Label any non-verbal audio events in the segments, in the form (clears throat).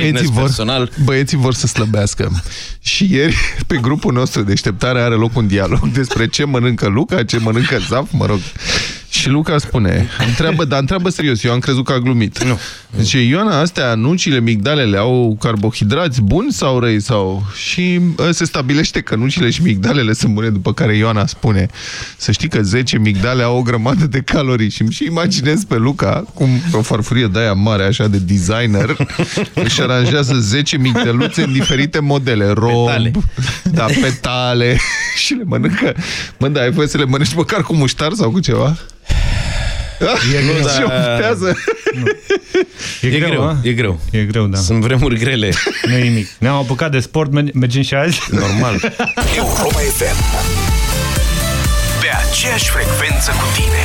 băieții vor, personal. băieții vor să slăbească. Și ieri, (laughs) pe grupul nostru de deșteptare, are loc un dialog despre ce mănâncă Luca, ce mănâncă Zaf, mă rog. Și Luca spune, întreabă, dar întreabă serios, eu am crezut că a glumit. Nu. Zice, Ioana, astea, nucile, migdalele, au carbohidrați buni sau răi? sau? Și ă, se stabilește că nucile și migdalele sunt bune, după care Ioana spune, să știi că 10 migdale au o grămadă de calorii. Și îmi și imaginez pe Luca, cum o farfurie de aia mare, așa de designer, își aranjează 10 migdăluțe în diferite modele, romb, Petale. da, petale, (laughs) și le mănâncă. Mă, da, ai voie să le mănânci măcar cu muștar sau cu ceva? E greu. Și oftează. E, E greu, a? e greu. E greu, da. Sunt vremuri grele. (laughs) Nu nimic. Ne-am apucat de sport, merg- mergem și azi. Normal. Europa FM Pe aceeași frecvență cu tine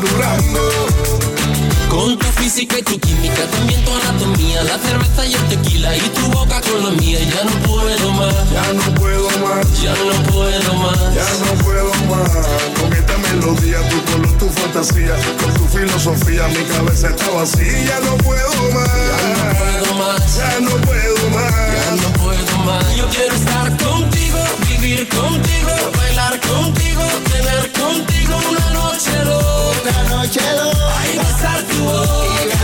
Saturando. Con tu física y tu química, también tu anatomía, la cerveza y el tequila y tu boca con la mía, ya no puedo más, Ya no puedo más. ya no puedo más. Ya no puedo más con esta melodía, tu color, tu fantasía, con tu filosofía, mi cabeza está vacía. Ya no puedo más, puedo más, ya no puedo más. ya no puedo más. Yo quiero estar contigo, vivir contigo, bailar contigo, tener contigo una noche loca, noche loca. Ay, besar tu boca.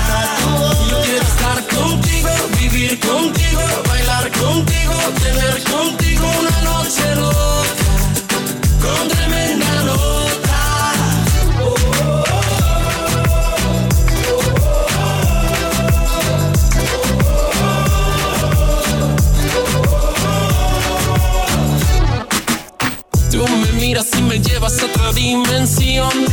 Yo quiero estar contigo, vivir contigo, bailar contigo, tener contigo una noche loca, con tremenda nota. Tú me miras y me llevas a otra dimensión.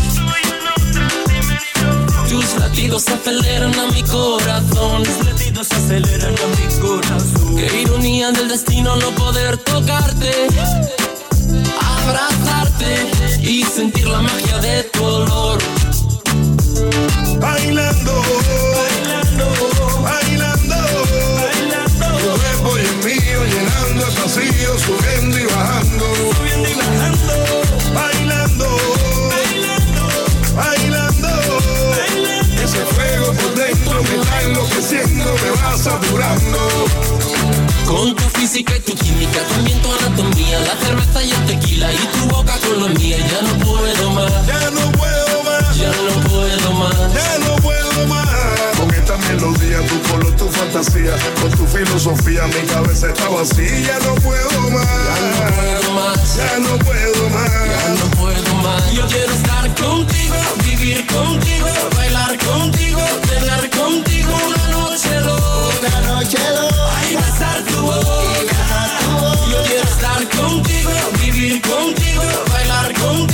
Latidos aceleran a mi corazón. Latidos aceleran a mi corazón. Qué ironía del destino no poder tocarte, abrazarte y sentir la magia de tu olor. Bailando, saturando. Con tu física y tu química, también tu anatomía, la cerveza y el tequila y tu boca con la mía, ya no puedo más, Ya no puedo más. ya no puedo más. Ya no puedo más Con esta melodía, tu color, tu fantasía Con tu filosofía, mi cabeza está vacía Ya no puedo más puedo más, Ya no puedo más ya no puedo más. Yo quiero estar contigo, vivir contigo, bailar contigo, tener contigo loca, noche loca. Ay, besar tu boca. Yo quiero estar contigo, vivir contigo, bailar contigo,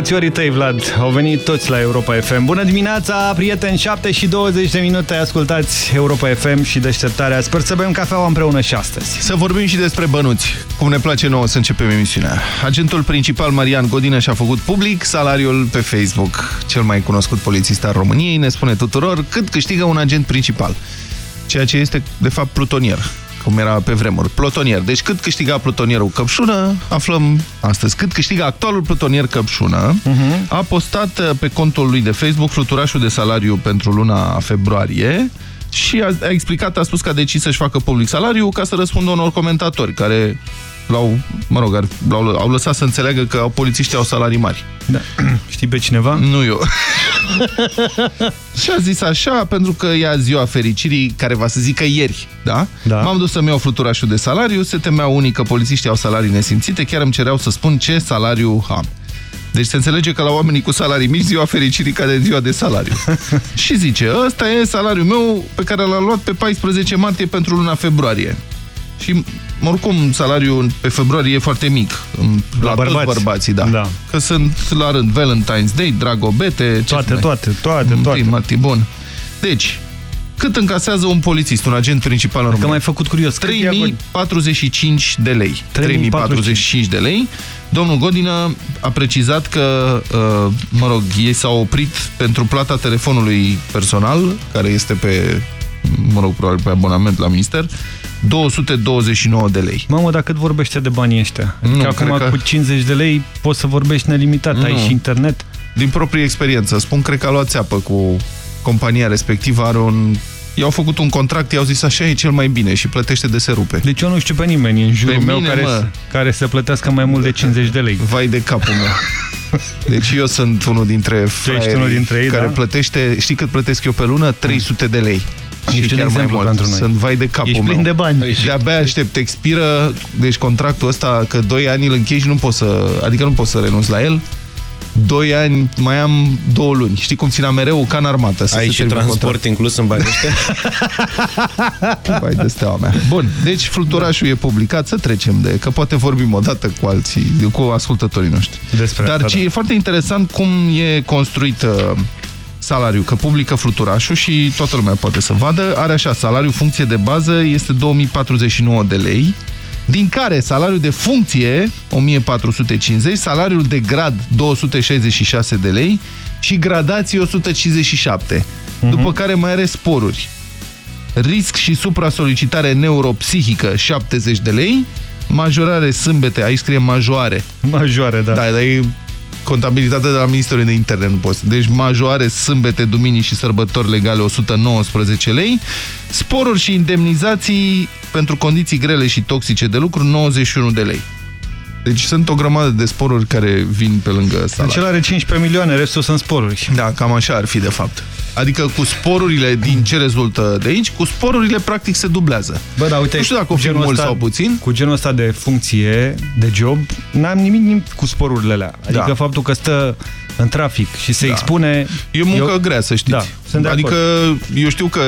Frățiorii tăi, Vlad, au venit toți la Europa FM. Bună dimineața, prieteni, 7 și 20 de minute, ascultați Europa FM și deșteptarea. Sper să bem cafeaua împreună și astăzi. Să vorbim și despre bănuți, cum ne place nouă să începem emisiunea. Agentul principal Marian Godină și-a făcut public salariul pe Facebook. Cel mai cunoscut polițist al României ne spune tuturor cât câștigă un agent principal, ceea ce este de fapt plutonier cum era pe vremuri, plutonier. Deci cât câștiga plutonierul Căpșună, aflăm astăzi. Cât câștiga actualul plutonier Căpșună, uh-huh. a postat uh, pe contul lui de Facebook fluturașul de salariu pentru luna februarie și a, a explicat, a spus că a decis să-și facă public salariu ca să răspundă unor comentatori care l-au, mă rog, au au lăsat să înțeleagă că polițiștii au salarii mari. Da. (clears throat) Știi pe cineva? Nu eu. (laughs) și a zis așa, pentru că e ziua fericirii, care va să zică ieri, da? Da. M-am dus să-mi iau fluturașul de salariu, se temeau unii că polițiștii au salarii nesimțite, chiar îmi cereau să spun ce salariu am. Deci se înțelege că la oamenii cu salarii mici ziua fericirii cade ziua de salariu. (laughs) și zice, ăsta e salariul meu pe care l-am luat pe 14 martie pentru luna februarie. Și oricum salariul pe februarie e foarte mic. La, la bărbați. toți bărbații, da. Da. Că sunt la rând Valentine's Day, Dragobete, ce Toate, mai- toate, toate, Întâi, toate. Martie, bun. Deci, cât încasează un polițist, un agent principal în Că România? m-ai făcut curios. Cât ia Godin? 3045 de lei. 3045 de lei. Domnul Godină a precizat că, uh, mă rog, ei s-au oprit pentru plata telefonului personal, care este pe, mă rog, probabil pe abonament la minister, 229 de lei. Mamă, dar cât vorbește de banii ăștia? Adică Nu, acum cred că- cu 50 de lei poți să vorbești nelimitat, Nu. ai și internet. Din proprie experiență, spun, cred că a luat țeapă cu compania respectivă, are un... I-au făcut un contract, i-au zis așa e cel mai bine și plătește de se rupe. Deci eu nu știu pe nimeni în jurul Pe meu mine, care, mă. să, care să plătească mai mult de 50 de lei. Vai de capul meu. Deci eu sunt unul dintre fraierii unul dintre ei, care da? plătește, știi cât plătesc eu pe lună? 300 de lei. Ești Și un chiar mai exemplu mult. pentru noi. Sunt vai de capul Ești meu. plin de bani. De-abia aștept, expiră, deci contractul ăsta, că 2 ani îl închei și nu pot să, adică nu pot să renunț la el. 2 ani, mai am 2 luni. Știi cum ținea mereu ca în armată. Să Ai se și termine transport inclus în banii ăștia? contractul. (laughs) Vai de steaua mea. Bun, deci fluturașul e publicat, să trecem de, că poate vorbim o dată cu alții, cu ascultătorii noștri. Despre Dar asta, ce da. e foarte interesant cum e construit uh, salariul, că publică fluturașul și toată lumea poate să vadă. Are așa, salariul funcție de bază este 2049 de lei, din care salariul de funcție 1450, salariul de grad 266 de lei și gradații 157. După care mai are sporuri. Risc și supra-solicitare neuropsihică 70 de lei, majorare sâmbete, aici scrie majoare, Majoare, da. da, dar e contabilitatea de la Ministerul de Interne, nu poți. Deci majoare, sâmbete, duminii și sărbători legale 119 lei, sporuri și indemnizații pentru condiții grele și toxice de lucru 91 de lei. Deci sunt o grămadă de sporuri care vin pe lângă Deci salariu. el are 15 milioane, restul sunt sporuri. Da, cam așa ar fi de fapt. Adică cu sporurile din ce rezultă de aici, cu sporurile practic se dublează. Bă, da, uite, Nu știu dacă o fi genul mult ăsta- sau puțin. Cu genul ăsta de funcție, de job, n-am nimic, nimic cu sporurile alea. Adică Da. faptul că stă în trafic și se Da. expune... E muncă eu- grea, să știți. Da, sunt de adică eu știu că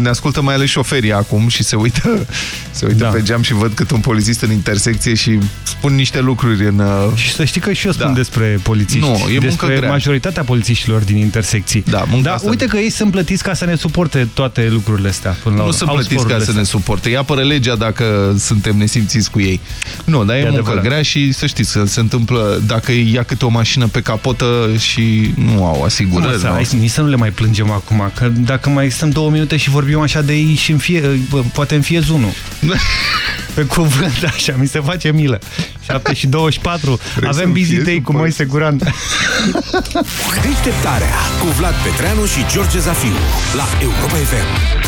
ne ascultă mai ales șoferii acum și se uită, se uită Da. pe geam și văd cât un polițist în intersecție și spun niște lucruri în... uh, Și să știi că și eu spun Da. despre polițiști. Nu, e muncă despre grea. majoritatea polițiștilor din intersecții. Da, munca Dar asta- uite că ei sunt plătiți ca să ne suporte toate lucrurile astea. Până la Nu urmă. sunt Au plătiți ca sporurile să ne astea. suporte. Ia apără legea dacă suntem nesimțiți cu ei. Nu, dar e, E muncă adevărat. grea și să știți că se întâmplă dacă ia câte o mașină pe capotă și nu au Cum asigurări. să, nu au- hai, nici să nu le mai plângem acum, că dacă mai stăm două minute și vorbim așa de ei și în fie, bă, poate în fiez unul. (laughs) Pe cuvânt, așa, mi se face milă. 7 și 24, Vrei (laughs) avem să-mi busy fiez day un cu păr? Moise Guran. (laughs) Deșteptarea cu Vlad Petreanu și George Zafiu la Europa FM.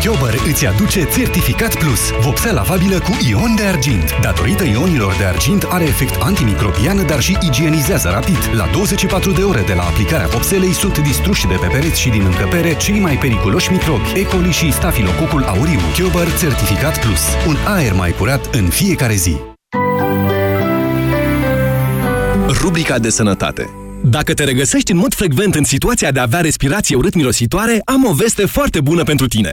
Chiober îți aduce Certificat Plus, vopsea lavabilă cu ion de argint. Datorită ionilor de argint are efect antimicrobian, dar și igienizează rapid. La 24 de ore de la aplicarea vopselei sunt distruși de pe pereți și din încăpere cei mai periculoși microbi, E. coli și stafilococul aureu. Chiober Certificat Plus, un aer mai curat în fiecare zi. Rubrica de sănătate dacă te regăsești în mod frecvent în situația de a avea respirație urât-mirositoare, am o veste foarte bună pentru tine.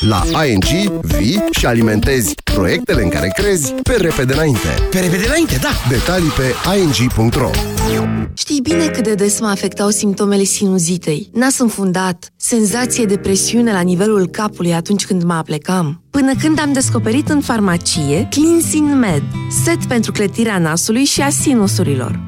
La ING vii și alimentezi proiectele în care crezi pe repede înainte. Pe repede înainte, da! Detalii pe ing.ro Știi bine cât de des mă afectau simptomele sinuzitei. Nas înfundat, senzație de presiune la nivelul capului atunci când mă aplecam. Până când am descoperit în farmacie Cleansing Med, set pentru clătirea nasului și a sinusurilor.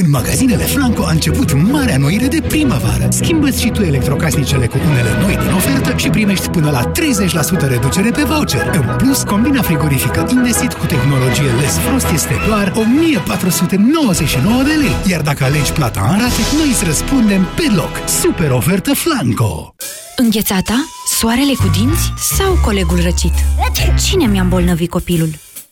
În magazinele Flanco a început marea noire de primăvară. Schimbă-ți și tu electrocasnicele cu unele noi din ofertă și primești până la 30% reducere pe voucher. În plus, combina frigorifică Indesit cu tehnologie Les Frost este doar 1499 de lei. Iar dacă alegi plata în rate, noi îți răspundem pe loc. Super ofertă Flanco! Înghețata? Soarele cu dinți? Sau colegul răcit? Cine mi-a îmbolnăvit copilul?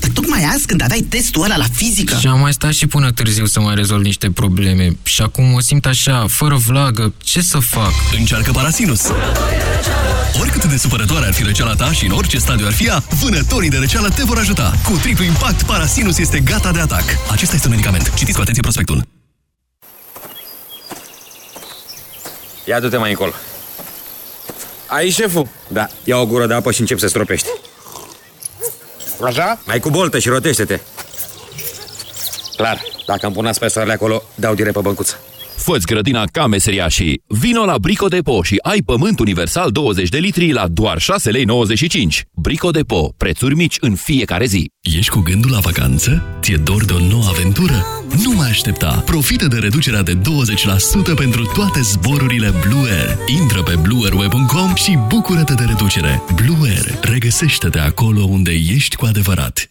Dar tocmai azi, când aveai testul ăla la fizică... Și am mai stat și până târziu să mai rezolv niște probleme. Și acum o simt așa, fără vlagă. Ce să fac? Încearcă Parasinus! Oricât de supărătoare ar fi răceala ta și în orice stadiu ar fi ea, vânătorii de răceală te vor ajuta. Cu triplu impact, Parasinus este gata de atac. Acesta este un medicament. Citiți cu atenție prospectul. Ia du-te mai încolo. Ai șeful? Da, ia o gură de apă și încep să stropești. Așa? Mai cu boltă și rotește-te. Clar, dacă îmi pun aspesoarele acolo, dau direct pe băncuță. Fă-ți grădina ca meseriașii. Vino la Brico Depo și ai pământ universal 20 de litri la doar 6 lei 95. Brico Depo. Prețuri mici în fiecare zi. Ești cu gândul la vacanță? Ți-e dor de o nouă aventură? Nu mai aștepta! Profită de reducerea de 20% pentru toate zborurile Blue Air. Intră pe blueairweb.com și bucură-te de reducere. Blue Air. Regăsește-te acolo unde ești cu adevărat.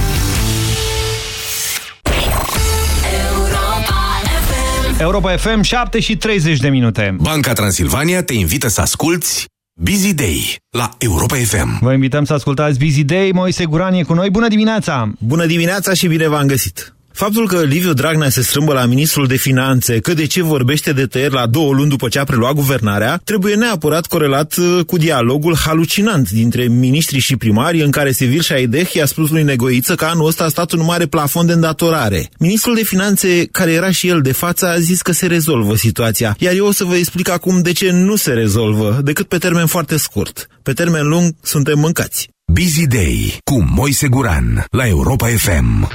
Europa FM, 7 și 30 de minute. Banca Transilvania te invită să asculti Busy Day la Europa FM. Vă invităm să ascultați Busy Day. Moise Guran e cu noi. Bună dimineața! Bună dimineața și bine v-am găsit! Faptul că Liviu Dragnea se strâmbă la ministrul de finanțe, că de ce vorbește de tăieri la două luni după ce a preluat guvernarea, trebuie neapărat corelat uh, cu dialogul halucinant dintre ministrii și primari, în care Sevil Șaideh i-a spus lui Negoiță că anul ăsta a stat un mare plafon de îndatorare. Ministrul de finanțe, care era și el de față, a zis că se rezolvă situația, iar eu o să vă explic acum de ce nu se rezolvă, decât pe termen foarte scurt. Pe termen lung, suntem mâncați. Busy Day cu Moise Guran la Europa FM.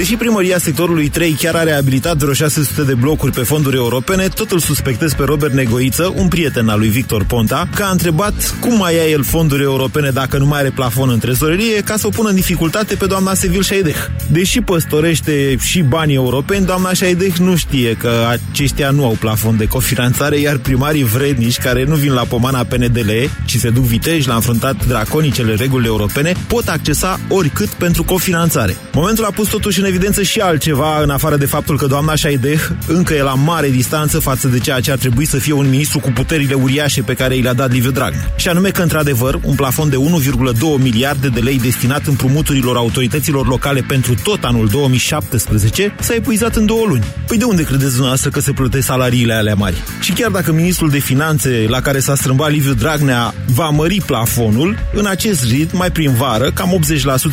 Deși primăria sectorului 3 chiar a reabilitat vreo 600 de blocuri pe fonduri europene, tot îl suspectez pe Robert Negoiță, un prieten al lui Victor Ponta, că a întrebat cum mai ia el fonduri europene dacă nu mai are plafon în trezorerie, ca să o pună în dificultate pe doamna Sevil Șaideh. Deși păstorește și banii europeni, doamna Șaideh nu știe că aceștia nu au plafon de cofinanțare, iar primarii vrednici care nu vin la pomana PNDL, ci se duc viteji la înfruntat draconicele regulile europene, pot accesa oricât pentru cofinanțare. Momentul a pus totuși în evidență și altceva, în afară de faptul că doamna Șaideh încă e la mare distanță față de ceea ce ar trebui să fie un ministru cu puterile uriașe pe care i le-a dat Liviu Dragnea. Și anume că, într-adevăr, un plafon de 1,2 miliarde de lei destinat împrumuturilor autorităților locale pentru tot anul 2017 s-a epuizat în două luni. Păi de unde credeți dumneavoastră că se plătesc salariile alea mari? Și chiar dacă ministrul de finanțe la care s-a strâmbat Liviu Dragnea va mări plafonul, în acest ritm, mai prin vară, cam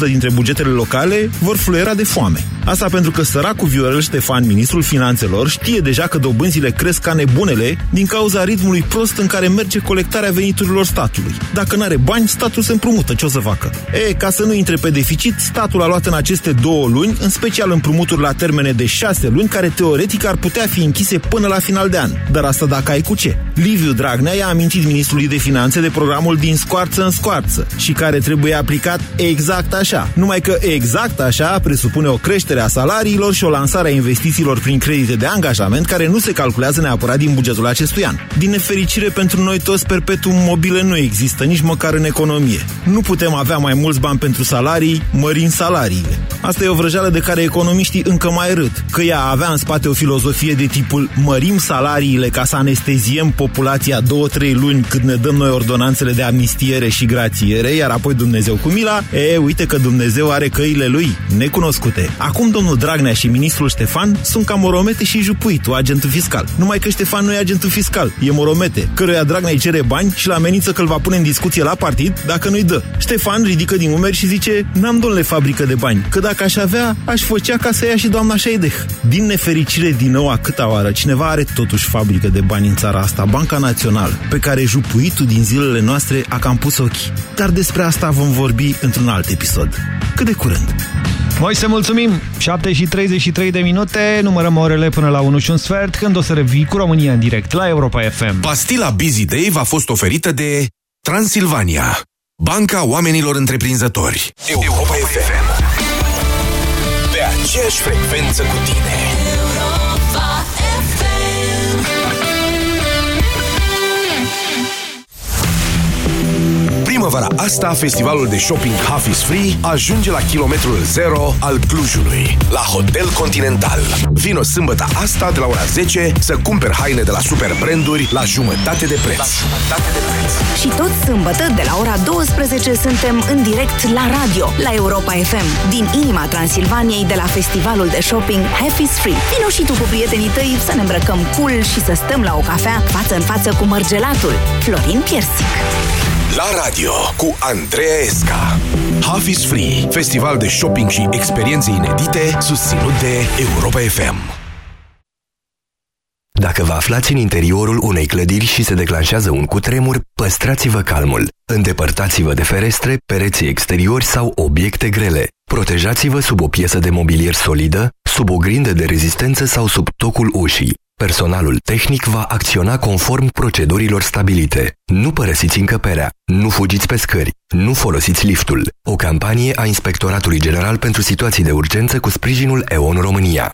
80% dintre bugetele locale vor fluiera de foame. Asta pentru că săracul Viorel Ștefan, ministrul finanțelor, știe deja că dobânzile cresc ca nebunele din cauza ritmului prost în care merge colectarea veniturilor statului. Dacă nu are bani, statul se împrumută. Ce o să facă? E, ca să nu intre pe deficit, statul a luat în aceste două luni, în special împrumuturi la termene de șase luni, care teoretic ar putea fi închise până la final de an. Dar asta dacă ai cu ce? Liviu Dragnea i-a amintit ministrului de finanțe de programul din scoarță în scoarță și care trebuie aplicat exact așa. Numai că exact așa presupune o creștere a salariilor și o lansare a investițiilor prin credite de angajament care nu se calculează neapărat din bugetul acestui an. Din nefericire pentru noi toți, perpetuum mobile nu există nici măcar în economie. Nu putem avea mai mulți bani pentru salarii, mărind salariile. Asta e o vrăjeală de care economiștii încă mai râd, că ea avea în spate o filozofie de tipul mărim salariile ca să anesteziem populația două-trei luni cât ne dăm noi ordonanțele de amnistiere și grațiere, iar apoi Dumnezeu cu mila, e, uite că Dumnezeu are căile lui, necunoscute. Acum domnul Dragnea și ministrul Ștefan sunt ca Moromete și Jupuitu, agentul fiscal. Numai că Ștefan nu e agentul fiscal, e Moromete, căruia Dragnea îi cere bani și la amenință că îl va pune în discuție la partid dacă nu-i dă. Ștefan ridică din umeri și zice, n-am domnule fabrică de bani, că dacă aș avea, aș făcea ca să ia și doamna Șaideh. Din nefericire din nou a câta oară, cineva are totuși fabrică de bani în țara asta, Banca Națională, pe care Jupuitu din zilele noastre a cam pus ochii. Dar despre asta vom vorbi într-un alt episod. Cât de curând. Moise, mulțumim! 7 și 33 de minute, numărăm orele până la 1 și un sfert, când o să revii cu România în direct la Europa FM. Pastila Busy Day v-a fost oferită de Transilvania, Banca Oamenilor Întreprinzători. Europa FM. Pe aceeași frecvență cu tine. Primăvara asta, festivalul de shopping Half is Free ajunge la kilometrul zero al Clujului, la Hotel Continental. Vino sâmbătă asta de la ora 10 să cumperi haine de la super branduri la jumătate de preț. La jumătate de preț. Și tot sâmbătă, de la ora 12, suntem în direct la radio, la Europa FM, din inima Transilvaniei, de la festivalul de shopping Half is Free. Vino și tu cu prietenii tăi să ne îmbrăcăm cool și să stăm la o cafea față în față cu mărgelatul Florin Piersic. La radio cu Andreea Esca. Half is Free, festival de shopping și experiențe inedite, susținut de Europa FM. Dacă vă aflați în interiorul unei clădiri și se declanșează un cutremur, păstrați-vă calmul. Îndepărtați-vă de ferestre, pereții exteriori sau obiecte grele. Protejați-vă sub o piesă de mobilier solidă, sub o grindă de rezistență sau sub tocul ușii. Personalul tehnic va acționa conform procedurilor stabilite. Nu părăsiți încăperea, nu fugiți pe scări, nu folosiți liftul. O campanie a Inspectoratului General pentru Situații de Urgență cu sprijinul EON România.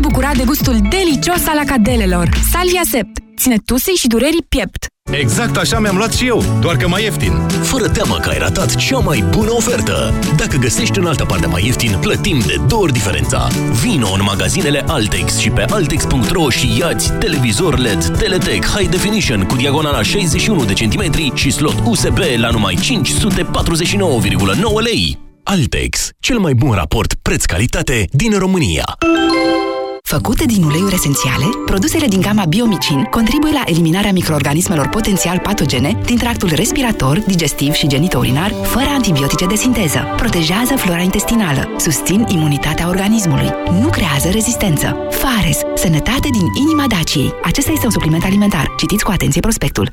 bucura de gustul delicios al acadelelor. Salvia Sept ține tusei și durerii piept. Exact așa mi-am luat și eu, doar că mai ieftin. Fără teamă că ai ratat cea mai bună ofertă. Dacă găsești în altă parte mai ieftin, plătim de două ori diferența. Vino în magazinele Altex și pe altex.ro și iați televizor LED Teletech High Definition cu diagonala 61 de centimetri și slot USB la numai 549,9 lei. Altex, cel mai bun raport preț-calitate din România. Făcute din uleiuri esențiale, produsele din gama Biomicin contribuie la eliminarea microorganismelor potențial patogene din tractul respirator, digestiv și genitourinar, fără antibiotice de sinteză. Protejează flora intestinală, susțin imunitatea organismului, nu creează rezistență. Fares, sănătate din inima Daciei. Acesta este un supliment alimentar. Citiți cu atenție prospectul.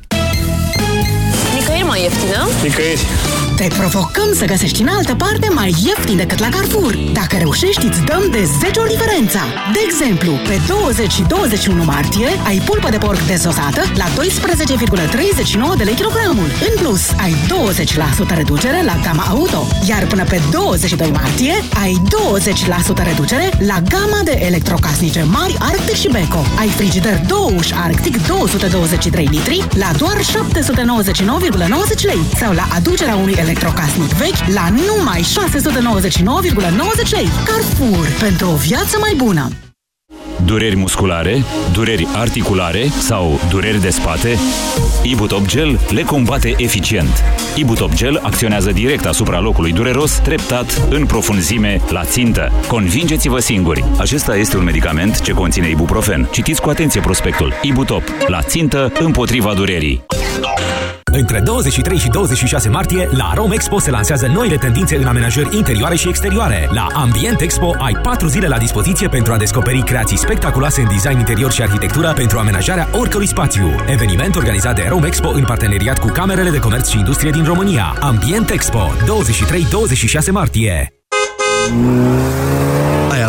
Nicăieri mai ieftină? Nicăieri. Te provocăm să găsești în altă parte mai ieftin decât la Carrefour. Dacă reușești, îți dăm de 10 ori diferența. De exemplu, pe 20 și 21 martie ai pulpă de porc dezosată la 12,39 de lei kilogramul. În plus, ai 20% reducere la gama auto. Iar până pe 22 martie ai 20% reducere la gama de electrocasnice mari Arctic și Beko. Ai frigider 2 uși Arctic 223 litri la doar 799,90 lei sau la aducerea unui electrocasnic vechi la numai 699,90 lei. Carrefour. Pentru o viață mai bună. Dureri musculare, dureri articulare sau dureri de spate? Ibutop Gel le combate eficient. Ibutop Gel acționează direct asupra locului dureros, treptat, în profunzime, la țintă. Convingeți-vă singuri! Acesta este un medicament ce conține ibuprofen. Citiți cu atenție prospectul. Ibutop. La țintă, împotriva durerii. Între 23 și 26 martie, la Rome Expo se lansează noile tendințe în amenajări interioare și exterioare. La Ambient Expo ai 4 zile la dispoziție pentru a descoperi creații spectaculoase în design interior și arhitectură pentru amenajarea oricărui spațiu. Eveniment organizat de Rome Expo în parteneriat cu Camerele de Comerț și Industrie din România. Ambient Expo, 23-26 martie.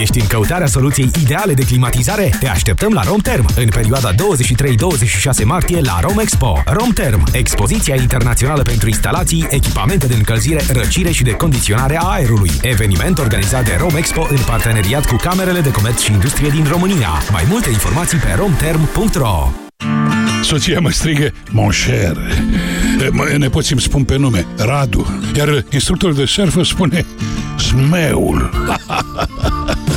Ești în căutarea soluției ideale de climatizare? Te așteptăm la Romterm în perioada 23-26 martie la Romexpo. Romterm, expoziția internațională pentru instalații, echipamente de încălzire, răcire și de condiționare a aerului. Eveniment organizat de Romexpo în parteneriat cu Camerele de Comerț și Industrie din România. Mai multe informații pe romterm.ro Soția mă strigă, mon cher. Nepoții îmi spun pe nume, Radu. Iar instructorul de surf spune, Smeul. (laughs)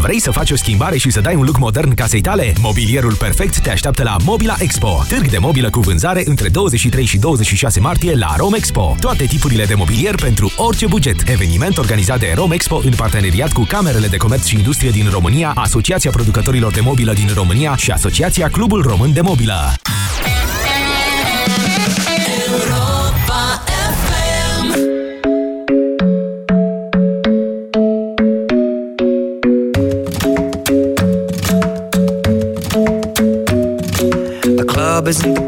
Vrei să faci o schimbare și să dai un look modern casei tale? Mobilierul perfect te așteaptă la Mobila Expo, târg de mobilă cu vânzare între 23 și 26 martie la Rome Expo. Toate tipurile de mobilier pentru orice buget. Eveniment organizat de Rome Expo în parteneriat cu Camerele de Comerț și Industrie din România, Asociația Producătorilor de Mobilă din România și Asociația Clubul Român de Mobilă. The was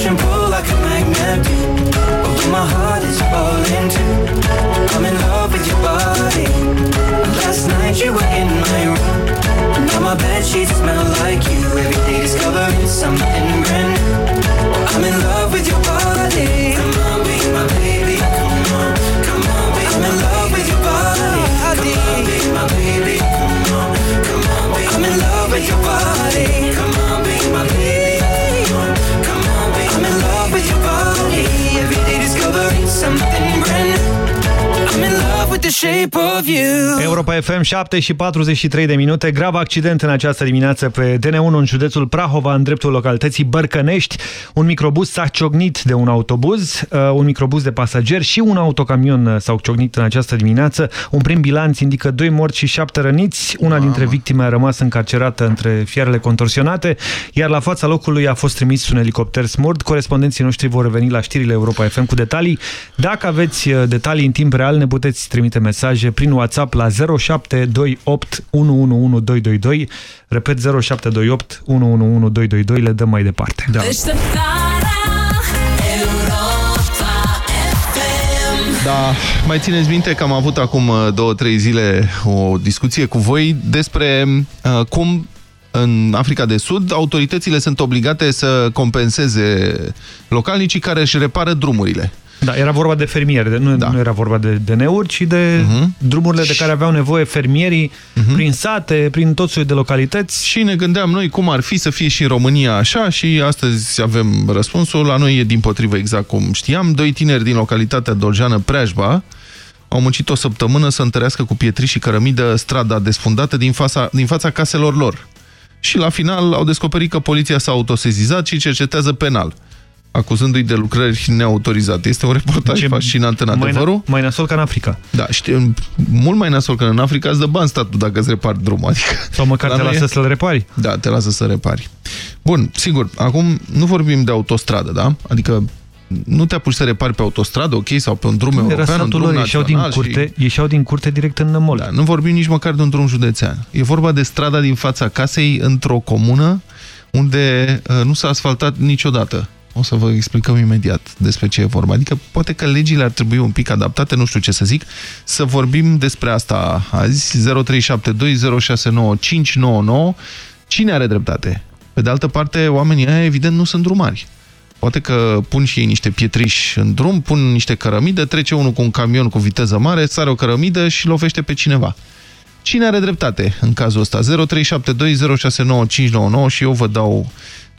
Push and pull like a magnet do. Although my heart is falling too. I'm in love with your body. Last night you were in my room. Now my bed sheets smell like you. Every day discovering something brand new. I'm in love with your body. Something Europa FM 7 și 43 de minute. Grav accident în această dimineață pe DN1 în județul Prahova, în dreptul localității Bărcănești. Un microbus s-a ciocnit de un autobuz, uh, un microbuz de pasageri și un autocamion s-au ciocnit în această dimineață. Un prim bilanț indică doi morți și șapte răniți. Una dintre victime a rămas încarcerată între fiarele contorsionate, iar la fața locului a fost trimis un elicopter smurd. Corespondenții noștri vor reveni la știrile Europa FM cu detalii. Dacă aveți uh, detalii în timp real, ne puteți trimite mesaje prin WhatsApp la 0728 111222. Repet, 0728 111222. Le dăm mai departe. Da. Da, mai țineți minte că am avut acum uh, două, trei zile o discuție cu voi despre uh, cum în Africa de Sud autoritățile sunt obligate să compenseze localnicii care își repară drumurile. Da, era vorba de fermieri, nu, da. nu era vorba de DN-uri, ci de uh -huh. drumurile de care aveau nevoie fermierii uh -huh. prin sate, prin tot soiul de localități. Și ne gândeam noi cum ar fi să fie și în România așa și astăzi avem răspunsul. La noi e din potrivă exact cum știam. Doi tineri din localitatea Doljană Preajba au muncit o săptămână să întărească cu pietri și cărămidă strada desfundată din fața, din fața caselor lor. și la final au descoperit că poliția s-a autosezizat și cercetează penal acuzându-i de lucrări neautorizate. Este un reportaj Ce fascinant în adevărul. Mai, mai nasol ca în Africa. Da, știu, mult mai nasol că în Africa îți dă bani statul dacă îți repari drumul. Adică, Sau măcar te lasă să-l repari. Da, te lasă să repari. Bun, sigur, acum nu vorbim de autostradă, da? Adică nu te apuci să repari pe autostradă, ok, sau pe un drum Era european, un drum lor, ieșeau din, curte, și... ieșeau din curte direct în nămol. Da, nu vorbim nici măcar de un drum județean. E vorba de strada din fața casei într-o comună unde uh, nu s-a asfaltat niciodată. O să vă explicăm imediat despre ce e vorba. Adică poate că legile ar trebui un pic adaptate, nu știu ce să zic, să vorbim despre asta azi. 0372069599. Cine are dreptate? Pe de altă parte, oamenii aia evident nu sunt drumari. Poate că pun și ei niște pietriși în drum, pun niște cărămidă, trece unul cu un camion cu viteză mare, sare o cărămidă și lovește pe cineva. Cine are dreptate în cazul ăsta? 0372069599 și eu vă dau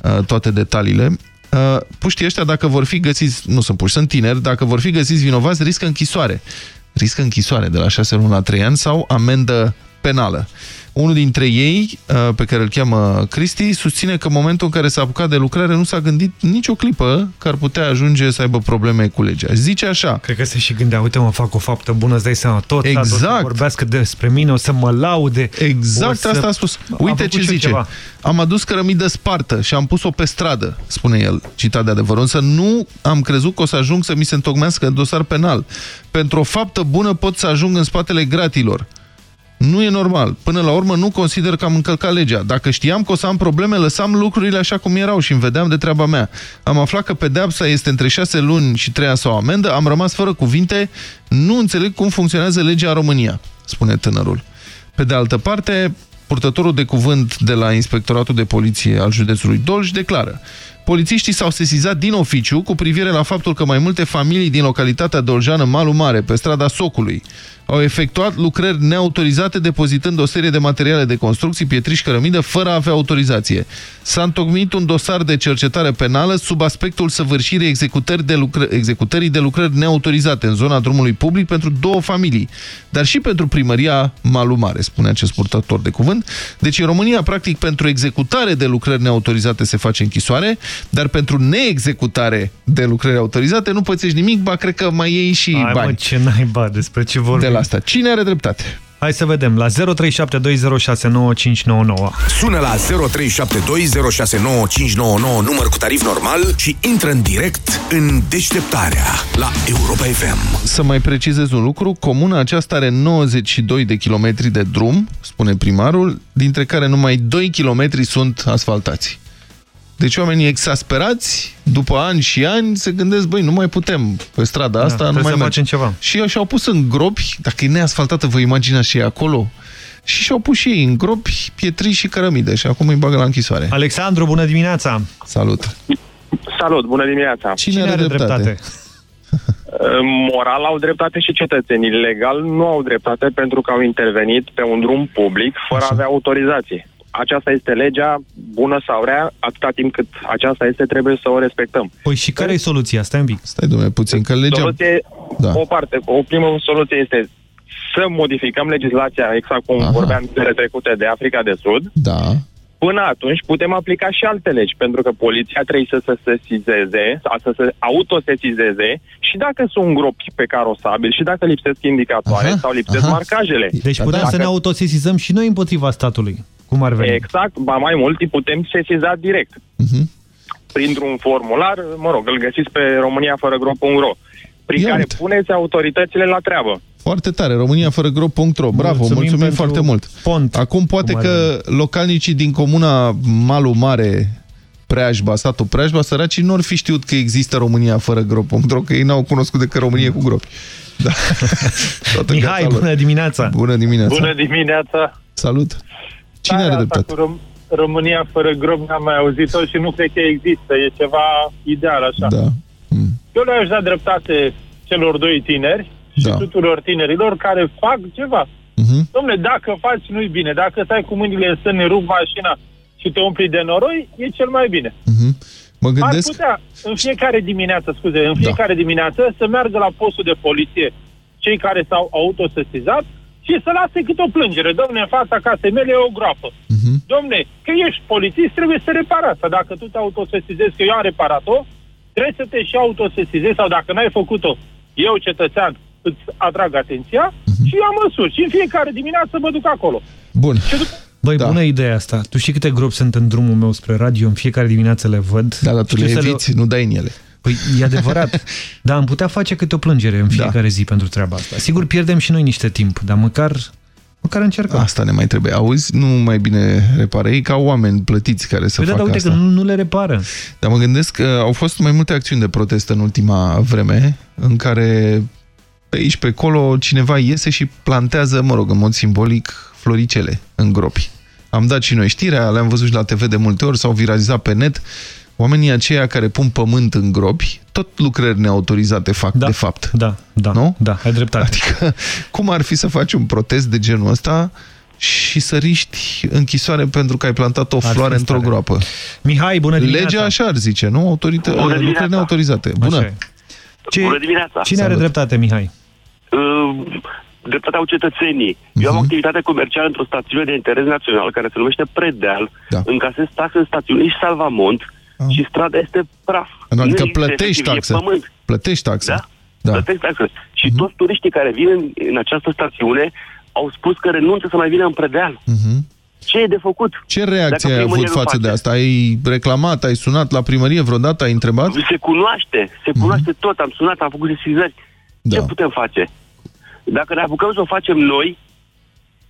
uh, toate detaliile. Uh, puștii ăștia, dacă vor fi găsiți, nu sunt puși, sunt tineri, dacă vor fi găsiți vinovați, riscă închisoare. Riscă închisoare de la 6 luni la 3 ani sau amendă penală. Unul dintre ei, uh, pe care îl cheamă Cristi, susține că în momentul în care s-a apucat de lucrare nu s-a gândit nicio clipă că ar putea ajunge să aibă probleme cu legea. Zice așa. Cred că se și gândea, uite mă fac o faptă bună, îți dai seama, tot exact. o să vorbească despre mine, o să mă laude. Exact să... asta a spus. Uite ce zice. Ceva. Am adus cărămidă spartă și am pus-o pe stradă, spune el, citat de adevăr. Însă nu am crezut că o să ajung să mi se întocmească dosar penal. Pentru o faptă bună pot să ajung în spatele gratilor. Nu e normal. Până la urmă nu consider că am încălcat legea. Dacă știam că o să am probleme, lăsam lucrurile așa cum erau și îmi vedeam de treaba mea. Am aflat că pedeapsa este între 6 luni și 3 ani sau amendă, am rămas fără cuvinte, nu înțeleg cum funcționează legea în România, spune tânărul. Pe de altă parte, purtătorul de cuvânt de la Inspectoratul de Poliție al județului Dolj declară Polițiștii s-au sesizat din oficiu cu privire la faptul că mai multe familii din localitatea doljană Malu Mare, pe strada Socului, au efectuat lucrări neautorizate depozitând o serie de materiale de construcții, pietriși, cărămidă, fără a avea autorizație. S-a întocmit un dosar de cercetare penală sub aspectul săvârșirii executării de, lucră executării de lucrări neautorizate în zona drumului public pentru două familii, dar și pentru primăria Malumare, spune acest purtător de cuvânt. Deci în România, practic, pentru executare de lucrări neautorizate se face închisoare, dar pentru neexecutare de lucrări autorizate nu pățești nimic, ba, cred că mai iei și Hai, bani. Mă, ce naiba, despre ce vorbim? De la asta. Cine are dreptate? Hai să vedem. La 0372069599. Sună la 0372069599 număr cu tarif normal și intră în direct în deșteptarea la Europa FM. Să mai precizez un lucru. Comuna aceasta are 92 de kilometri de drum, spune primarul, dintre care numai 2 kilometri sunt asfaltați. Deci oamenii exasperați, după ani și ani, se gândesc, băi, nu mai putem pe strada da, asta, nu mai facem ceva. Și și-au pus în gropi, dacă e neasfaltată, vă imaginați și acolo, și și-au pus și ei în gropi, pietri și cărămide și acum îi bagă la închisoare. Alexandru, bună dimineața! Salut! Salut, bună dimineața! Cine, Cine are dreptate? dreptate? (laughs) Moral au dreptate și cetățenii. Legal nu au dreptate pentru că au intervenit pe un drum public fără Așa. a avea autorizație aceasta este legea, bună sau rea, atâta timp cât aceasta este, trebuie să o respectăm. Păi și care e soluția? Stai un pic. Stai, domnule, puțin, că legea... Soluție, da. O parte, o primă soluție este să modificăm legislația, exact cum Aha. vorbeam de trecute de Africa de Sud. Da. Până atunci putem aplica și alte legi, pentru că poliția trebuie să se sesizeze, să se autosesizeze și dacă sunt gropi pe carosabil și dacă lipsesc indicatoare aha, sau lipsesc aha. marcajele. Deci putem dacă... să ne autosesizăm și noi împotriva statului. Cum ar veni? Exact, ba mai mult, îi putem sesiza direct. Uh-huh. Printr-un formular, mă rog, îl găsiți pe România fără gro.ro, prin Ia care uite. puneți autoritățile la treabă. Foarte tare, România fără gro.ro. Bravo, mulțumim, mulțumim foarte mult. Pont. Acum poate că localnicii din comuna Malu Mare Preajba, satul Preajba, săracii nu ar fi știut că există România fără gro.ro, că ei n-au cunoscut decât România cu gropi. (laughs) Da. (laughs) Mihai, bună dimineața! Bună dimineața! Bună dimineața! Salut! Cine are dreptate? Rom România fără grob n-am mai auzit-o și nu cred că există. E ceva ideal așa. Da. Mm. Eu le-aș da dreptate celor doi tineri și da. tuturor tinerilor care fac ceva. Mm-hmm. Dom'le, dacă faci, nu-i bine. Dacă stai cu mâinile în sân, rup mașina și te umpli de noroi, e cel mai bine. Mm-hmm. Mă gândesc... Ar putea, în fiecare dimineață, scuze, în da. fiecare da. dimineață să meargă la postul de poliție cei care s-au autosesizat și să lase cât o plângere. Domne, în fața casei mele e o groapă. Mm-hmm Mhm. Domne, că ești polițist, trebuie să repari asta. Dacă tu te autosesizezi că eu am reparat-o, trebuie să te și autosesizezi sau dacă n-ai făcut-o, eu, cetățean, îți atrag atenția Mhm. și am măsuri. Și în fiecare dimineață mă duc acolo. Bun. Și după Băi, da. bună ideea asta. Tu știi câte gropi sunt în drumul meu spre radio? În fiecare dimineață le văd. Da, dar tu Știu le să eviți, nu dai în ele. Păi, e adevărat. (laughs) dar am putea face câte o plângere în fiecare da. zi pentru treaba asta. Sigur, pierdem și noi niște timp, dar măcar, măcar încercăm. Asta ne mai trebuie. Auzi, nu mai bine repară ei ca oameni plătiți care să păi da, facă dar uite asta. că nu, nu le repară. Dar mă gândesc că au fost mai multe acțiuni de protest în ultima vreme, în care pe aici, pe acolo, cineva iese și plantează, mă rog, în mod simbolic, floricele în gropi. Am dat și noi știrea, le-am văzut și la TV de multe ori, s-au viralizat pe net. Oamenii aceia care pun pământ în gropi, tot lucrări neautorizate fac, da, de fapt. Da, da, nu? da, ai dreptate. Adică, cum ar fi să faci un protest de genul ăsta și să riști închisoare pentru că ai plantat o Ar fi floare într-o stare. groapă? Mihai, bună dimineața! Legea așa ar zice, nu? Autorită... Bună dimineața! lucrări neautorizate. Bună! Așa e. Ce, Bună dimineața! Cine are dreptate, Mihai? Uh, dreptatea au cetățenii. Eu Mhm. am o activitate comercială într-o stațiune de interes național care se numește Predeal, da. încasez taxe în stațiune și salvamont și strada este praf. Nu, Adică Nu este plătești efectiv, e taxe. pământ. Plătești taxe. Da? Da. Plătesc taxe. Și toți turiștii care vin în, în această stațiune au spus că renunță să mai vină în Predeal. Mhm. Ce e de făcut? Ce reacție Dacă ai avut primăria nu față face. de asta? Ai reclamat, ai sunat la primărie vreodată, ai întrebat? Se cunoaște, se cunoaște tot. Am sunat, am făcut sesizări. Da. Ce putem face? Dacă ne apucăm să o facem noi,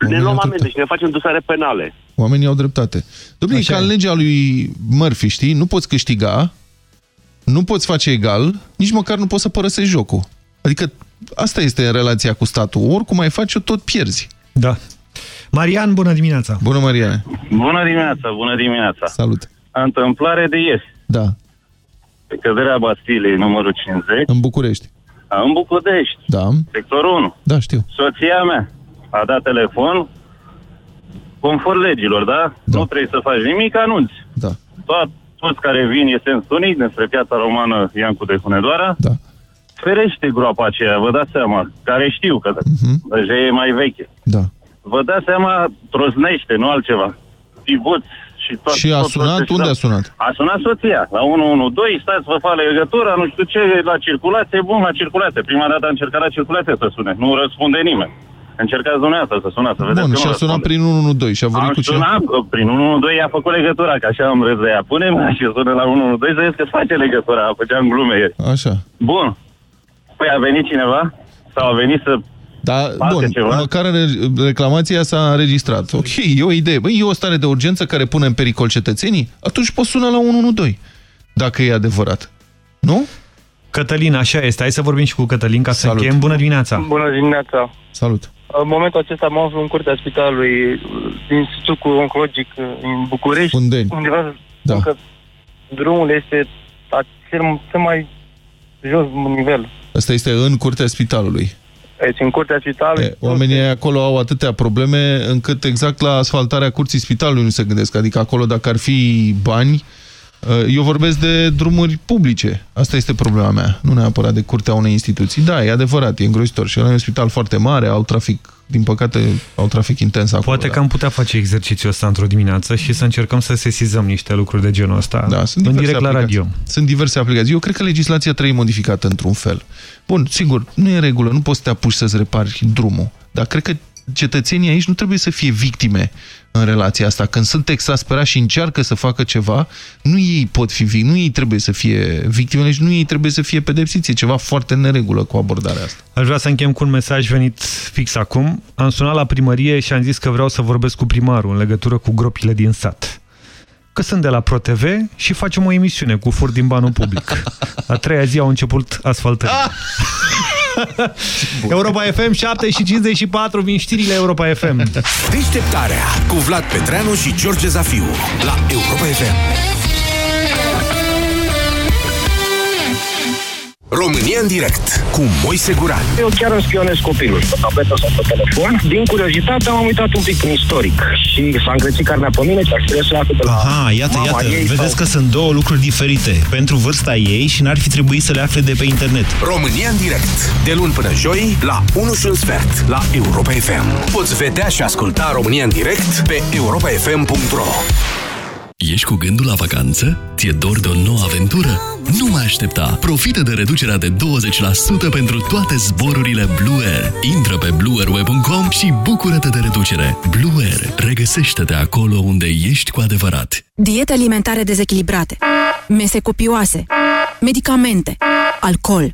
ne luăm amende și ne facem dosare penale. Oamenii au dreptate. Domnule, e ca în legea lui Murphy, știi? Nu poți câștiga, nu poți face egal, nici măcar nu poți să părăsești jocul. Adică asta este în relația cu statul. Oricum ai face, tot pierzi. Da. Marian, bună dimineața! Bună, Mariane! Bună dimineața, bună dimineața. Salut! Întâmplare de ieri. Da. Pe căderea Bastilei, numărul 50, În București. în București, Da. sectorul 1. Da, știu. Soția mea a dat telefon conform legilor, da? da? Nu trebuie să faci nimic, anunți. Da. Toat, toți care vin este în Sunic, despre piața romană Iancu de Hunedoara. Da. Ferește groapa aceea, vă dați seama, care știu că uh-huh. deja e mai veche. Da. Vă dați seama, trosnește, nu altceva. Pivoți și tot. Și a tot sunat? trosnește. Unde a sunat? A sunat soția la 112, stați, vă fac legătura, nu știu ce, la circulație, bun, la circulație. Prima dată a încercat la circulație să sune, nu răspunde nimeni. Încercați dumneavoastră să sunați, să vedeți Bun, că și nu a sunat răspunde. prin 112 și a vorbit Am cu cine? sunat, prin 112 i-a făcut legătura, că așa am râs de ea. Pune mâna și sună la 112 să vezi că face legătura, făceam glume ieri. Așa. Bun. Păi a venit cineva? Sau a venit să Da, facă bun, ceva? măcar re- reclamația s-a înregistrat. Ok, e o idee. Băi, e o stare de urgență care pune în pericol cetățenii? Atunci poți suna la 112, dacă e adevărat. Nu? Cătălin, așa este. Hai să vorbim și cu Cătălin ca să încheiem. Bună dimineața! Bună dimineața! Salut! În momentul acesta mă aflu în curtea spitalului din Institutul Oncologic în București. Fundeni. Undeva Da. încă drumul este la cel, cel mai jos nivel. Asta este în curtea spitalului. Deci în curtea spitalului... E, oamenii aia acolo au atâtea probleme încât exact la asfaltarea curții spitalului nu se gândesc. Adică acolo dacă ar fi bani, eu vorbesc de drumuri publice. Asta este problema mea, nu neapărat de curtea unei instituții. Da, e adevărat, e îngrozitor. Și ăla e un spital foarte mare, au trafic, din păcate, au trafic intens acolo. Poate că am putea face exercițiul ăsta într-o dimineață și să încercăm să sesizăm niște lucruri de genul ăsta Da, sunt în diverse direct la aplicații. radio. Sunt diverse aplicații. Eu cred că legislația trebuie modificată într-un fel. Bun, sigur, nu e în regulă, nu poți să te apuci să-ți repari drumul. Dar cred că cetățenii aici nu trebuie să fie victime în relația asta. Când sunt exasperați și încearcă să facă ceva, nu ei pot fi victime, nu ei trebuie să fie victimele și nu ei trebuie să fie pedepsiți. E ceva foarte în neregulă cu abordarea asta. Aș vrea să închem cu un mesaj venit fix acum. Am sunat la primărie și am zis că vreau să vorbesc cu primarul în legătură cu gropile din sat. Că sunt de la ProTV și facem o emisiune cu fur din banul public. (laughs) A treia zi au început asfaltări. (laughs) (laughs) Europa FM 7 și 54 vin știrile Europa FM. Deșteptarea cu Vlad Petreanu și George Zafiu la Europa FM. România în direct cu Moise Guran. Eu chiar îmi spionez copilul pe tabletă sau pe telefon. Din curiozitate am uitat un pic în istoric și s-a încrețit carnea pe mine, chiar trebuie să de la Aha, iată, mama iată, ei vedeți sau... că sunt două lucruri diferite pentru vârsta ei și n-ar fi trebuit să le afle de pe internet. România în direct, de luni până joi, la 1 și un sfert, la Europa FM. Poți vedea și asculta România în direct pe europafm.ro Ești cu gândul la vacanță? Ți-e dor de o nouă aventură? Nu mai aștepta! Profită de reducerea de 20% pentru toate zborurile Blue Air. Intră pe blueairweb.com și bucură-te de reducere. Blue Air. Regăsește-te acolo unde ești cu adevărat. Diete alimentare dezechilibrate, mese copioase, medicamente, alcool.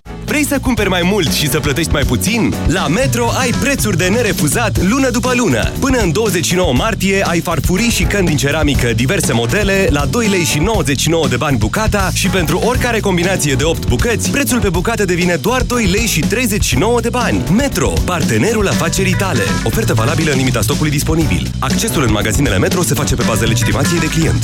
Vrei să cumperi mai mult și să plătești mai puțin? La Metro ai prețuri de nerefuzat lună după lună. Până în 29 martie ai farfurii și căni din ceramică diverse modele la 2 lei și 99 de bani bucata și pentru oricare combinație de 8 bucăți, prețul pe bucată devine doar 2 lei și 39 de bani. Metro, partenerul afacerii tale. Ofertă valabilă în limita stocului disponibil. Accesul în magazinele Metro se face pe bază legitimației de client.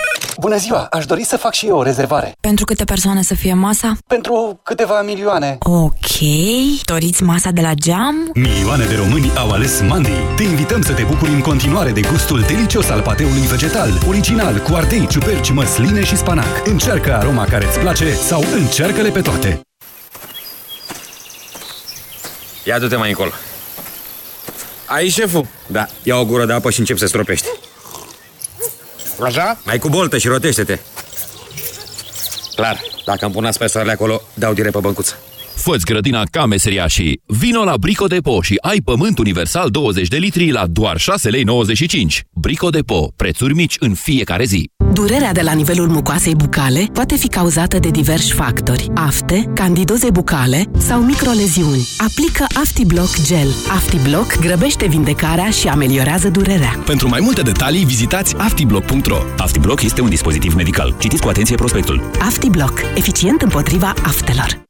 Bună ziua! Aș dori să fac și eu o rezervare. Pentru câte persoane să fie masa? Pentru câteva milioane. Ok. Doriți masa de la geam? Milioane de români au ales Mandi. Te invităm să te bucuri în continuare de gustul delicios al pateului vegetal, original, cu ardei, ciuperci, măsline și spanac. Încearcă aroma care îți place sau încearcă-le pe toate. Ia du-te mai încolo. Ai șeful? Da, ia o gură de apă și încep să stropești. Așa? Mai cu boltă și rotește-te. Clar, dacă îmi pun pe soarele acolo, dau direct pe băncuță. Fă-ți grădina ca meseriașii. Vino la Brico Depo și ai pământ universal 20 de litri la doar 6,95 lei. Brico Depo. Prețuri mici în fiecare zi. Durerea de la nivelul mucoasei bucale poate fi cauzată de diversi factori. Afte, candidoze bucale sau microleziuni. Aplică AftiBlock Gel. AftiBlock grăbește vindecarea și ameliorează durerea. Pentru mai multe detalii, vizitați aftiblock.ro AftiBlock este un dispozitiv medical. Citiți cu atenție prospectul. AftiBlock. Eficient împotriva aftelor.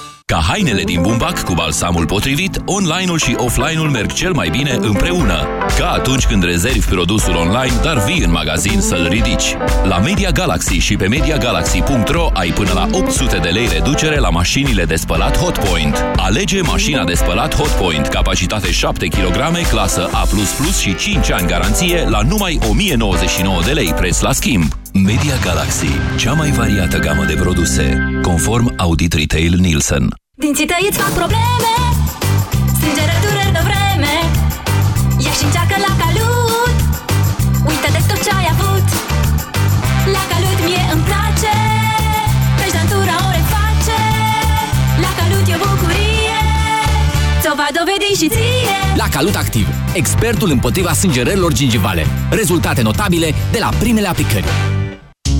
Ca hainele din bumbac cu balsamul potrivit, online-ul și offline-ul merg cel mai bine împreună. Ca atunci când rezervi produsul online, dar vii în magazin să-l ridici. La Media Galaxy și pe MediaGalaxy.ro ai până la 800 de lei reducere la mașinile de spălat Hotpoint. Alege mașina de spălat Hotpoint, capacitate 7 kg, clasă A++ și 5 ani garanție la numai 1099 de lei preț la schimb. Media Galaxy, cea mai variată gamă de produse, conform Audit Retail Nielsen. Dinții tăi îți fac probleme. Strângere, dureri de vreme. Ia și încearcă la calut. Uită de tot ce ai avut. La calut mie îmi place. Preșdantura o reface. La calut e o bucurie. Ți-o va dovedi și ție. La Calut Activ, expertul împotriva sângerărilor gingivale. Rezultate notabile de la primele aplicări.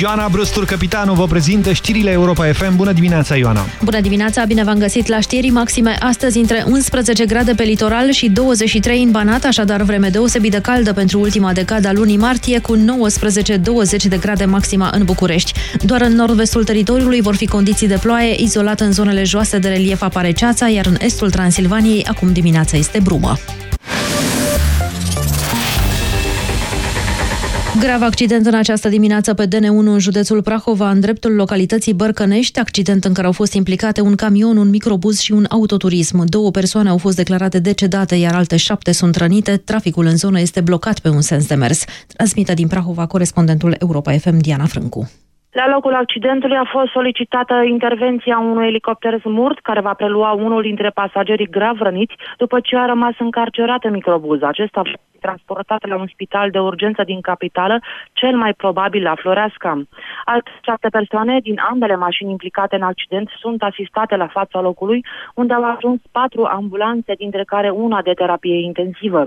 Ioana Brustur, capitanul, vă prezintă știrile Europa FM. Bună dimineața, Ioana! Bună dimineața, bine v-am găsit la știri maxime astăzi între 11 grade pe litoral și 23 în Banat, așadar vreme deosebit de caldă pentru ultima decadă a lunii martie, cu 19-20 de grade maxima în București. Doar în nord-vestul teritoriului vor fi condiții de ploaie, izolat în zonele joase de relief apare ceața, iar în estul Transilvaniei acum dimineața este brumă. Grav accident în această dimineață pe DN1 în județul Prahova, în dreptul localității Bărcănești, accident în care au fost implicate un camion, un microbuz și un autoturism. Două persoane au fost declarate decedate, iar alte șapte sunt rănite. Traficul în zonă este blocat pe un sens de mers. Transmită din Prahova corespondentul Europa FM, Diana Frâncu. La locul accidentului a fost solicitată intervenția unui elicopter smurt care va prelua unul dintre pasagerii grav răniți după ce a rămas încarcerat în microbuz. Acesta va fi transportat la un spital de urgență din capitală, cel mai probabil la Floreasca. Alte șapte persoane din ambele mașini implicate în accident sunt asistate la fața locului, unde au ajuns patru ambulanțe, dintre care una de terapie intensivă.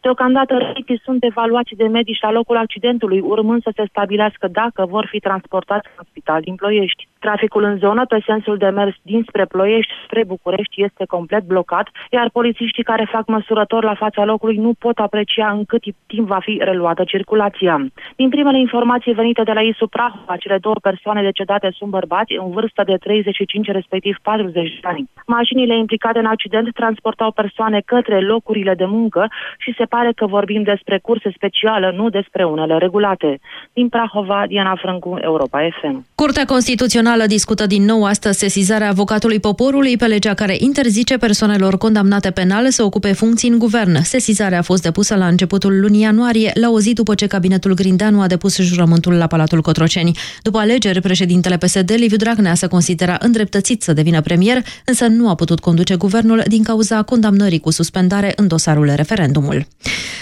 Deocamdată răniții sunt evaluați de medici la locul accidentului, urmând să se stabilească dacă vor fi transportați în spital din Ploiești. Traficul în zonă, pe sensul de mers dinspre Ploiești spre București, este complet blocat, iar polițiștii care fac măsurător la fața locului nu pot aprecia în cât timp va fi reluată circulația. Din primele informații venite de la ISU Prahova, cele două persoane decedate sunt bărbați în vârstă de 35 respectiv 40 de ani. Mașinile implicate în accident transportau persoane către locurile de muncă și se pare că vorbim despre curse speciale, nu despre unele regulate. Din Prahova, Diana Frâncu, Europa FM. Curtea Constituțională discută din nou astăzi sesizarea avocatului poporului pe legea care interzice persoanelor condamnate penal să ocupe funcții în guvern. Sesizarea a fost depusă la începutul lunii ianuarie, la o zi după ce cabinetul Grindeanu a depus jurământul la Palatul Cotroceni. După alegeri, președintele PSD, Liviu Dragnea, se considera îndreptățit să devină premier, însă nu a putut conduce guvernul din cauza condamnării cu suspendare în dosarul referendumul.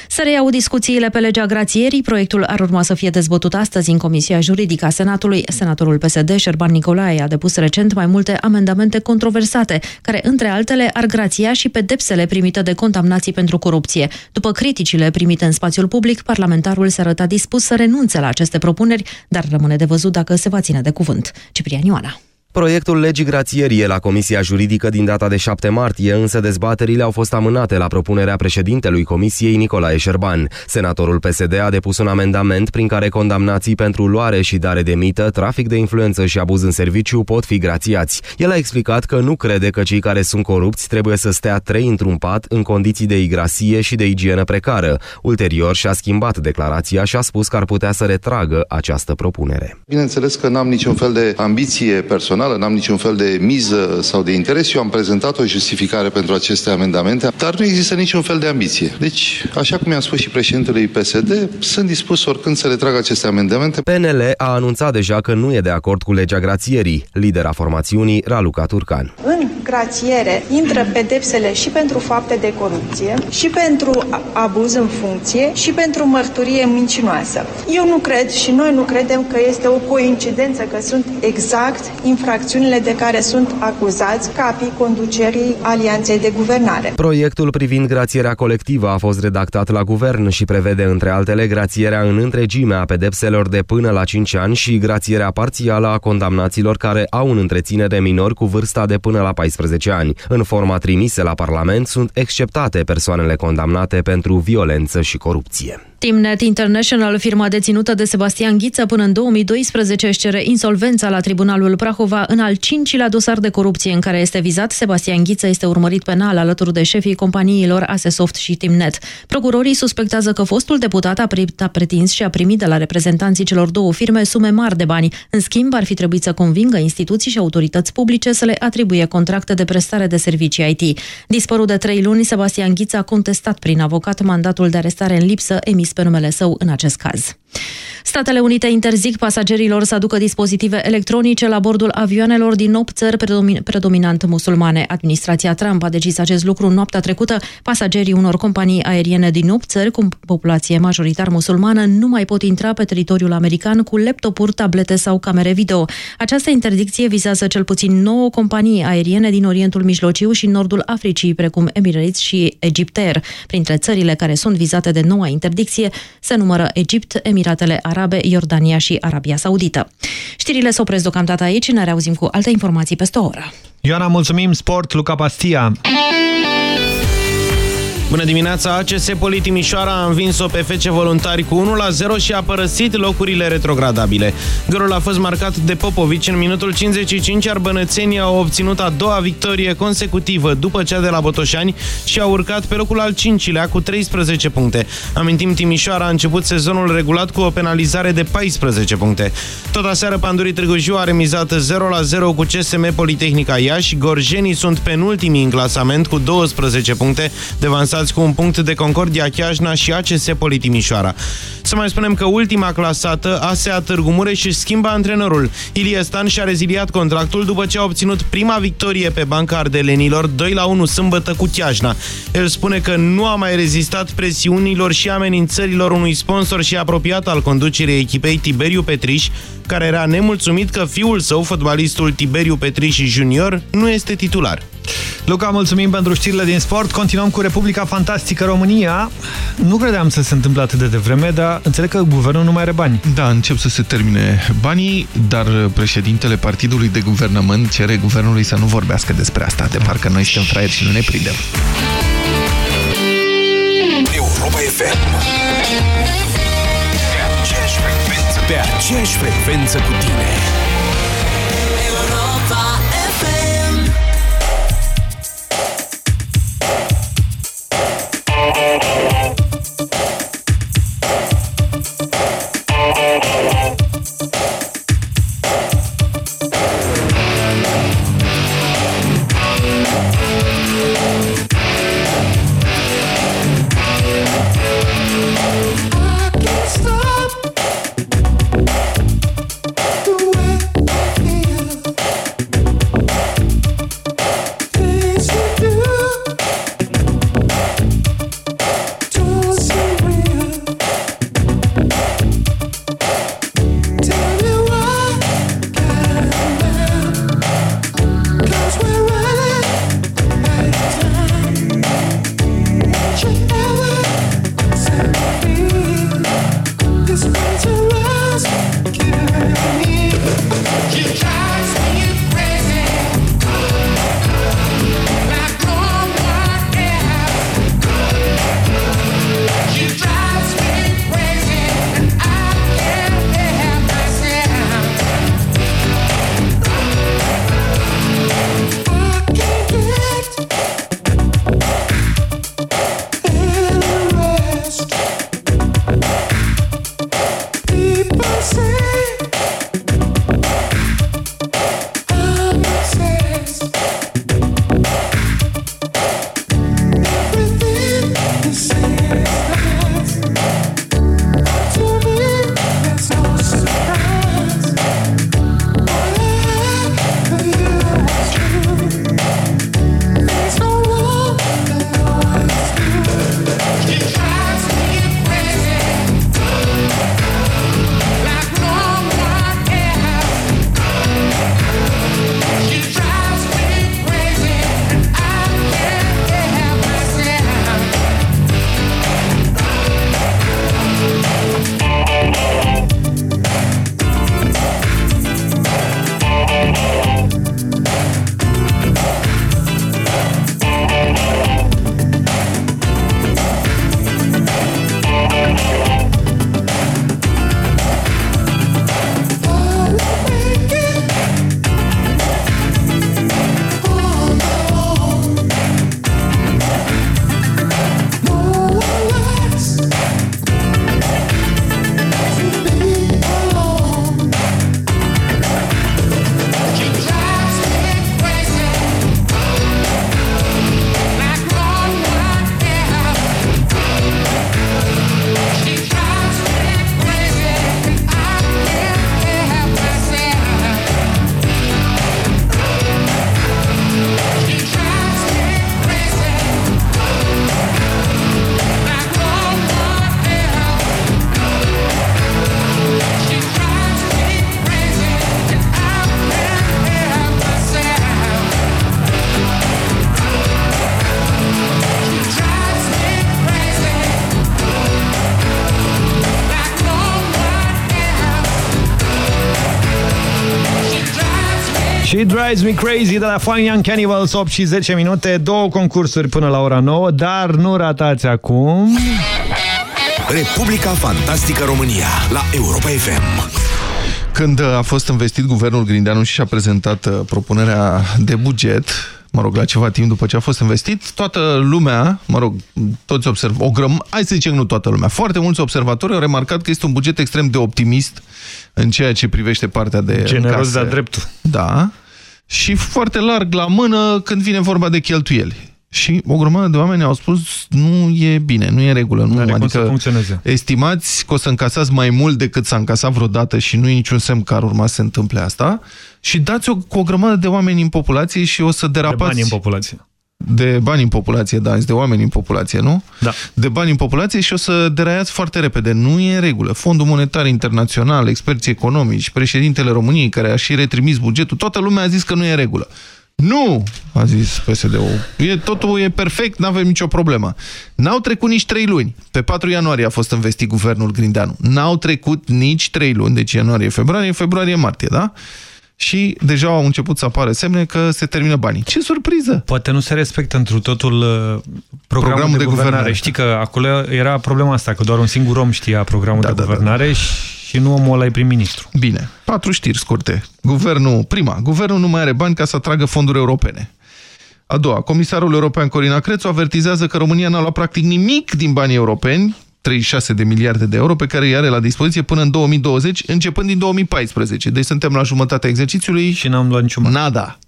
Să reiau discuțiile pe legea grațierii, proiectul ar urma să fie dezbătut astăzi în Comisia Juridică a Senatului. Senatorul PSD, Șerban Nicolae, a depus recent mai multe amendamente controversate, care, între altele, ar grația și pedepsele primite de condamnații pentru corupție. După criticile primite în spațiul public, parlamentarul se arăta dispus să renunțe la aceste propuneri, dar rămâne de văzut dacă se va ține de cuvânt. Ciprian Ioana. Proiectul legii grațierii e la Comisia Juridică din data de 7 martie, însă dezbaterile au fost amânate la propunerea președintelui Comisiei Nicolae Șerban. Senatorul PSD a depus un amendament prin care condamnații pentru luare și dare de mită, trafic de influență și abuz în serviciu pot fi grațiați. El a explicat că nu crede că cei care sunt corupți trebuie să stea trei într-un pat în condiții de igrasie și de igienă precară. Ulterior și-a schimbat declarația și a spus că ar putea să retragă această propunere. Bineînțeles că n-am niciun fel de ambiție personală personală, n-am niciun fel de miză sau de interes. Eu am prezentat o justificare pentru aceste amendamente, dar nu există niciun fel de ambiție. Deci, așa cum i-am spus și președintelui PSD, sunt dispus oricând să retrag aceste amendamente. PNL a anunțat deja că nu e de acord cu legea grațierii. Lidera formațiunii, Raluca Turcan. În grațiere intră pedepsele și pentru fapte de corupție, și pentru abuz în funcție, și pentru mărturie mincinoasă. Eu nu cred și noi nu credem că este o coincidență că sunt exact infracțiuni infracțiunile de care sunt acuzați capii conducerii alianței de guvernare. Proiectul privind grațierea colectivă a fost redactat la guvern și prevede, între altele, grațierea în întregime a pedepselor de până la 5 ani și grațierea parțială a condamnaților care au în întreținere minori cu vârsta de până la 14 ani. În forma trimisă la Parlament sunt exceptate persoanele condamnate pentru violență și corupție. Timnet International, firma deținută de Sebastian Ghiță până în 2012, își cere insolvența la Tribunalul Prahova în al cincilea dosar de corupție în care este vizat. Sebastian Ghiță este urmărit penal alături de șefii companiilor Asesoft și Timnet. Procurorii suspectează că fostul deputat a, a pretins și a primit de la reprezentanții celor două firme sume mari de bani. În schimb, ar fi trebuit să convingă instituții și autorități publice să le atribuie contracte de prestare de servicii IT. Dispărut de trei luni, Sebastian Ghiță a contestat prin avocat mandatul de arestare în lipsă emis pe numele său în acest caz. Statele Unite interzic pasagerilor să aducă dispozitive electronice la bordul avioanelor din 8 țări predominant musulmane. Administrația Trump a decis acest lucru noaptea trecută. Pasagerii unor companii aeriene din 8 țări cu populație majoritar musulmană nu mai pot intra pe teritoriul american cu laptopuri, tablete sau camere video. Această interdicție vizează cel puțin 9 companii aeriene din Orientul Mijlociu și Nordul Africii, precum Emirates și Egyptair. Printre țările care sunt vizate de noua interdicție se numără Egipt, Emiratele Arabe, Iordania și Arabia Saudită. Știrile s-au opresc deocamdată aici, ne reauzim cu alte informații peste o oră. Ioana, mulțumim! Sport, Luca Pastia! Bună dimineața! ACS Politimișoara a învins-o pe FC Voluntari cu 1-0 și a părăsit locurile retrogradabile. Gărul a fost marcat de Popovici în minutul 55, iar bănățenii au obținut a doua victorie consecutivă după cea de la Botoșani și au urcat pe locul al cincilea cu 13 puncte. Amintim, Timișoara a început sezonul regulat cu o penalizare de 14 puncte. Tot aseară, Pandurii Târgu Jiu a remizat 0-0 cu CSM Politehnica Iași. Gorjenii sunt penultimii în clasament cu 12 puncte, devansați clasați cu un punct de Concordia Chiajna și ACS Politimișoara. Să mai spunem că ultima clasată, ASEA Târgu Mureș, își schimba antrenorul. Ilie Stan și-a reziliat contractul după ce a obținut prima victorie pe banca ardelenilor 2 la 1 sâmbătă cu Chiajna. El spune că nu a mai rezistat presiunilor și amenințărilor unui sponsor și apropiat al conducerii echipei Tiberiu Petriș, care era nemulțumit că fiul său, fotbalistul Tiberiu Petriș Junior, nu este titular. Luca, mulțumim pentru știrile din sport. Continuăm cu Republica Fantastică România. Nu credeam să se întâmple atât de devreme, dar înțeleg că guvernul nu mai are bani. Da, încep să se termine banii, dar președintele partidului de guvernământ cere guvernului să nu vorbească despre asta, de parcă noi suntem fraieri și nu ne prindem. Europa FM Pe aceeași frecvență cu tine She Drives Me Crazy de la Fine Young Cannibals 8 și 10 minute, două concursuri până la ora 9, dar nu ratați acum... Republica Fantastică România la Europa FM. Când a fost investit guvernul Grindeanu și și-a prezentat uh, propunerea de buget, mă rog, la ceva timp după ce a fost investit, toată lumea, mă rog, toți observ, o grăm, hai să zicem nu toată lumea, foarte mulți observatori au remarcat că este un buget extrem de optimist în ceea ce privește partea de Generos de-a dreptul. Da. Și foarte larg la mână când vine vorba de cheltuieli. Și o grămadă de oameni au spus nu e bine, nu e în regulă. Nu, N-are cum să adică funcționeze. estimați că o să încasați mai mult decât s-a încasat vreodată și nu e niciun semn că ar urma să se întâmple asta și dați-o cu o grămadă de oameni în populație și o să derapați... De bani în populație. De bani în populație, da, de oameni în populație, nu? Da. De bani în populație și o să deraiați foarte repede. Nu e în regulă. Fondul Monetar Internațional, experții economici, președintele României, care a și retrimis bugetul, toată lumea a zis că nu e în regulă. Nu, a zis PSD-ul. E, totul e perfect, nu avem nicio problemă. N-au trecut nici trei luni. Pe 4 ianuarie a fost investit guvernul Grindeanu. N-au trecut nici trei luni, deci ianuarie, februarie, februarie, martie, da? Și deja au început să apară semne că se termină banii. Ce surpriză! Poate nu se respectă întru totul uh, programul, Programul de, de guvernare. guvernare. Știi că acolo era problema asta, că doar un singur om știa programul Da, de da, da. guvernare și nu omul ăla e prim-ministru. Bine, patru știri scurte. Guvernul, prima, guvernul nu mai are bani ca să atragă fonduri europene. A doua, comisarul european Corina Crețu avertizează că România n-a luat practic nimic din banii europeni, 36 de miliarde de euro, pe care îi are la dispoziție până în 2020, începând din 2014. Deci suntem la jumătatea exercițiului. Și n-am luat niciun bani. Nada.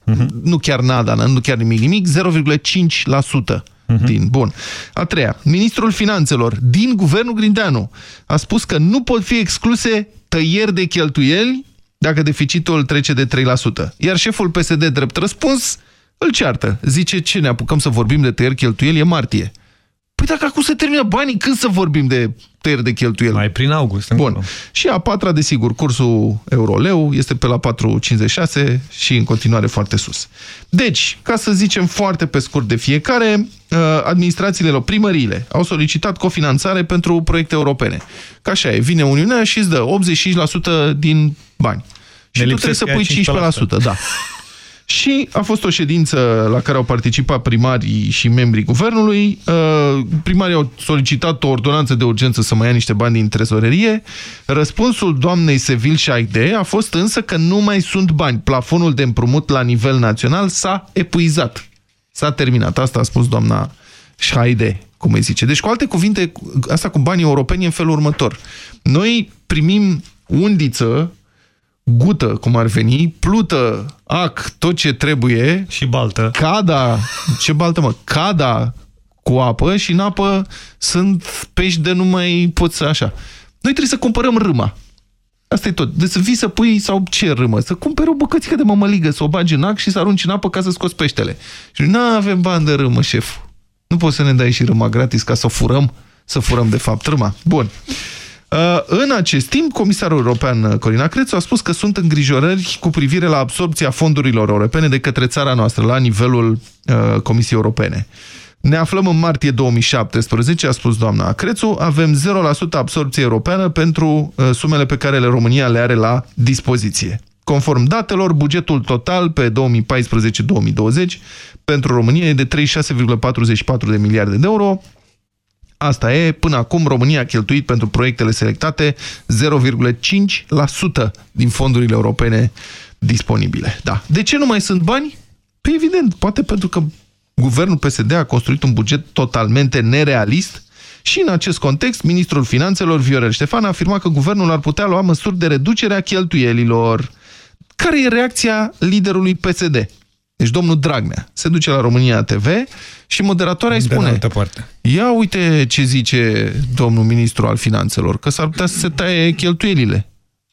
Nu chiar nada, nu chiar nimic, nimic, 0,5%. Din. Bun. A treia, ministrul finanțelor din guvernul Grindeanu a spus că nu pot fi excluse tăieri de cheltuieli dacă deficitul trece de 3%. Iar șeful PSD drept răspuns îl ceartă. Zice, ce ne apucăm să vorbim de tăieri cheltuieli? E martie. Păi dacă acum se termină banii, când să vorbim de tăieri de cheltuieli? Mai prin august. Bun. încolo. Și a patra, desigur, cursul euro-leu este pe la 4,56 și în continuare foarte sus. Deci, ca să zicem foarte pe scurt de fiecare, uh, administrațiile, primăriile au solicitat cofinanțare pentru proiecte europene. Ca așa e, vine Uniunea și îți dă 85% din bani. Și Ne tu trebuie să lipsesc pui aia 15%, da. (laughs) Și a fost o ședință la care au participat primarii și membrii guvernului. Uh, Primarii au solicitat o ordonanță de urgență să mai ia niște bani din trezorerie. Răspunsul doamnei Sevil Șaide a fost însă că nu mai sunt bani. Plafonul de împrumut la nivel național s-a epuizat. S-a terminat. Asta a spus doamna Șaide, cum îi zice. Deci, cu alte cuvinte, asta cu banii europeni e în felul următor. Noi primim undiță gută, cum ar veni, plută, ac, tot ce trebuie. Și baltă. Cada, ce baltă mă? Cada cu apă și în apă sunt pești de nu mai poți să așa. Noi trebuie să cumpărăm râma. Asta e tot. Deci să vii să pui, sau ce râmă? Să cumperi o bucățică de mămăligă, să o bagi în ac și să arunci în apă ca să scoți peștele. Și nu avem bani de râmă, șef. Nu poți să ne dai și râma gratis ca să o furăm? Să furăm, de fapt, râma. Bun. Uh, În acest timp, Comisarul European uh, Corina Crețu a spus că sunt îngrijorări cu privire la absorpția fondurilor europene de către țara noastră la nivelul uh, Comisiei Europene. Ne aflăm în martie 2017, a spus doamna Crețu, avem 0% absorpție europeană pentru uh, sumele pe care le România le are la dispoziție. Conform datelor, bugetul total pe 2014-2020 pentru România e de 36,44 de miliarde de euro, Asta e, până acum România a cheltuit pentru proiectele selectate 0,5% din fondurile europene disponibile. Da. De ce nu mai sunt bani? Păi evident, poate pentru că guvernul PSD a construit un buget totalmente nerealist și în acest context, ministrul finanțelor Viorel Ștefan a afirmat că guvernul ar putea lua măsuri de reducere a cheltuielilor. Care e reacția liderului PSD? Deci domnul Dragnea se duce la România TV și moderatoarea îi De spune în altă parte. Ia uite ce zice domnul ministru al finanțelor, că s-ar putea să se taie cheltuielile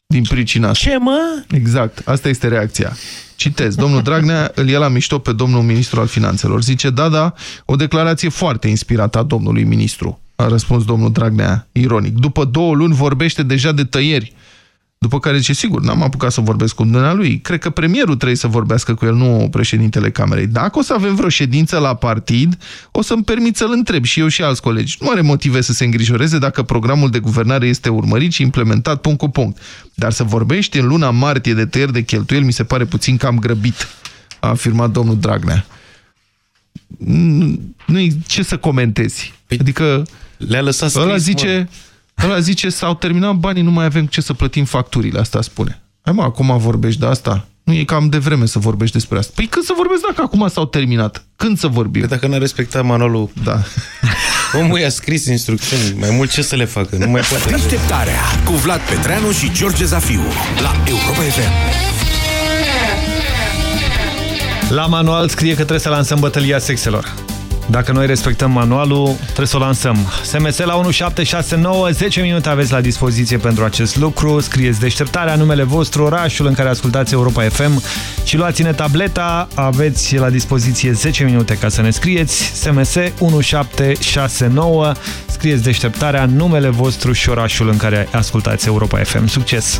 din pricina asta. Ce mă? Exact, asta este reacția. Citez, domnul Dragnea îl ia la mișto pe domnul ministru al finanțelor. Zice, da, da, o declarație foarte inspirată a domnului ministru, a răspuns domnul Dragnea ironic. După două luni vorbește deja de tăieri. După care zice, sigur, n-am apucat să vorbesc cu lui. Cred că premierul trebuie să vorbească cu el, nu președintele Camerei. Dacă o să avem vreo ședință la partid, o să-mi permit să-l întreb și eu și alți colegi. Nu are motive să se îngrijoreze dacă programul de guvernare este urmărit și implementat punct cu punct. Dar să vorbești în luna martie de tăieri de cheltuieli mi se pare puțin cam grăbit, a afirmat domnul Dragnea. Nu e ce să comentezi. Adică le-a lăsat scris, ăla zice, ăla zice s-au terminat banii, nu mai avem ce să plătim facturile, asta spune. Hai mă, acum vorbești de asta? Nu e cam de vreme să vorbești despre asta. Păi când să vorbesc dacă acum s-au terminat? Când să vorbim? Păi dacă n-a respectat manualul... Da. (laughs) Omul i-a scris instrucțiuni, mai mult ce să le facă? Nu mai poate. Deșteptarea cu Vlad Petreanu și George Zafiu la Europa FM. La manual scrie că trebuie să lansăm bătălia sexelor. Dacă noi respectăm manualul, trebuie să o lansăm. SMS la 1769, 10 minute aveți la dispoziție pentru acest lucru. Scrieți deșteptarea, numele vostru, orașul în care ascultați Europa FM și luați-ne tableta. Aveți la dispoziție 10 minute ca să ne scrieți. SMS 1769, scrieți deșteptarea, numele vostru și orașul în care ascultați Europa FM. Succes!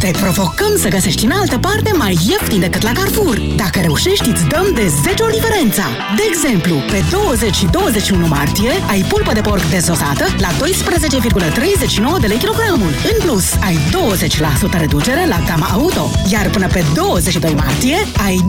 Te provocăm să găsești în altă parte mai ieftin decât la Carrefour. Dacă reușești, îți dăm de 10 ori diferența. De exemplu, pe 20 și 21 martie ai pulpă de porc dezosată la 12,39 de lei kilogramul. În plus, ai 20% reducere la gama auto. Iar până pe 22 martie ai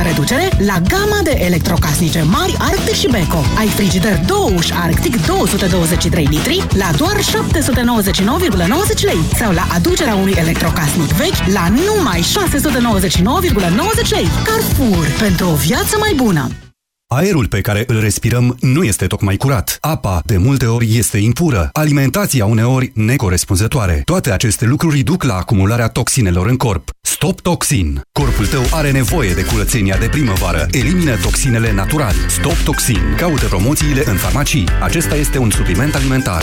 20% reducere la gama de electrocasnice mari Arctic și Beko. Ai frigider 2 uși Arctic 223 litri la doar 799,90 lei sau la aducerea unui electrocasnic vechi la numai 699,90 lei. Carrefour, pentru o viață mai bună! Aerul pe care îl respirăm nu este tocmai curat. Apa, de multe ori, este impură. Alimentația, uneori, necorespunzătoare. Toate aceste lucruri duc la acumularea toxinelor în corp. Stop Toxin. Corpul tău are nevoie de curățenia de primăvară. Elimină toxinele natural. Stop Toxin. Caută promoțiile în farmacii. Acesta este un supliment alimentar.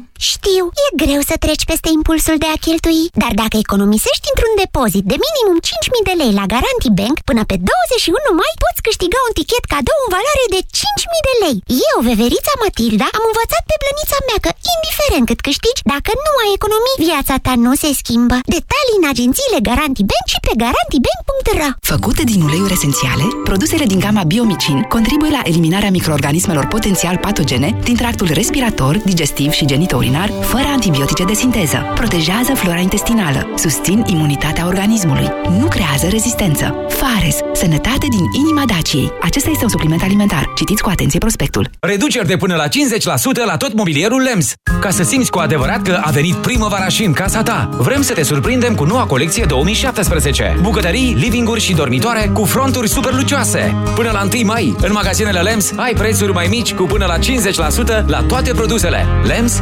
Știu, e greu să treci peste impulsul de a cheltui, dar dacă economisești într-un depozit de minimum 5.000 de lei la Garanti Bank, până pe 21 mai poți câștiga un tichet cadou în valoare de 5.000 de lei. Eu, veverița Matilda, am învățat pe blănița mea că, indiferent cât câștigi, dacă nu ai economii, viața ta nu se schimbă. Detalii în agențiile Garanti Bank și pe garantibank.ro Făcute din uleiuri esențiale, produsele din gama Biomicin contribuie la eliminarea microorganismelor potențial patogene din tractul respirator, digestiv și genitourinal fără antibiotice de sinteză. Protejează flora intestinală, susțin imunitatea organismului, nu creează rezistență. Fares, sănătate din inima Daciei. Acesta este un supliment alimentar. Citiți cu atenție prospectul. Reduceri de până la 50% la tot mobilierul LEMS. Ca să simți cu adevărat că a venit primăvara și în casa ta. Vrem să te surprindem cu noua colecție 2017. Bucătării, livinguri și dormitoare cu fronturi super lucioase. Până la 1 mai, în magazinele LEMS ai prețuri mai mici cu până la 50% la toate produsele. LEMS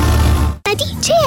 Tati, ce e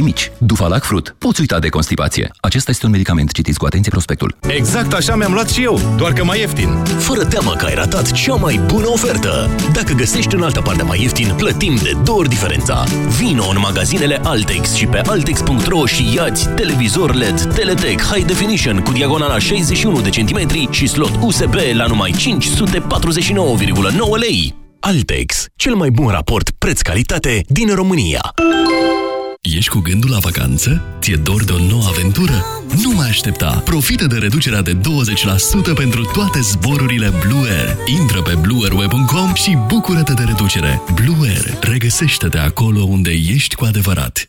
mici. Dufalac Fruit. Poți uita de constipație. Acesta este un medicament. Citiți cu atenție prospectul. Exact așa mi-am luat și eu, doar că mai ieftin. Fără teamă că ai ratat cea mai bună ofertă. Dacă găsești în altă parte mai ieftin, plătim de două ori diferența. Vino în magazinele Altex și pe altex.ro și iați televizor LED Teletech High Definition cu diagonala 61 de centimetri și slot USB la numai 549,9 lei. Altex, cel mai bun raport preț-calitate din România. Ești cu gândul la vacanță? Ți-e dor de o nouă aventură? Nu mai aștepta! Profită de reducerea de 20% pentru toate zborurile Blue Air. Intră pe blueairweb.com și bucură-te de reducere. Blue Air. Regăsește-te acolo unde ești cu adevărat.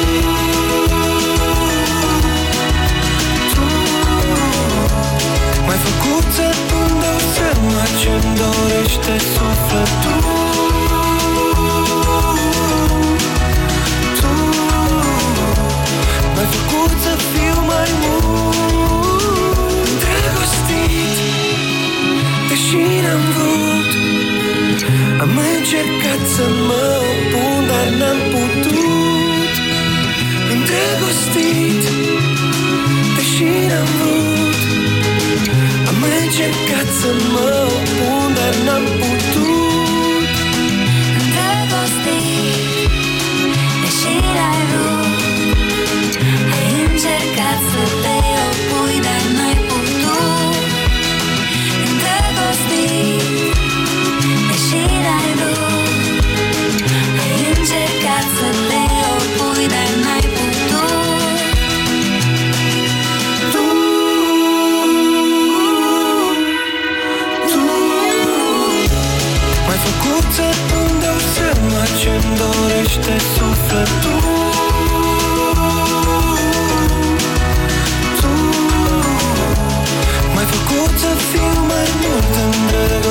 sufletul Tu M-ai făcut să fiu mai mult Îndrăgostit Deși n-am vrut Am încercat să mă opun Dar n-am putut Îndrăgostit Deși n-am vrut Am încercat să mă opun Dar n-am putut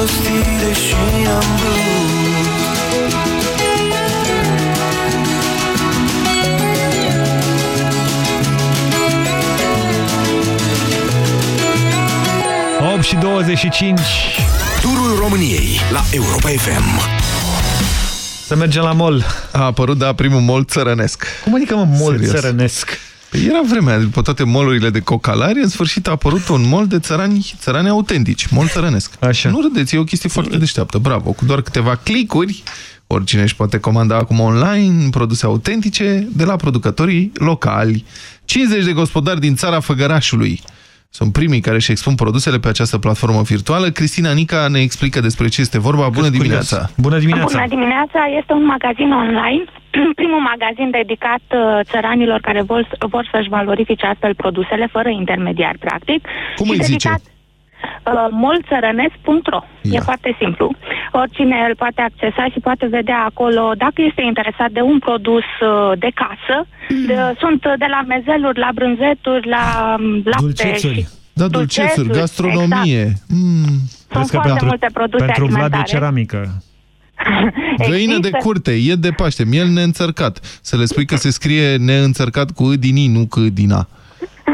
îndrăgostit Deși am vrut Opt și 25. Turul României la Europa FM. Să mergem la mall. A apărut, da, primul mall țărănesc. Cum adică, mă, mall Serios. țărănesc? Păi era vremea, după toate molurile de cocalari, în sfârșit a apărut un mol de țărani, țărani autentici, mol țărănesc. Așa. Nu râdeți, e o chestie foarte deșteaptă, bravo. Cu doar câteva clicuri, oricine își poate comanda acum online produse autentice de la producătorii locali. 50 de gospodari din țara Făgărașului sunt primii care își expun produsele pe această platformă virtuală. Cristina Nica ne explică despre ce este vorba. Bună dimineața! Bună dimineața! Bună dimineața! Este un magazin online, (clears throat) primul magazin dedicat uh, țăranilor care vor, vor să-și valorifice astfel produsele fără intermediari, practic. Cum și îi zice? Dedicat uh, molțărănesc.ro. E foarte simplu. Oricine îl poate accesa și poate vedea acolo dacă este interesat de un produs uh, de casă. De, sunt uh, de la mezeluri, la brânzeturi, la um, lapte și Da, dulcețuri, Dulcețuri, gastronomie. Mm. Sunt foarte multe produse Pentru Vlad de alimentare. ceramică. (laughs) Găină de Există- curte, ied de Paște, miel neînțărcat. Să le spui că se scrie neînțărcat cu îdini, nu cu îdina.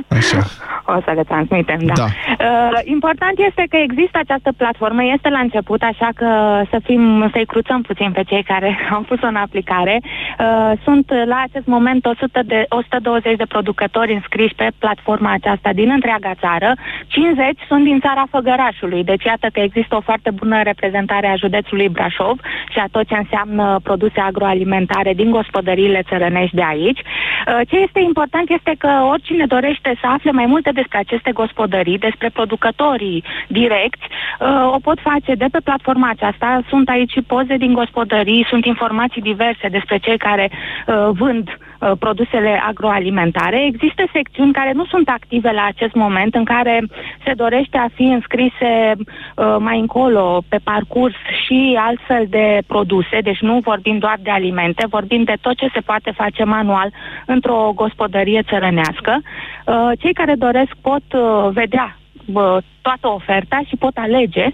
Așa. (laughs) O să le transmitem, da. Da. Uh, important este că există această platformă, este la început, așa că să fim, să-i cruțăm puțin pe cei care (laughs) au pus-o în aplicare. Uh, sunt la acest moment 100 de, 120 de producători înscriși pe platforma aceasta din întreaga țară. 50 sunt din țara Făgărașului, deci iată că există o foarte bună reprezentare a județului Brașov și a tot ce înseamnă produse agroalimentare din gospodăriile țărănești de aici. Uh, Ce este important este că oricine dorește să afle mai multe despre aceste gospodării, despre producătorii direcți, uh, o pot face de pe platforma aceasta. Sunt aici și poze din gospodării, sunt informații diverse despre cei care uh, vând uh, produsele agroalimentare. Există secțiuni care nu sunt active la acest moment, în care se dorește a fi înscrise uh, mai încolo, pe parcurs, și altfel de produse, deci nu vorbim doar de alimente, vorbim de tot ce se poate face manual într-o gospodărie țărănească. Uh, Cei care doresc pot uh, vedea uh, toată oferta și pot alege.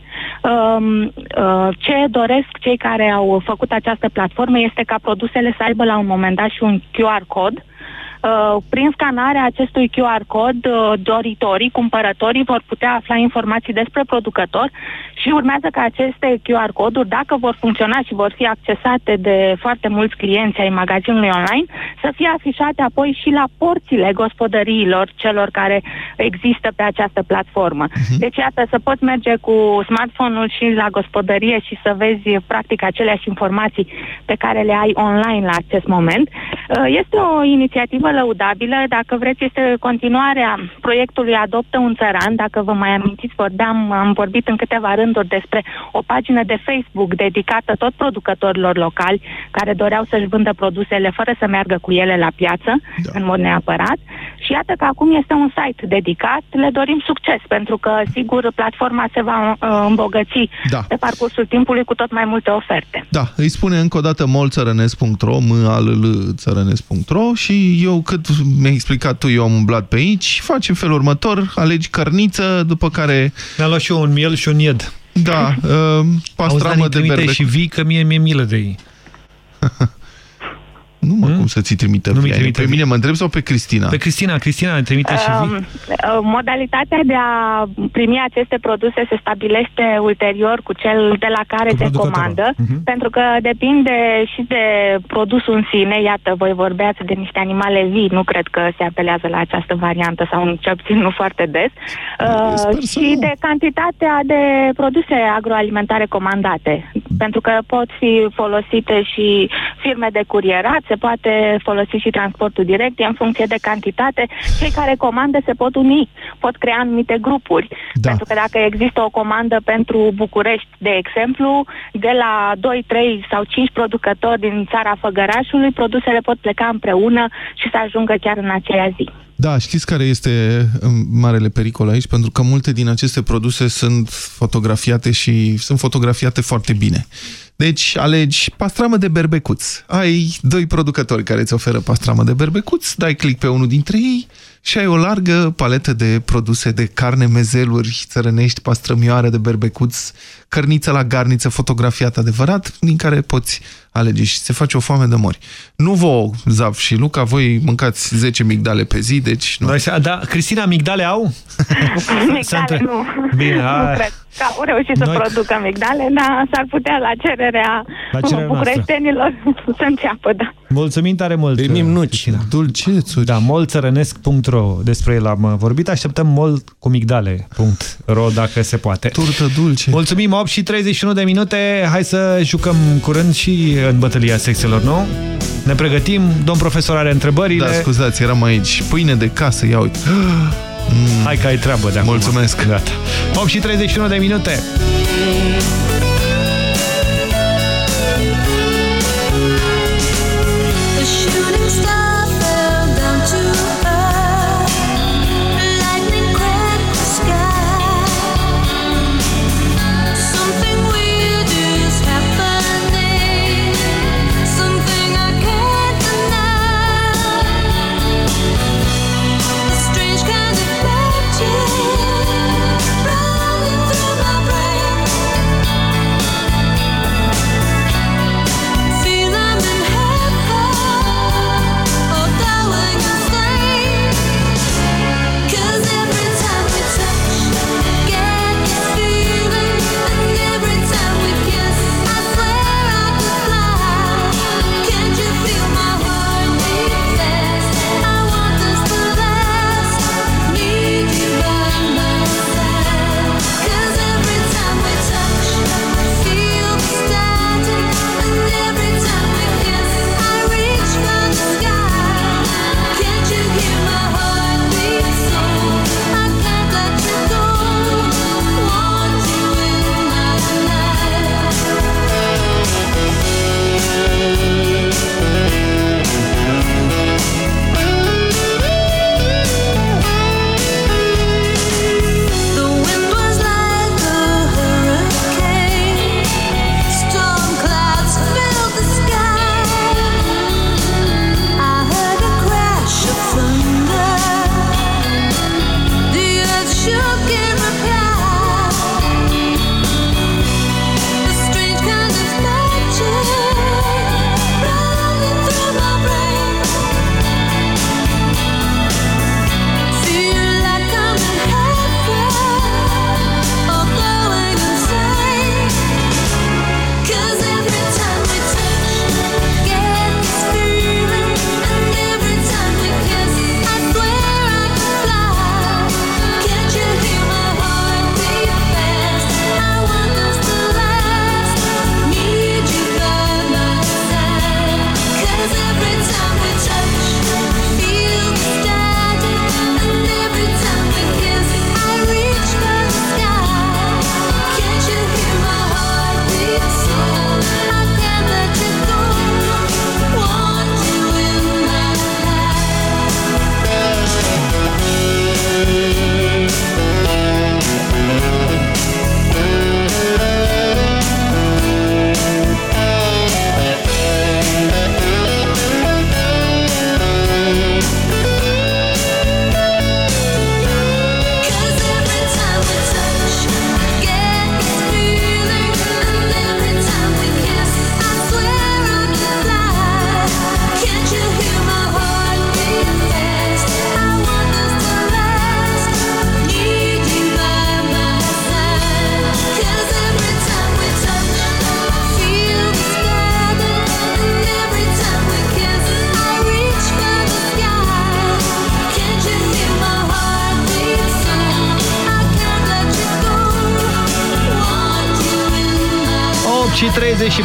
Um, uh, Ce doresc cei care au făcut această platformă este ca produsele să aibă la un moment dat și un QR cod. Uh, prin scanarea acestui QR cod, uh, doritorii, cumpărătorii vor putea afla informații despre producător și urmează ca aceste QR coduri, dacă vor funcționa și vor fi accesate de foarte mulți clienți ai magazinului online, să fie afișate apoi și la porțile gospodăriilor celor care există pe această platformă. Deci, iată, să poți merge cu smartphone-ul și la gospodărie și să vezi practic aceleași informații pe care le ai online la acest moment. Uh, Este o inițiativă lăudabilă, dacă vreți, este continuarea proiectului Adoptă un țăran. Dacă vă mai amintiți, vorbeam, am vorbit în câteva rânduri despre o pagină de Facebook dedicată tot producătorilor locali care doreau să-și vândă produsele fără să meargă cu ele la piață, da. în mod neapărat. Și iată că acum este un site dedicat. Le dorim succes, pentru că, sigur, platforma se va uh, îmbogăți Da. pe parcursul timpului cu tot mai multe oferte. Da, îi spune încă o dată molțărănesc.ro, m a l l țărănesc.ro și eu cât mi-ai explicat tu, eu am umblat pe aici, faci în felul următor, alegi cărniță, după care... Mi-a luat și eu un miel și un ied. Da, uh, pastramă de berbec. și vii, că mie mi-e milă de ei. (laughs) Nu mă, cum să ți trimite Nu mi Viane? trimite Pe mine mă întreb sau pe Cristina? Pe Cristina, Cristina ne trimite și vii. Um, uh, Modalitatea de a primi aceste produse se stabilește ulterior cu cel de la care Cu se producătorul. comandă, Mhm. pentru că depinde și de produsul în sine. Iată, voi vorbeați de niște animale vii, nu cred că se apelează la această variantă sau cel puțin nu foarte des. Uh, și de cantitatea de produse agroalimentare comandate, pentru că pot fi folosite și firme de curierat, se poate folosi și transportul direct, e în funcție de cantitate. Cei care comandă se pot uni, pot crea anumite grupuri. Da. Pentru că dacă există o comandă pentru București, de exemplu, de la 2, 3 sau 5 producători din țara Făgărașului, produsele pot pleca împreună și să ajungă chiar în aceea zi. Da, știți care este um, marele pericol aici? Pentru că multe din aceste produse sunt fotografiate și sunt fotografiate foarte bine. Deci alegi pastramă de berbecuț. Ai doi producători care îți oferă pastramă de berbecuț, dai click pe unul dintre ei și ai o largă paletă de produse de carne, mezeluri, țărănești, pastrămioară de berbecuț, cărniță la garniță fotografiat adevărat, din care poți alege și se face o foame de mori. Nu vă, Zav și Luca, voi mâncați 10 migdale pe zi, deci nu. Da, Cristina, migdale au? (laughs) Migdale, nu. Bine, nu hai. cred că au reușit să Noi- producă migdale, dar s-ar putea la cererea, La cererea bucureștenilor (laughs) să înceapă, da. Mulțumim tare mult. Primim nuci, dulcețuri. Da, molțărănesc.ro Despre el am uh, vorbit. Așteptăm mol cu migdale.ro dacă se poate. Turtă dulce. Mulțumim, 8 și 31 de minute. Hai să jucăm curând și în bătălia sexelor, nu? Ne pregătim. Domn profesor are întrebările. Da, scuzați, eram aici. Pâine de casă, ia uite. (gasps) Mm. Hai că ai treabă de acum. Mulțumesc. Gata. 8 și 31 de minute.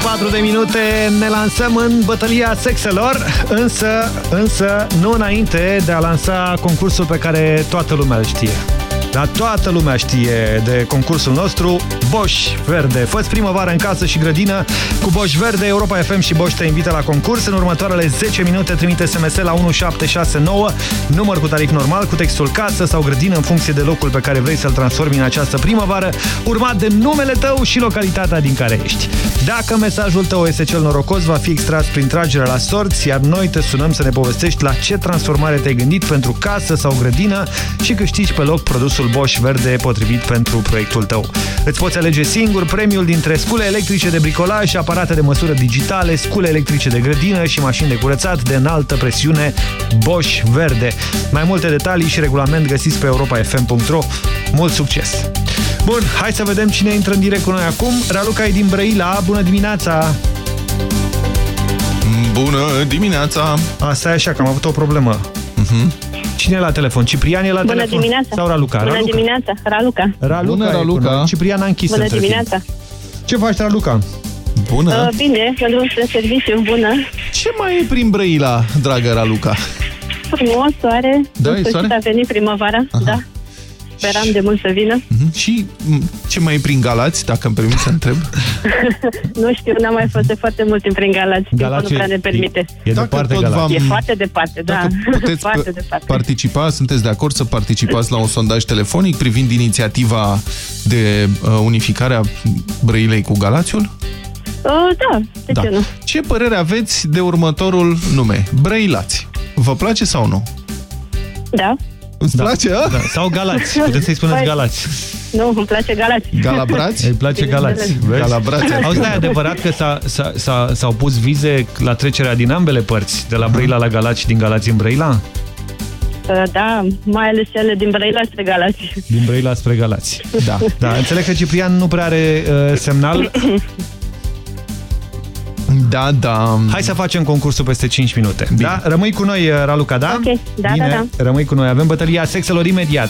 24 de minute ne lansăm în bătălia sexelor, însă, însă nu înainte de a lansa concursul pe care toată lumea îl știe. Dar toată lumea știe de concursul nostru Bosch Verde. Fă-ți primăvară în casă și grădină cu Bosch Verde. Europa FM și Bosch te invită la concurs. În următoarele 10 minute trimite SMS la 1769, număr cu tarif normal, cu textul casă sau grădină în funcție de locul pe care vrei să-l transformi în această primăvară, urmat de numele tău și localitatea din care ești. Dacă mesajul tău este cel norocos, va fi extras prin tragere la sorți, iar noi te sunăm să ne povestești la ce transformare te-ai gândit pentru casă sau grădină și câștigi pe loc produsul Bosch Verde potrivit pentru proiectul tău. Îți poți alege singur premiul dintre scule electrice de bricolaj, aparate de măsură digitale, scule electrice de grădină și mașini de curățat de înaltă presiune Bosch Verde. Mai multe detalii și regulament găsiți pe europafm.ro. Mult succes! Bun, hai să vedem cine intră în direct cu noi acum. Raluca e din Brăila. Bună dimineața! Bună dimineața! Asta e așa, că am avut o problemă. Mhm. Cine e la telefon? Ciprian e la Bună telefon? dimineața. Sau Raluca? Bună Raluca. dimineața, Raluca. Raluca, Bună, e cu Raluca. noi. Ciprian a închis Bună între timp. dimineața. Ce faci, Raluca? Bună! Uh, bine, pe drum spre serviciu, bună. Ce mai e prin Brăila, dragă Raluca? Frumos, soare. Da, În e sfârșit soare? a venit primăvara, da. Speram de mult să vină. Mhm. Și m, ce mai e prin Galați, dacă îmi permit să întreb? (laughs) nu știu, n-am mai fost de foarte mult timp prin Galați. Timpul Galați nu prea ne permite. E Dacă departe tot Galați. v-am- E foarte departe, da. (laughs) Puteți foarte p- departe. participa, sunteți de acord să participați la un sondaj telefonic privind inițiativa de uh, unificare a Brăilei cu Galațiul? Uh, da, de Da. ce nu? Ce părere aveți de următorul nume? Brăilați. Vă place sau nu? Da. Îți place, a? Da. Sau Galați. Puteți să-i spuneți Păi, Galați. Nu, îmi place Galați. Galabrați? Îi place Galați. Vezi? Galabrați. Auzi, da, e adevărat că s-a- s-a- s-a- s-au pus vize la trecerea din ambele părți, de la Brăila la Galați și din Galați în Brăila? Uh, da, mai ales cele din Brăila spre Galați. Din Brăila spre Galați. Da. Da, înțeleg că Ciprian nu prea are uh, semnal. (clears throat) Da, da. Hai să facem concursul peste 5 minute. Bine. Da? Rămâi cu noi, uh, Raluca, da? Ok, da, Bine, da, da. rămâi cu noi. Avem bătălia sexelor imediat.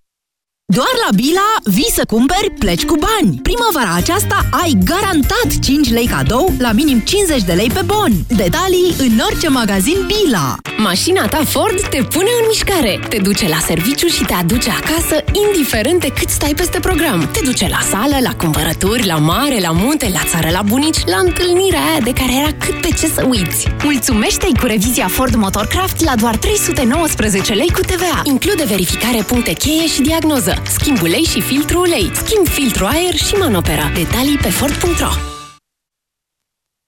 Doar la Bila vii să cumperi, pleci cu bani. Primăvara aceasta ai garantat 5 lei cadou la minim 50 de lei pe bon. Detalii în orice magazin Bila. Mașina ta Ford te pune în mișcare, te duce la serviciu și te aduce acasă, indiferent de cât stai peste program. Te duce la sală, la cumpărături, la mare, la munte, la țară, la bunici, la întâlnirea aia de care era cât pe ce să uiți. Mulțumește-i cu revizia Ford Motorcraft la doar 319 lei cu TVA. Include verificare puncte cheie și diagnoză, schimb ulei și filtru ulei, schimb filtru aer și manopera. Detalii pe Ford.ro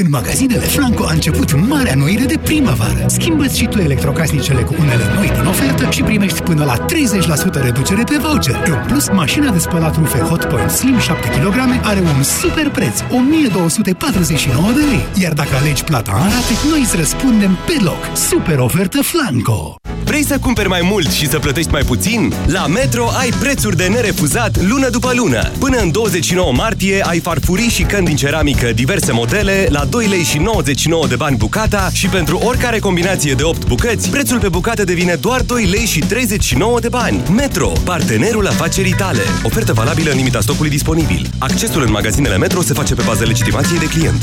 În magazinele Flanco a început marea noire de primăvară. Schimbă-ți și tu electrocasnicele cu unele noi din ofertă și primești până la 30% reducere pe voucher. În plus, mașina de spălat rufe Hotpoint Slim 7 kg are un super preț, 1249 de lei. Iar dacă alegi plata în rate, noi îți răspundem pe loc. Super ofertă Flanco! Vrei să cumperi mai mult și să plătești mai puțin? La Metro ai prețuri de nerefuzat lună după lună. Până în 29 martie ai farfurii și căni din ceramică diverse modele la 2 lei și 99 de bani bucata și pentru oricare combinație de 8 bucăți, prețul pe bucată devine doar 2 lei și 39 de bani. Metro, partenerul afacerii tale. Ofertă valabilă în limita stocului disponibil. Accesul în magazinele Metro se face pe bază legitimației de client.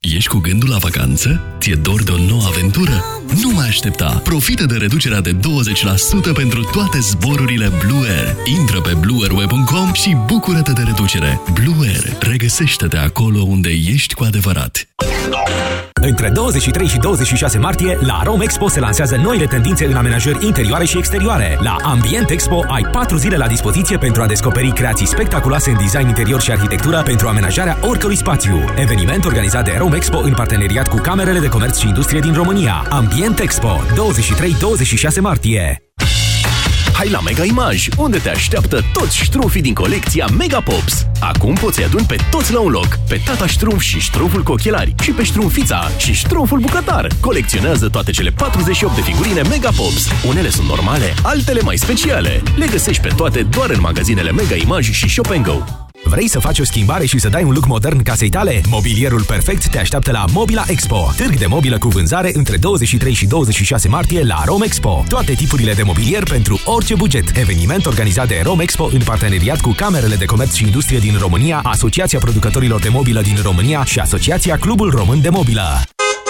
Ești cu gândul la vacanță? Ți-e dor de o nouă aventură? Nu mai aștepta! Profită de reducerea de 20% pentru toate zborurile Blue Air. Intră pe blueairweb.com și bucură-te de reducere. Blue Air. Regăsește-te acolo unde ești cu adevărat. Între 23 și 26 martie, la Rome Expo se lansează noile tendințe în amenajări interioare și exterioare. La Ambient Expo ai 4 zile la dispoziție pentru a descoperi creații spectaculoase în design interior și arhitectură pentru amenajarea oricărui spațiu. Eveniment organizat de Rome Expo în parteneriat cu Camerele de Comerț și Industrie din România. Ambient Expo, 23-26 martie. Hai la Mega Image, unde te așteaptă toți ștrumfii din colecția Mega Pops. Acum poți adun pe toți la un loc, pe tata ștrumf și ștrumful cu ochelari, și pe ștrumfița și ștrumful bucătar. Colecționează toate cele 48 de figurine Mega Pops. Unele sunt normale, altele mai speciale. Le găsești pe toate doar în magazinele Mega Image și Shop Go. Vrei să faci o schimbare și să dai un look modern casei tale? Mobilierul perfect te așteaptă la Mobila Expo, târg de mobilă cu vânzare între 23 și 26 martie la Rome Expo. Toate tipurile de mobilier pentru orice buget. Eveniment organizat de Rome Expo în parteneriat cu Camerele de Comerț și Industrie din România, Asociația Producătorilor de Mobilă din România și Asociația Clubul Român de Mobilă.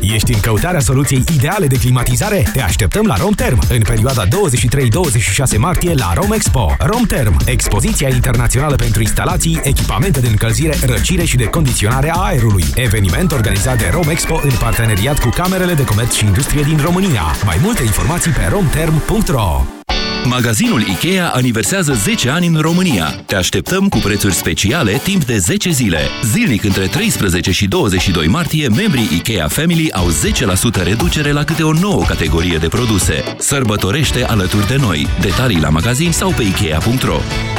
Ești în căutarea soluției ideale de climatizare? Te așteptăm la Romterm în perioada 23-26 martie la Romexpo. Romterm, expoziția internațională pentru instalații, echipamente de încălzire, răcire și de condiționare a aerului. Eveniment organizat de Romexpo în parteneriat cu Camerele de Comerț și Industrie din România. Mai multe informații pe romterm.ro Magazinul IKEA aniversează 10 ani în România. Te așteptăm cu prețuri speciale timp de 10 zile. Zilnic între 13 și 22 martie, membrii IKEA Family au 10% reducere la câte o nouă categorie de produse. Sărbătorește alături de noi. Detalii la magazin sau pe Ikea.ro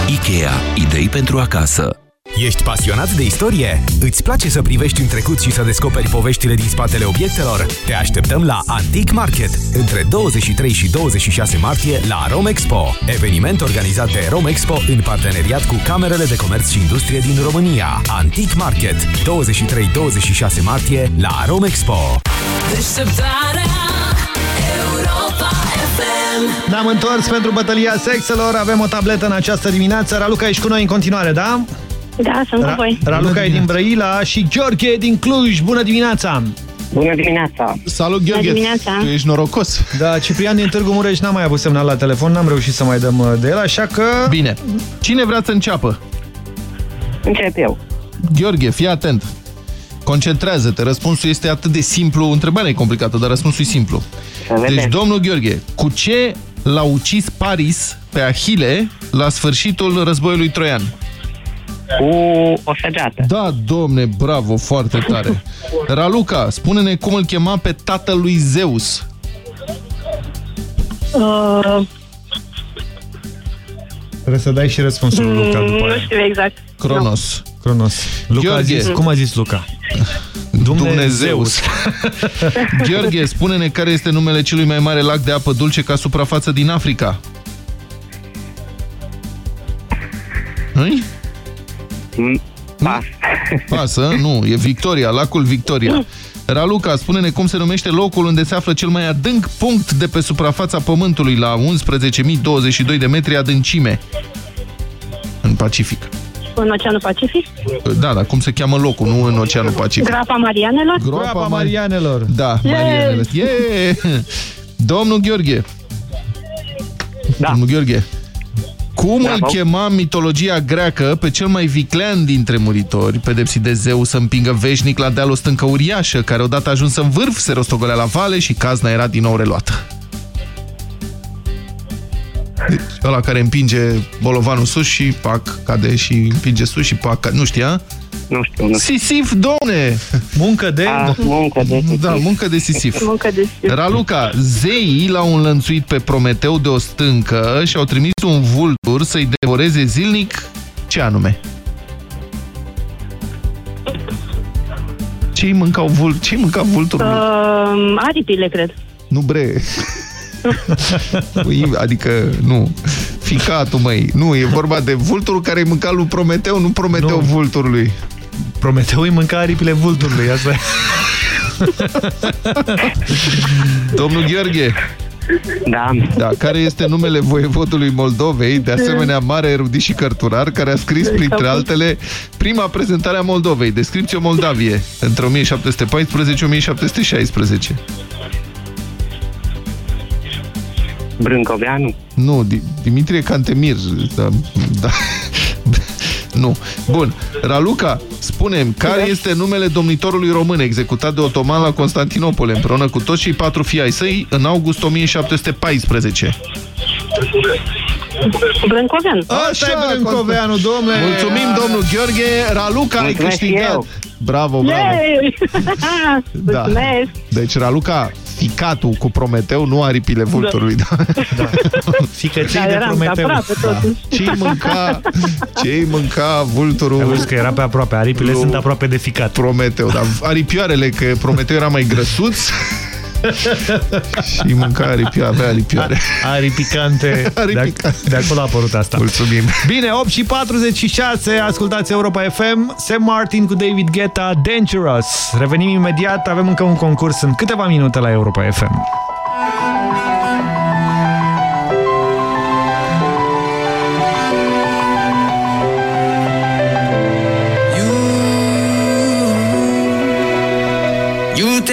IKEA. Idei pentru acasă. Ești pasionat de istorie? Îți place să privești în trecut și să descoperi poveștile din spatele obiectelor? Te așteptăm la Antique Market între 23 și 26 martie la Romexpo, eveniment organizat de Romexpo în parteneriat cu Camerele de Comerț și Industrie din România. Antique Market, 23-26 martie la Romexpo. Deșteptarea Europa FM Ne-am întors pentru bătălia sexelor, avem o tabletă în această dimineață. Raluca, ești cu noi în continuare, da? Da, sunt cu voi. Raluca e din Brăila și Gheorghe e din Cluj. Bună dimineața! Bună dimineața! Salut, Gheorghe! Bună dimineața. Tu ești norocos. Da, Ciprian din Târgu Mureș n-a mai avut semnal la telefon, n-am reușit să mai dăm uh, de el, așa că... Bine. Cine vrea să înceapă? Încep eu. Gheorghe, fii atent. Concentrează-te. Răspunsul este atât de simplu. Întrebarea e complicată, dar răspunsul e simplu. vedem. Deci, domnul Gheorghe, cu ce l-a ucis Paris pe Ahile la sfârșitul războiului troian? Cu o săgeată. Da, domne, bravo, foarte tare. Raluca, spune-ne cum îl chema pe tatăl lui Zeus. Uh, Trebuie să dai și răspunsul lui Luca după nu aia. știu exact. Cronos. Cronos. Luca a Gheorghe. zis, cum a zis Luca? Dumnezeus. (laughs) Gheorghe, spune-ne care este numele celui mai mare lac de apă dulce ca suprafață din Africa. Nu-i? Pas. Pasă? Nu, e Victoria, lacul Victoria. Raluca, spune-ne cum se numește locul unde se află cel mai adânc punct de pe suprafața Pământului, la 11.022 de metri adâncime. În Pacific. În Oceanul Pacific? Da, dar cum se cheamă locul, nu în Oceanul Pacific. Grapa Marianelor? Groapa Marianelor. Da, Yay! Marianele. Yeah! Domnul Gheorghe. Da. Domnul Gheorghe. Cum Da, îl bă. chema în mitologia greacă pe cel mai viclean dintre muritori, pedepsit de zeu să împingă veșnic la deal o stâncă uriașă, care odată ajunsă în vârf, se rostogolea la vale și cazna era din nou reluată? Deci, ăla care împinge bolovanul sus și pac, cade și împinge sus și pac, cade. nu știa? Nu știu, nu Sisif, domne! Muncă de... A, muncă de sisif. Da, muncă de sisif. Muncă de sisif. Raluca, zeii l-au înlănțuit pe Prometeu de o stâncă și au trimis un vultur să-i devoreze zilnic ce anume? Ce-i mâncau, vul... ce mâncau vulturul? Uh, aripile, cred. Nu bre. Ui, (laughs) adică, nu. Ficatul, măi. Nu, e vorba de vulturul care îi mânca lui Prometeu, nu Prometeu Nu. vulturului. Prometeu îi mânca aripile vulturului, asta e. Domnul Gheorghe. Da. Da, care este numele voievodului Moldovei, de asemenea mare erudit și cărturar, care a scris, printre altele, prima prezentare a Moldovei, Descripție Moldavie, între 1714-1716. Brâncoveanu? Nu, Di- Dimitrie Cantemir. Da, da. Nu. Bun. Raluca, spunem, care este numele domnitorului român executat de otoman la Constantinopole împreună cu toți cei patru fii ai săi în august 1714? Brâncoveanu. Asta e Brâncoveanu, domnule! Mulțumim, domnul Gheorghe. Raluca, ai Mulțumesc câștigat. eu. Bravo, bravo. Yay! (laughs) Da. Mulțumesc! Deci, Raluca, ficatul cu Prometeu, nu aripile vulturului. Da. Da. Ficăței Da, de eram pe Prometeu. aproape, totuși. Ce-i mânca, ce mânca vulturul? Ai văzut că era pe aproape. Aripile Lu- sunt aproape de ficat. Prometeu, dar aripioarele, că Prometeu era mai grăsuț (laughs) și mânca aripioare, avea aripioare. Aripicante. (laughs) Aripicante. De, de acolo a apărut asta. Mulțumim. Bine, 8 și 46, ascultați Europa FM, Sam Martin cu David Guetta, Dangerous. Revenim imediat, avem încă un concurs în câteva minute la Europa FM.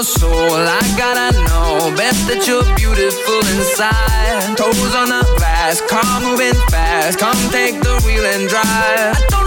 your soul, I gotta know. best that you're beautiful inside. Toes on the glass, car moving fast. Come take the wheel and drive.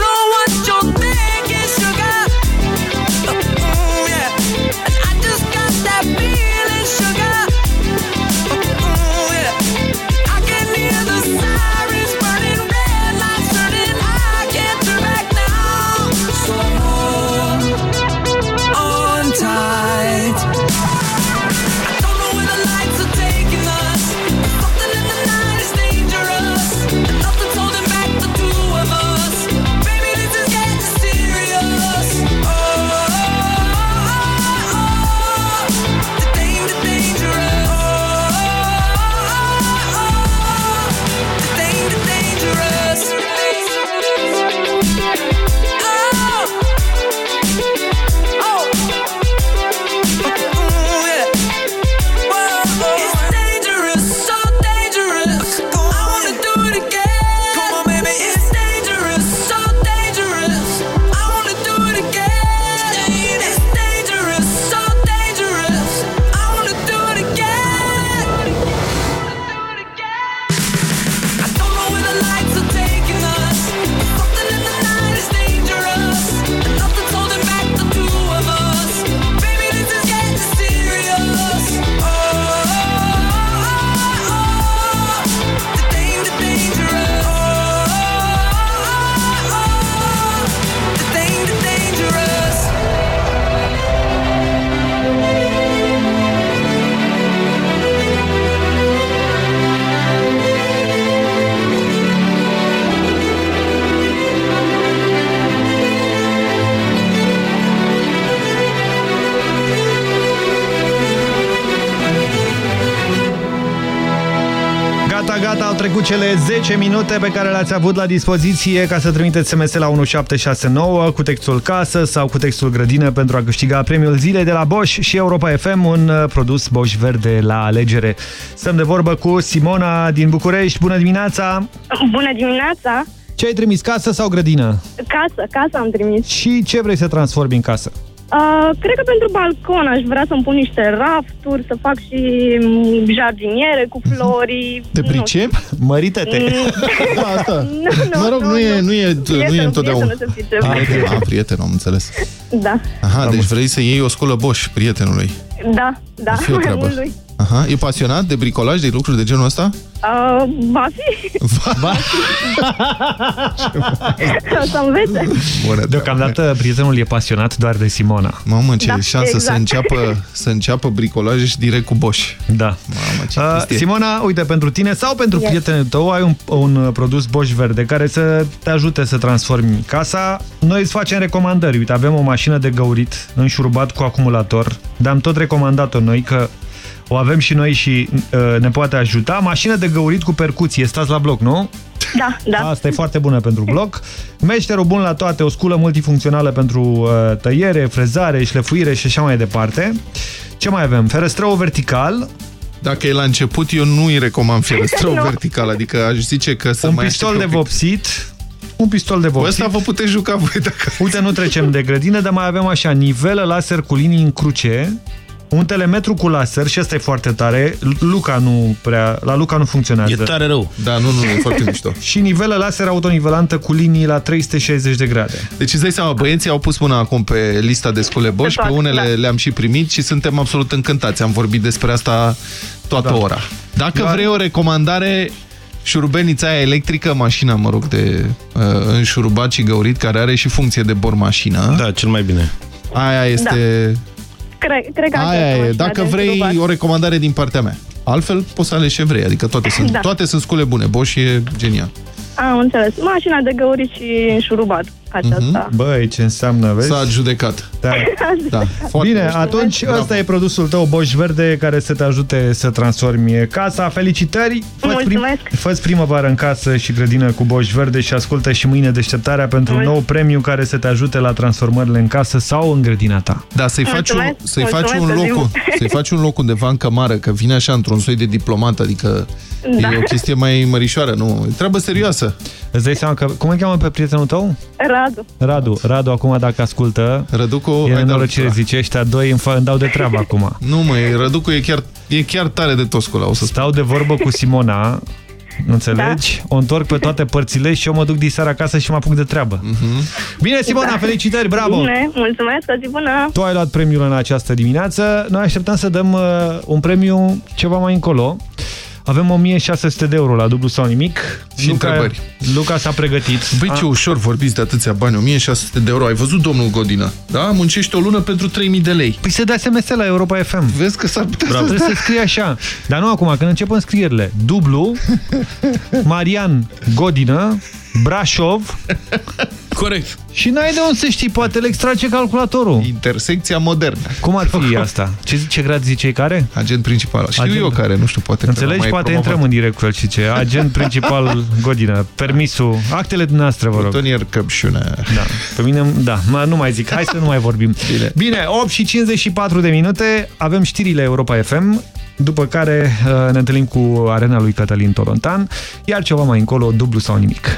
Au trecut cele 10 minute pe care le-ați avut la dispoziție ca să trimiteți SMS la 1769 cu textul casă sau cu textul grădină pentru a câștiga premiul zilei de la Bosch și Europa FM, un uh, produs Bosch verde la alegere. Stăm de vorbă cu Simona din București. Bună dimineața! Bună dimineața! Ce ai trimis, casă sau grădină? Casă, casă am trimis. Și ce vrei să transformi în casă? Uh, cred că pentru balcon aș vrea să-mi pun niște rafturi, să fac și mm, jardiniere cu flori. Te nu pricep? Mărită-te! Mm. (laughs) Da, asta. (laughs) Nu, nu, Mă rog, nu, e, nu e, nu e Prietenul, întotdeauna. prietenul se pricepe. Ah, prieten, ah, prieten, am înțeles. Da, Aha, deci vrei să iei o sculă Bosch prietenului. Da, da, Ar fi o mai treabă. mult lui. Aha, e pasionat de bricolaj, de lucruri de genul ăsta? Uh, va fi. Va. (laughs) o să învețe. Bună, Deocamdată prietenul e pasionat doar de Simona. Mamă, ce Da, șansă să, exact. înceapă, să înceapă bricolaj și direct cu Bosch. Da. Mamă, ce Uh, chestie. Simona, uite, pentru tine sau pentru Yes. prietenul tău ai un, un uh, produs Bosch verde care să te ajute să transformi casa. Noi îți facem recomandări. Uite, avem o mașină de găurit înșurubat cu acumulator. Dar am tot recomandat-o noi că o avem și noi și uh, ne poate ajuta. Mașină de găurit cu percuție. Stați la bloc, nu? Da, da. Asta e foarte bună pentru bloc. Meșterul bun la toate, o sculă multifuncțională pentru uh, tăiere, frezare, șlefuire și așa mai departe. Ce mai avem? Ferăstrău vertical, Dacă e la început, eu nu îi recomand fierăstrău (laughs) Nu. vertical, adică aș zice că să un mai pistol de aștepte un pic. vopsit, un pistol de Cu vopsit. ăsta vă puteți juca voi dacă... Uite, nu trecem de grădină, dar mai avem așa, nivelă laser cu linii în cruce, un telemetru cu laser și ăsta e foarte tare. Luca nu prea, la Luca nu funcționează. E tare rău. Da, nu, nu, e foarte (laughs) mișto. Și nivelă laser autonivelantă cu linii la 360 de grade. Deci îți dai seama, băieții au pus mâna acum pe lista de scule Bosch, pe toate, unele da. le-am și primit și suntem absolut încântați. Am vorbit despre asta toată Da. ora. Dacă Doar- vrei o recomandare, șurubenița aia electrică, mașina, mă rog, de uh, înșurubat și găurit, care are și funcție de bormașină. Da, cel mai bine. Aia este... Cred, cred că asta Aia este e. mașina Dacă de vrei înșurubat. o recomandare din partea mea. Altfel, poți să alegi ce vrei. Adică toate sunt, Da. toate sunt scule bune. Bosch e genial. Am înțeles. Mașina de găurit și înșurubat. Aceasta. Băi, ce înseamnă, vezi? S-a adjudecat. Da. (laughs) Da. Foarte Bine, mișto. atunci Bravo. ăsta e produsul tău Bosch Verde care să te ajute să transformi casa. Felicitări! Fă-ți, Mulțumesc. fă primăvară în casă și grădină cu Bosch Verde și ascultă și mâine deșteptarea pentru un nou premiu care să te ajute la transformările în casă sau în grădina ta. Da, să-i faci, un, Mulțumesc, să faci un mulțumesc, loc, Căziu. să faci un loc undeva în cămară, că vine așa într-un soi de diplomat, adică Da. e o chestie mai mărișoară, nu? E treabă serioasă. Îți dai seama că... Cum îl cheamă pe prietenul tău? Radu. Radu. Radu, acum dacă ascultă... Răducu, E ai dat nenorocire, lucrura. zice, ăștia doi îmi, fa- îmi dau de treabă (laughs) acum. Nu, mă, e- Răducu e chiar, e chiar tare de toscula, o să spun. Stau de vorbă cu Simona, înțelegi? Da. O întorc pe toate părțile și eu mă duc diseară acasă și mă apuc de treabă. Bine, Simona, Da. felicitări, bravo! Bine, mulțumesc, o zi bună. Tu ai luat premiul în această dimineață. Noi așteptăm să dăm uh, un premiu ceva mai încolo. Avem 1600 de euro la dublu sau nimic. Și întrebări. Luca s-a pregătit. Băi, ce ușor vorbiți de atâția bani, 1600 de euro. Ai văzut, domnul Godină? Da? Muncești o lună pentru 3000 de lei. Păi se dă SMS la Europa FM. Vezi că s-ar putea Bravo. să... Trebuie să scrie așa. Dar nu acum, când încep înscrierile. Dublu, (laughs) Marian Godină, Brașov Corect. și n-ai de unde să știi, poate le extrage calculatorul. Intersecția modernă. Cum ar fi (laughs) asta? Ce, ce grad zicei care? Agent principal. Știu Agent. eu care, nu știu, poate. că Înțelegi? mai e Poate promovat. intrăm în direct cu el și ce. Agent principal (laughs) Godină. Permisul. Actele dumneavoastră, vă rog. Tonier Căpșune. Da. Pe mine, da, mă, nu mai zic. Hai să nu mai vorbim. (laughs) Bine. Bine, 8 și 54 de minute. Avem știrile Europa FM. După care uh, ne întâlnim cu arena lui Cătălin Tolontan. Iar ceva mai încolo, dublu sau nimic.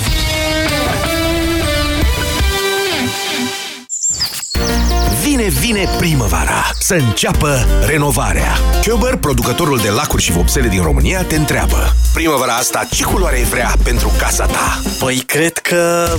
Vine, vine primăvara să înceapă renovarea. Köber, producătorul de lacuri și vopsele din România, te întreabă Primăvara asta ce culoare ai vrea pentru casa ta? Păi cred că...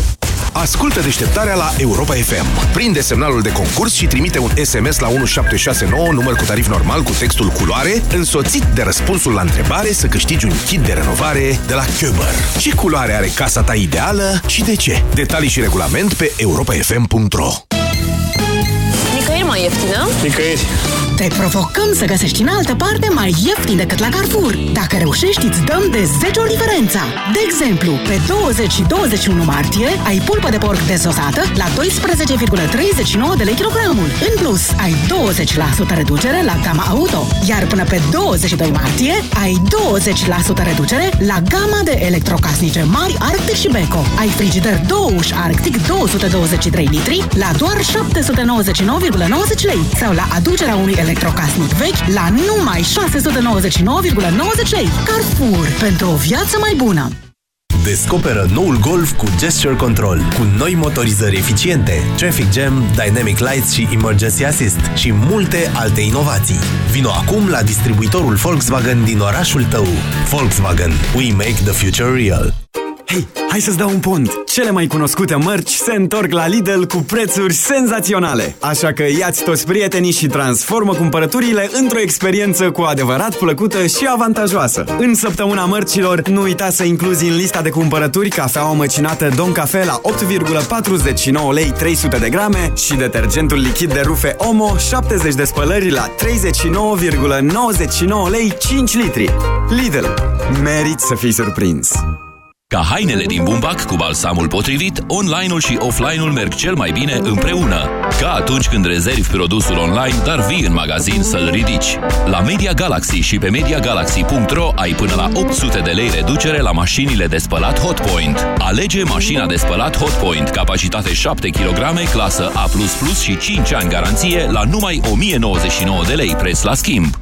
Ascultă deșteptarea la Europa FM. Prinde semnalul de concurs și trimite un SMS la 1769, număr cu tarif normal cu textul culoare, însoțit de răspunsul la întrebare să câștigi un kit de renovare de la Köber. Ce culoare are casa ta ideală și de ce? Detalii și regulament pe europafm.ro Nicăieri mai ieftină? Nicăieri. Te provocăm să găsești în altă parte mai ieftin decât la Carrefour. Dacă reușești, îți dăm de 10 ori diferența. De exemplu, pe 20 și 21 martie ai pulpă de porc dezosată la 12,39 de lei kilogramul. În plus, ai 20% reducere la gama auto. Iar până pe 22 martie ai 20% reducere la gama de electrocasnice mari Arctic și Beko. Ai frigider 2 uși Arctic 223 litri la doar 799,90 lei sau la aducerea unui electrocasnic vechi la numai 699,90 lei. Carrefour. Pentru o viață mai bună. Descoperă noul Golf cu Gesture Control, cu noi motorizări eficiente, Traffic Jam, Dynamic Lights și Emergency Assist și multe alte inovații. Vino acum la distribuitorul Volkswagen din orașul tău. Volkswagen. We make the future real. Hei, hai să-ți dau un pont! Cele mai cunoscute mărci se întorc la Lidl cu prețuri senzaționale. Așa că iați toți prietenii și transformă cumpărăturile într-o experiență cu adevărat plăcută și avantajoasă. În săptămâna mărcilor, nu uita să incluzi în lista de cumpărături cafeaua măcinată Don Cafe la 8,49 lei 300 de grame și detergentul lichid de rufe Omo 70 de spălări la 39,99 lei 5 litri. Lidl. Merit să fii surprins! Ca hainele din bumbac cu balsamul potrivit, online-ul și offline-ul merg cel mai bine împreună. Ca atunci când rezervi produsul online, dar vii în magazin să-l ridici. La Media Galaxy și pe MediaGalaxy.ro ai până la 800 de lei reducere la mașinile de spălat Hotpoint. Alege mașina de spălat Hotpoint, capacitate 7 kg, clasă A++ și 5 ani garanție la numai 1099 de lei preț la schimb.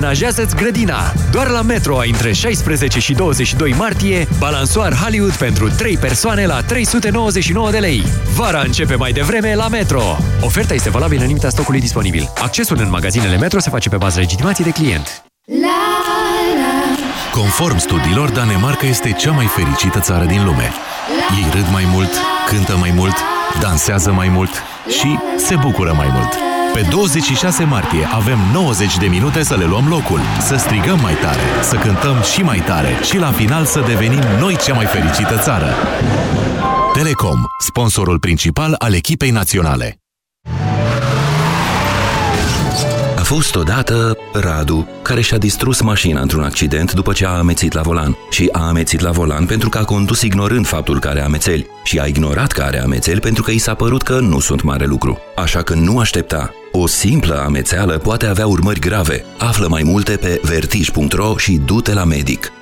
amenajează-ți grădina. Doar la Metro ai între 16 și 22 martie balansoar Hollywood pentru 3 persoane la 399 de lei. Vara începe mai devreme la Metro. Oferta este valabilă în limita stocului disponibil. Accesul în magazinele Metro se face pe bază legitimației de client. Conform studiilor, Danemarca este cea mai fericită țară din lume. Ei râd mai mult, cântă mai mult, dansează mai mult și se bucură mai mult. Pe 26 martie avem 90 de minute să le luăm locul, să strigăm mai tare, să cântăm și mai tare și la final să devenim noi cea mai fericită țară. Telecom, sponsorul principal al echipei naționale. A fost odată Radu, care și-a distrus mașina într-un accident după ce a amețit la volan. Și a amețit la volan pentru că a condus ignorând faptul că are amețeli. Și a ignorat că are amețeli pentru că i s-a părut că nu sunt mare lucru. Așa că nu aștepta. O simplă amețeală poate avea urmări grave. Află mai multe pe vertij.ro și du-te la medic.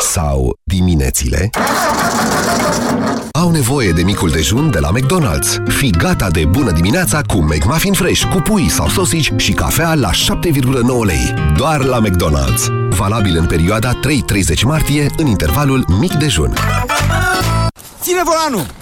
sau diminețile au nevoie de micul dejun de la McDonald's. Fii gata de bună dimineața cu McMuffin Fresh, cu pui sau sosici și cafea la 7,9 lei. Doar la McDonald's. Valabil în perioada 3-30 martie, în intervalul mic dejun. Ține volanul!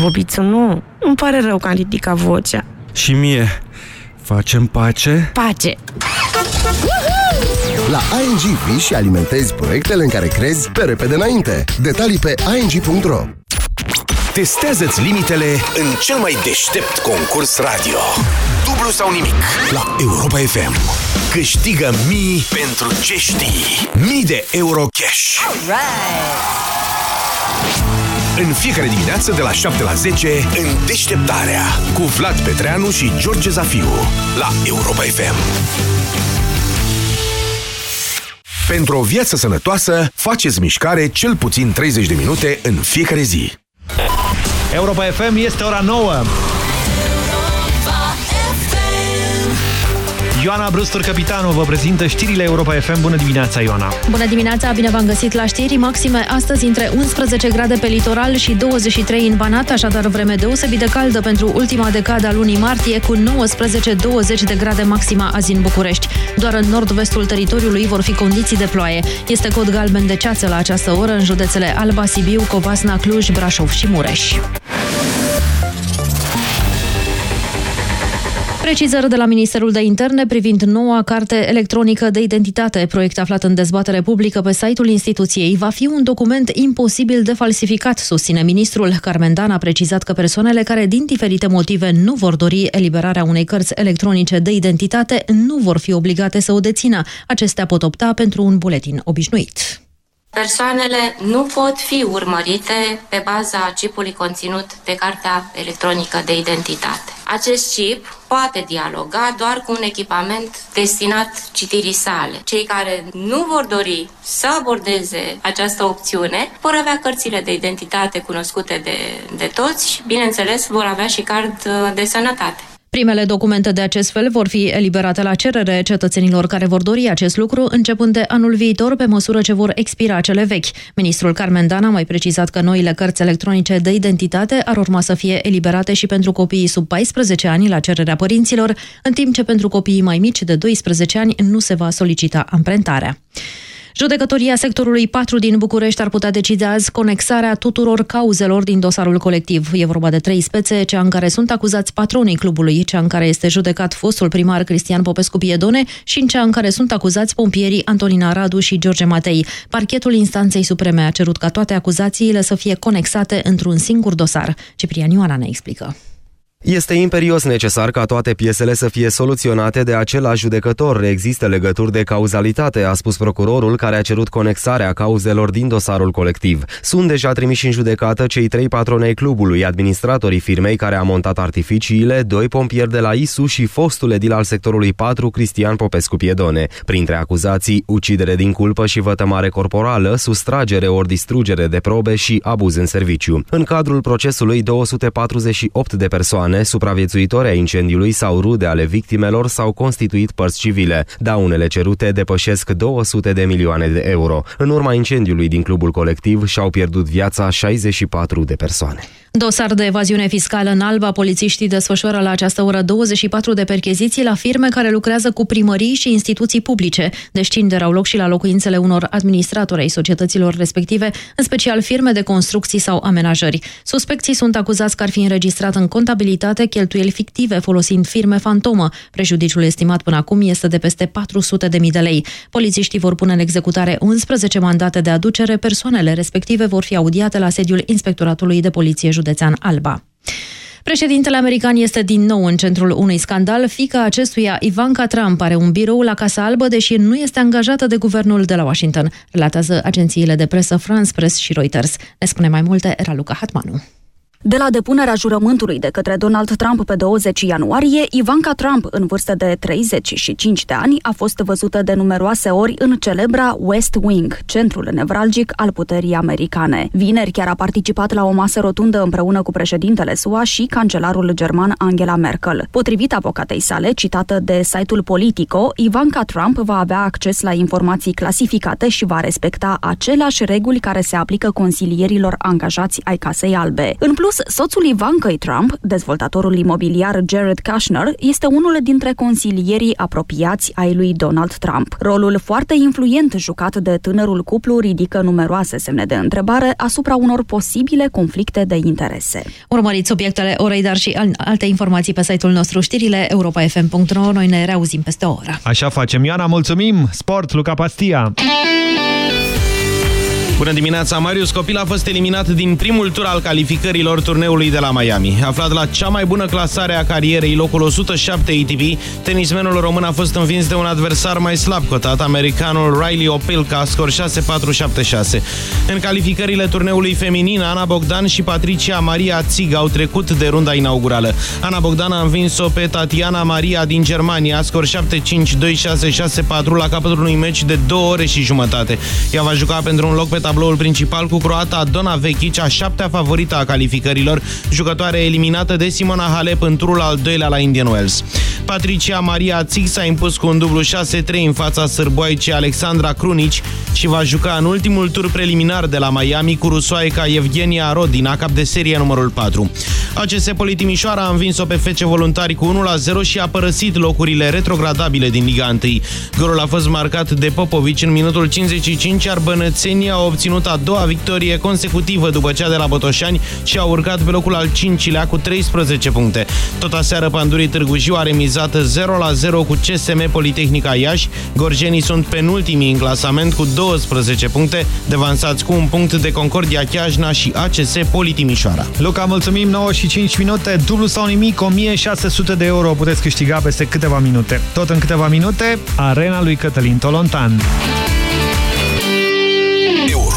Bobiță, nu. Îmi pare rău că am ridicat vocea. Și mie, facem pace? Pace! La ING vii și alimentezi proiectele în care crezi pe repede înainte. Detalii pe ing.ro Testează-ți limitele în cel mai deștept concurs radio. Dublu sau nimic la Europa FM. Câștigă mii pentru ce știi. Mii de euro cash. În fiecare dimineață de la 7 la 10 în Deșteptarea cu Vlad Petreanu și George Zafiu la Europa FM. Pentru o viață sănătoasă, faceți mișcare cel puțin 30 de minute în fiecare zi. Europa FM este ora 9. Ioana Brustur, capitanul, vă prezintă știrile Europa FM. Bună dimineața, Ioana! Bună dimineața, bine v-am găsit la știri. Maxime astăzi între 11 grade pe litoral și 23 în Banat, așadar vreme deosebit de caldă pentru ultima decadă a lunii martie, cu 19-20 de grade maxima azi în București. Doar în nord-vestul teritoriului vor fi condiții de ploaie. Este cod galben de ceață la această oră în județele Alba, Sibiu, Covasna, Cluj, Brașov și Mureș. Precizări de la Ministerul de Interne privind noua carte electronică de identitate, proiect aflat în dezbatere publică pe site-ul instituției, va fi un document imposibil de falsificat, susține ministrul. Carmen Dan a precizat că persoanele care din diferite motive nu vor dori eliberarea unei cărți electronice de identitate nu vor fi obligate să o dețină. Acestea pot opta pentru un buletin obișnuit. Persoanele nu pot fi urmărite pe baza chipului conținut pe cartea electronică de identitate. Acest chip poate dialoga doar cu un echipament destinat citirii sale. Cei care nu vor dori să abordeze această opțiune vor avea cărțile de identitate cunoscute de, de toți și, bineînțeles, vor avea și card uh, de sănătate. Primele documente de acest fel vor fi eliberate la cerere cetățenilor care vor dori acest lucru, începând de anul viitor, pe măsură ce vor expira cele vechi. Ministrul Carmen Dan a mai precizat că noile cărți electronice de identitate ar urma să fie eliberate și pentru copiii sub 14 ani la cererea părinților, în timp ce pentru copiii mai mici de 12 ani nu se va solicita amprentarea. Judecătoria sectorului 4 din București ar putea decide azi conexarea tuturor cauzelor din dosarul colectiv. E vorba de trei spețe, cea în care sunt acuzați patronii clubului, cea în care este judecat fostul primar Cristian Popescu Piedone și în cea în care sunt acuzați pompierii Antonina Radu și George Matei. Parchetul instanței supreme a cerut ca toate acuzațiile să fie conexate într-un singur dosar. Ciprian Ioana ne explică. Este imperios necesar ca toate piesele să fie soluționate de același judecător. Există legături de cauzalitate, a spus procurorul care a cerut conexarea cauzelor din dosarul colectiv. Sunt deja trimiși în judecată cei trei patroni ai clubului, administratorii firmei care a montat artificiile, doi pompieri de la ISU și fostul edil al sectorului 4, Cristian Popescu Piedone. Printre acuzații, ucidere din culpă și vătămare corporală, sustragere ori distrugere de probe și abuz în serviciu. În cadrul procesului, 248 de persoane supraviețuitori ai incendiului sau rude ale victimelor s-au constituit părți civile. Daunele cerute depășesc 200 de milioane de euro. În urma incendiului din clubul colectiv și-au pierdut viața 64 de persoane. Dosar de evaziune fiscală în Alba, polițiștii desfășoară la această oră 24 de percheziții la firme care lucrează cu primării și instituții publice. Descinderi au loc și la locuințele unor administratori ai societăților respective, în special firme de construcții sau amenajări. Suspecții sunt acuzați că ar fi înregistrat în contabilitate cheltuieli fictive folosind firme fantomă. Prejudiciul estimat până acum este de peste 400.000 de lei. Polițiștii vor pune în executare 11 mandate de aducere, persoanele respective vor fi audiate la sediul Inspectoratului de Poliție Județean Alba. Președintele american este din nou în centrul unui scandal. Fica acestuia, Ivanka Trump, are un birou la Casa Albă, deși nu este angajată de guvernul de la Washington, relatează agențiile de presă France Press și Reuters. Ne spune mai multe Raluca Hatmanu. De la depunerea jurământului de către Donald Trump pe 20 ianuarie, Ivanka Trump, în vârstă de 35 de ani, a fost văzută de numeroase ori în celebra West Wing, centrul nevralgic al puterii americane. Vineri chiar a participat la o masă rotundă împreună cu președintele SUA și cancelarul german Angela Merkel. Potrivit avocatei sale, citată de site-ul Politico, Ivanka Trump va avea acces la informații clasificate și va respecta aceleași reguli care se aplică consilierilor angajați ai Casei Albe. În plus, soțul Ivankei Trump, dezvoltatorul imobiliar Jared Kushner, este unul dintre consilierii apropiați ai lui Donald Trump. Rolul foarte influent jucat de tânărul cuplu ridică numeroase semne de întrebare asupra unor posibile conflicte de interese. Urmăriți subiectele orei, dar și al- alte informații pe site-ul nostru, știrile europa.fm.ro. Noi ne reauzim peste o oră. Așa facem. Ioana, mulțumim! Sport, Luca Pastia! Bună dimineața, Marius Copil a fost eliminat din primul tur al calificărilor turneului de la Miami. Aflat la cea mai bună clasare a carierei, locul 107 ATP, tenismenul român a fost învins de un adversar mai slab cotat, americanul Riley Opelka, scor 6-4-7-6. În calificările turneului feminin, Ana Bogdan și Patricia Maria Țig au trecut de runda inaugurală. Ana Bogdan a învins-o pe Tatiana Maria din Germania, scor 7-5-2-6-6-4 la capătul unui meci de două ore și jumătate. Ea va juca pentru un loc pe tabloul principal cu croata Dona Vechic, a șaptea favorită a calificărilor, jucătoare eliminată de Simona Halep în turul al doilea la Indian Wells. Patricia Maria Țig s-a impus cu un dublu 6-3 în fața sârboaicei Alexandra Crunici și va juca în ultimul tur preliminar de la Miami cu rusoaica Evgenia Rodina, cap de serie numărul 4. ACS Politimișoara a învins-o pe fece voluntari cu 1-0 și a părăsit locurile retrogradabile din Liga 1. Golul a fost marcat de Popovici în minutul 55, iar bănățenii au obținut a doua victorie consecutivă după cea de la Botoșani și a urcat pe locul al 5-lea cu 13 puncte. Tot aseară Pandurii Târgu Jiu a remizat 0-0 cu CSM Politehnica Iași. Gorjenii sunt penultimii în clasament cu 12 puncte, devansați cu un punct de Concordia Chiajna și ACS Politimișoara. Luca, mulțumim, 9 și 5 minute, dublu sau nimic, 1600 de euro puteți câștiga peste câteva minute. Tot în câteva minute, arena lui Cătălin Tolontan.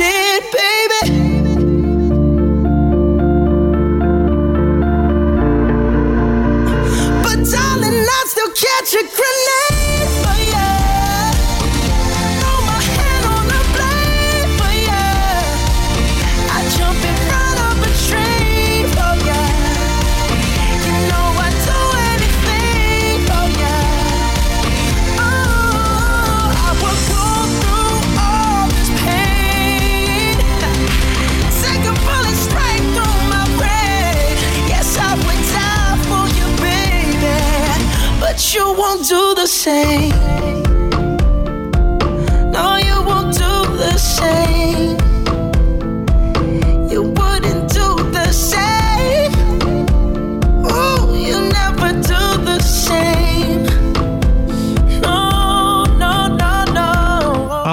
Did, baby. But darling, I'd still catch a grenade the same.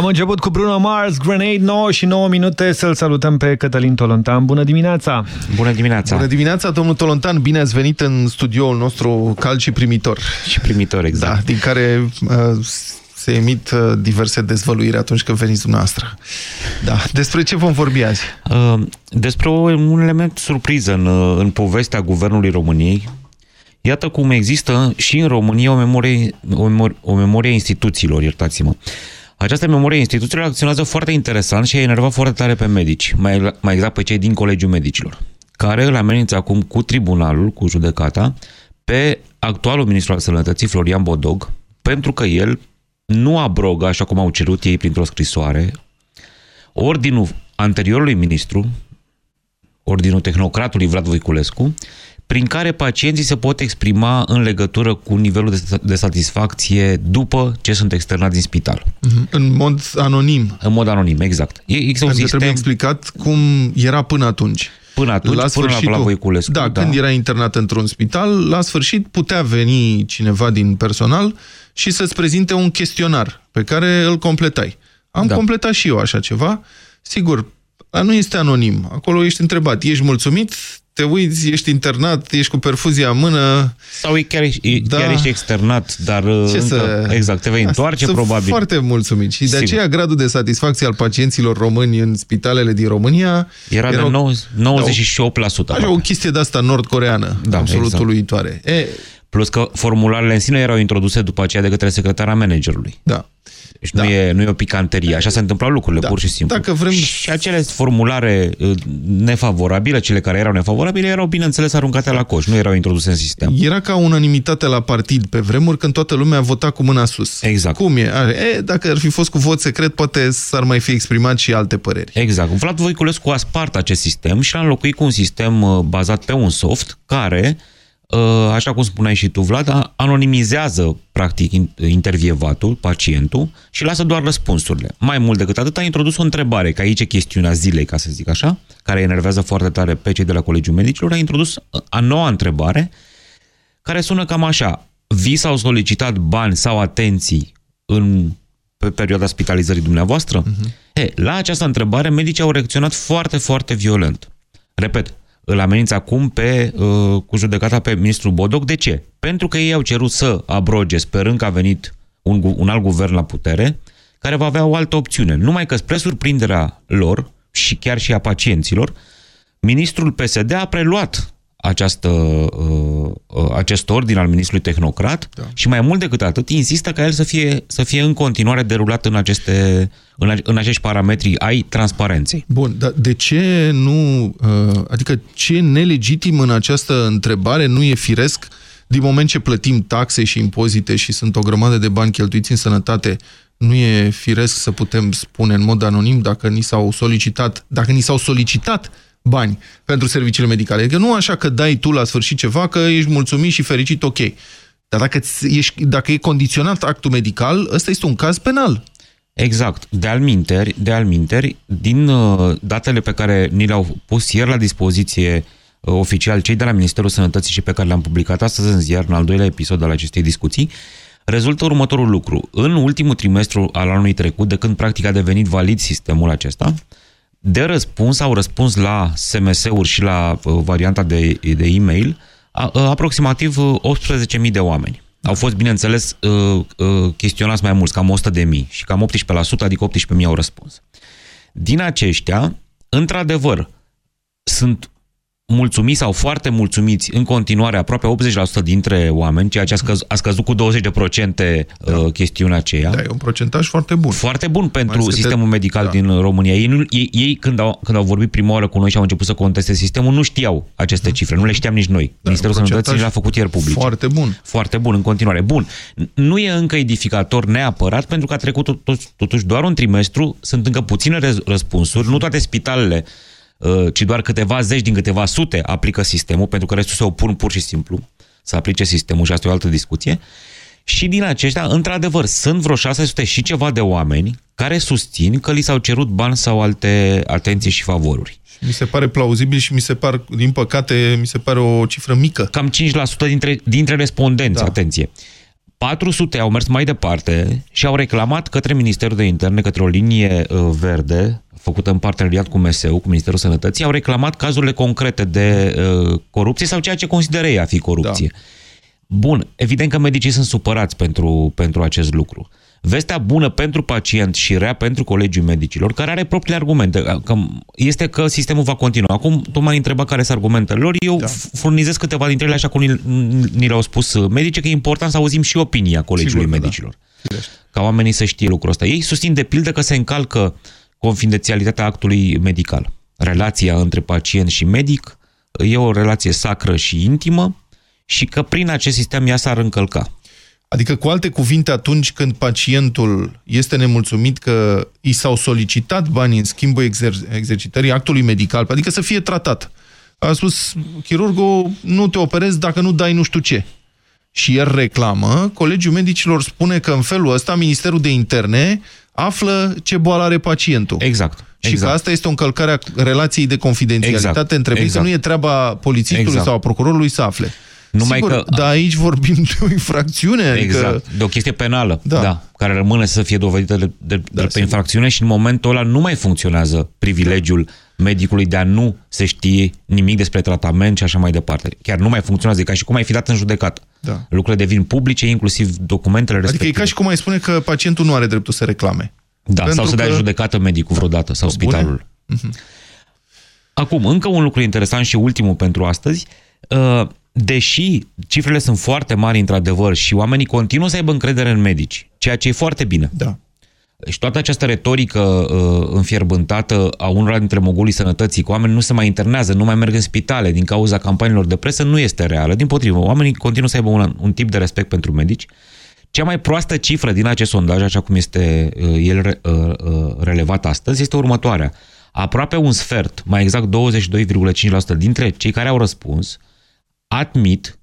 Început cu Bruno Mars, Grenade 9 și 9 minute. Să-l salutăm pe Cătălin Tolontan. Bună dimineața! Bună dimineața! Bună dimineața, domnul Tolontan. Bine ați venit în studioul nostru cald și primitor. Și primitor, exact. Da, din care uh, se emit uh, diverse dezvăluiri atunci când veniți dumneavoastră. Da. Despre ce vom vorbi azi? Uh, despre un element surpriză în, uh, în povestea Guvernului României. Iată cum există și în România o memorie, o memorie, o memorie a instituțiilor, iertați-mă. Această memorie a instituțiilor acționează foarte interesant și a enervat foarte tare pe medici, mai, mai exact pe cei din Colegiul Medicilor, care îl amenință acum cu tribunalul, cu judecata, pe actualul ministru al sănătății, Florian Bodog, pentru că el nu abrogă, așa cum au cerut ei printr-o scrisoare, ordinul anteriorului ministru, ordinul tehnocratului Vlad Voiculescu, prin care pacienții se pot exprima în legătură cu nivelul de, de satisfacție după ce sunt externați din spital. Mhm. În mod anonim. În mod anonim, exact. Există un sistem... trebuie explicat cum era până atunci. Până atunci, la până la Voiculescu. Da, da, când era internat într-un spital, la sfârșit putea veni cineva din personal și să-ți prezinte un chestionar pe care îl completai. Am da. completat și eu așa ceva. Sigur, nu este anonim. Acolo ești întrebat, ești mulțumit? Te uiți, ești internat, ești cu perfuzia în mână. Sau chiar ești, da. chiar ești externat, dar Ce încă, să... exact, te vei întoarce Sunt probabil. foarte mulțumit și Sigur. de aceea gradul de satisfacție al pacienților români în spitalele din România era de 98%. Da, așa o chestie de asta nord-coreană, da, absolut exact. uluitoare. E... Plus că formularele în sine erau introduse după aceea de către secretara managerului. Da. Deci da. nu, e, nu e o picanterie, așa se întâmplau lucrurile, da. pur și simplu. Dacă vrem... Și acele formulare uh, nefavorabile, cele care erau nefavorabile, erau, bineînțeles, aruncate la coș, nu erau introduse în sistem. Era ca unanimitate la partid pe vremuri când toată lumea vota cu mâna sus. Exact. Cum e? e dacă ar fi fost cu vot secret, poate s-ar mai fi exprimat și alte păreri. Exact. Vlad Voiculescu a spart acest sistem și a înlocuit cu un sistem uh, bazat pe un soft care Uh, așa cum spuneai și tu, Vlad, anonimizează, practic, intervievatul, pacientul, și lasă doar răspunsurile. Mai mult decât atât, a introdus o întrebare, că aici e chestiunea zilei, ca să zic așa, care enervează foarte tare pe cei de la Colegiul Medicilor, a introdus uh, a noua întrebare, care sună cam așa. Vi s-au solicitat bani sau atenții în pe perioada spitalizării dumneavoastră? Uh-huh. He, la această întrebare, medicii au reacționat foarte, foarte violent. Repet, îl amenință acum pe, uh, cu judecata pe ministrul Bodoc. De ce? Pentru că ei au cerut să abroge, sperând că a venit un, un alt guvern la putere, care va avea o altă opțiune. Numai că, spre surprinderea lor și chiar și a pacienților, ministrul PSD a preluat această, uh, uh, acest ordin al ministrului tehnocrat da. și mai mult decât atât insistă ca el să fie, să fie în continuare derulat în, aceste, în, în acești parametri ai transparenței. Bun, dar de ce nu, uh, adică ce nelegitim în această întrebare nu e firesc din moment ce plătim taxe și impozite și sunt o grămadă de bani cheltuiți în sănătate, nu e firesc să putem spune în mod anonim dacă ni s-au solicitat, dacă ni s-au solicitat bani pentru serviciile medicale. Adică nu așa că dai tu la sfârșit ceva, că ești mulțumit și fericit, ok. Dar dacă, ești, dacă e condiționat actul medical, ăsta este un caz penal. Exact. De alminteri, de alminteri din uh, datele pe care ni le-au pus ieri la dispoziție uh, oficial cei de la Ministerul Sănătății și pe care le-am publicat astăzi în ziar, în al doilea episod al acestei discuții, rezultă următorul lucru. În ultimul trimestru al anului trecut, de când practic a devenit valid sistemul acesta, de răspuns au răspuns la SMS-uri și la uh, varianta de, de e-mail a, uh, aproximativ 18.000 uh, de oameni. Au fost, bineînțeles, uh, uh, chestionați mai mulți, cam 100.000 și cam 18%, adică 18.000 au răspuns. Din aceștia, într-adevăr, sunt mulțumiți sau foarte mulțumiți în continuare aproape 80% dintre oameni, ceea ce a, scăz, a scăzut cu 20% da. uh, chestiunea aceea. Da, e un procentaj foarte bun. Foarte bun pentru sistemul te... medical da. din România. Ei, nu, ei, ei când, au, când au vorbit prima oară cu noi și au început să conteste sistemul, nu știau aceste cifre, nu le știam nici noi. Da, Ministerul Sănătății le-a făcut ieri public. Foarte bun. Foarte bun, în continuare. Bun. Nu e încă edificator neapărat, pentru că a trecut totuși doar un trimestru, sunt încă puține răspunsuri, nu toate spitalele Uh, ci doar câteva zeci din câteva sute aplică sistemul, pentru că restul se opun pur și simplu să aplice sistemul și asta e o altă discuție. Și din aceștia, într-adevăr, sunt vreo 600 și ceva de oameni care susțin că li s-au cerut bani sau alte atenții și favoruri. Mi se pare plauzibil și mi se par, din păcate, mi se pare o cifră mică. Cam 5% dintre, dintre respondenți, da. atenție. 400 au mers mai departe și au reclamat către Ministerul de Interne, către o linie uh, verde, făcută în parteneriat cu MSU, cu Ministerul Sănătății, au reclamat cazurile concrete de uh, corupție sau ceea ce consideră ei a fi corupție. Da. Bun, evident că medicii sunt supărați pentru, pentru acest lucru. Vestea bună pentru pacient și rea pentru colegiul medicilor, care are propriile argumente, că este că sistemul va continua. Acum, tu m-ai întrebat care sunt argumentele lor, eu da. furnizez câteva dintre ele, așa cum ni, ni le-au spus medicii, că e important să auzim și opinia colegiului Sigur, medicilor. Da. Ca oamenii să știe lucrul ăsta. Ei susțin de pildă că se încalcă confidențialitatea actului medical. Relația între pacient și medic e o relație sacră și intimă și că prin acest sistem ea s-ar încălca. Adică, cu alte cuvinte, atunci când pacientul este nemulțumit că i s-au solicitat bani în schimbul exer exercitării actului medical, adică să fie tratat. A spus chirurgul, nu te operezi dacă nu dai nu știu ce. Și el reclamă, Colegiul Medicilor spune că în felul ăsta Ministerul de Interne află ce boală are pacientul. Exact. Și exact. că asta este o încălcare a relației de confidențialitate exact. între exact. că nu e treaba polițistului exact. sau a procurorului să afle. Numai Sigur, că... dar aici vorbim de o infracțiune. Exact, adică... de o chestie penală, da. da care rămâne să fie dovedită de, de, da, de pe infracțiune și în momentul ăla nu mai funcționează privilegiul da. medicului de a nu se știe nimic despre tratament și așa mai departe. Chiar nu mai funcționează, ca și cum ai fi dat în judecată. Da. Lucrurile devin publice, inclusiv documentele respective. Adică e ca și cum ai spune că pacientul nu are dreptul să reclame. Da, Pentru sau să dea că... judecată medicul vreodată, sau spitalul. Uh-huh. Acum, încă un lucru interesant și ultimul pentru astăzi. Uh, deși cifrele sunt foarte mari într-adevăr și oamenii continuă să aibă încredere în medici, ceea ce e foarte bine. Da. Și toată această retorică uh, înfierbântată a unora dintre mogulii sănătății, că oamenii nu se mai internează, nu mai merg în spitale din cauza campaniilor de presă, nu este reală. Din potrivă, oamenii continuă să aibă un, un tip de respect pentru medici. Cea mai proastă cifră din acest sondaj, așa cum este uh, el re, uh, uh, relevat astăzi, este următoarea. Aproape un sfert, mai exact 22,5% dintre cei care au răspuns, admit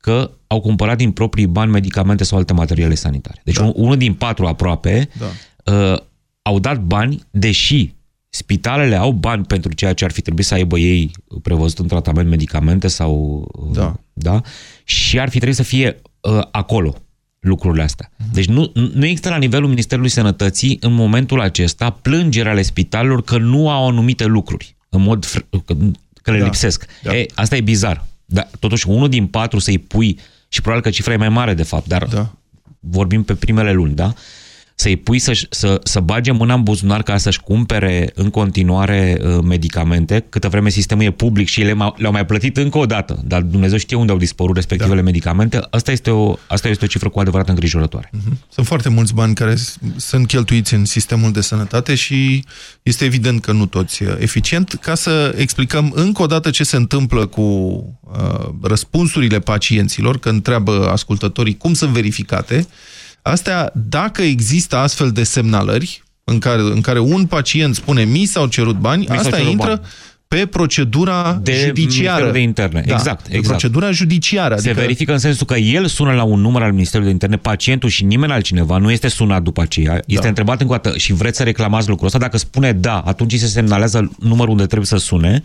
că au cumpărat din proprii bani medicamente sau alte materiale sanitare. Deci da. unul din patru aproape da. uh, au dat bani, deși spitalele au bani pentru ceea ce ar fi trebuit să aibă ei prevăzut în tratament medicamente sau... Uh, da. da. Și ar fi trebuit să fie uh, acolo lucrurile astea. Uh-huh. Deci nu, nu există la nivelul Ministerului Sănătății în momentul acesta plângere ale spitalelor că nu au anumite lucruri, în mod că, că le da. lipsesc. Da. E, asta e bizar. Dar totuși unul din patru să-i pui, și probabil că cifra e mai mare de fapt, dar da. vorbim pe primele luni, da? Să-i pui să, să, să bage mâna în buzunar ca să-și cumpere în continuare uh, medicamente, câtă vreme sistemul e public și ele le-au mai plătit încă o dată, dar Dumnezeu știe unde au dispărut respectivele da. medicamente, asta este, o, asta este o cifră cu adevărat îngrijorătoare. Mhm. Sunt foarte mulți bani care sunt cheltuiți în sistemul de sănătate și este evident că nu toți uh, eficient. Ca să explicăm încă o dată ce se întâmplă cu uh, răspunsurile pacienților, că întreabă ascultătorii cum sunt verificate, Astea, dacă există astfel de semnalări în care, în care un pacient spune mi s-au cerut bani, mi asta cerut intră bani. pe procedura de judiciară. de Interne. Da, exact, exact. procedura judiciară. Se adică... verifică în sensul că el sună la un număr al Ministerului de Interne, pacientul și nimeni altcineva nu este sunat după aceea, da. este întrebat încă o dată și vreți să reclamați lucrul ăsta, dacă spune da, atunci se semnalează numărul unde trebuie să sune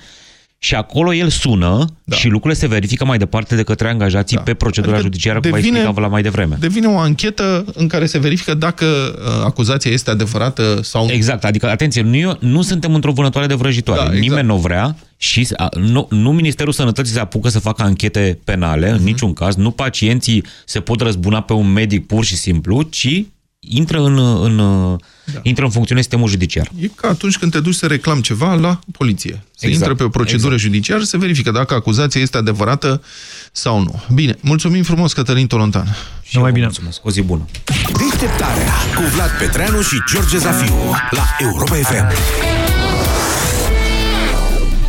și acolo el sună da. și lucrurile se verifică mai departe de către angajații da. pe procedura adică judiciară, devine, cum explicat la mai devreme. Devine o anchetă în care se verifică dacă uh, acuzația este adevărată sau nu. Exact, adică, atenție, nu, nu suntem într-o vânătoare de vrăjitoare. Da, exact. Nimeni nu vrea și a, nu, nu Ministerul Sănătății se apucă să facă anchete penale, uh -huh. în mhm. niciun caz, nu pacienții se pot răzbuna pe un medic pur și simplu, ci intră în, în, da. intră în funcțiune sistemul judiciar. E ca atunci când te duci să reclam ceva la poliție. Se exact. intră pe o procedură exact. judiciară, se verifică dacă acuzația este adevărată sau nu. Bine, mulțumim frumos, Cătălin Tolontan. Și mai bine. Mulțumesc. O zi bună. Deșteptarea cu Vlad Petreanu și George Zafiu la Europa FM.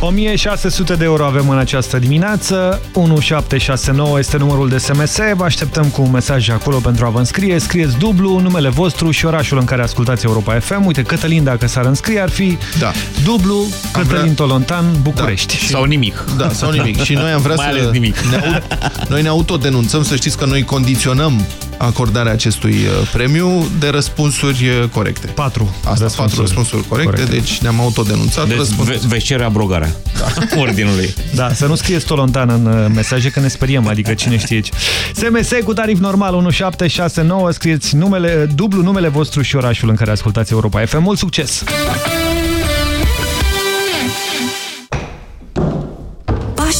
1600 de euro avem în această dimineață, 1769 este numărul de SMS, vă așteptăm cu un mesaj acolo pentru a vă înscrie, scrieți dublu, numele vostru și orașul în care ascultați Europa FM. Uite, Cătălin, dacă s-ar înscrie, ar fi da. dublu, Cătălin vrea... Tolontan, București. Da. Sau nimic. Da, sau nimic. Și noi am vrea Mai să... nimic. Ne, (laughs) noi ne autodenunțăm, să știți că noi condiționăm acordarea acestui uh, premiu de răspunsuri uh, corecte. Patru. Asta, răspunsuri. patru răspunsuri corecte, corecte. deci ne-am autodenunțat. Deci ve veți cere abrogarea da. (laughs) ordinului. Da, să nu scrie stolontan în uh, mesaje că ne speriem, adică cine știe ce. SMS cu tarif normal 1769, scrieți numele, dublu numele vostru și orașul în care ascultați Europa FM. Mult succes!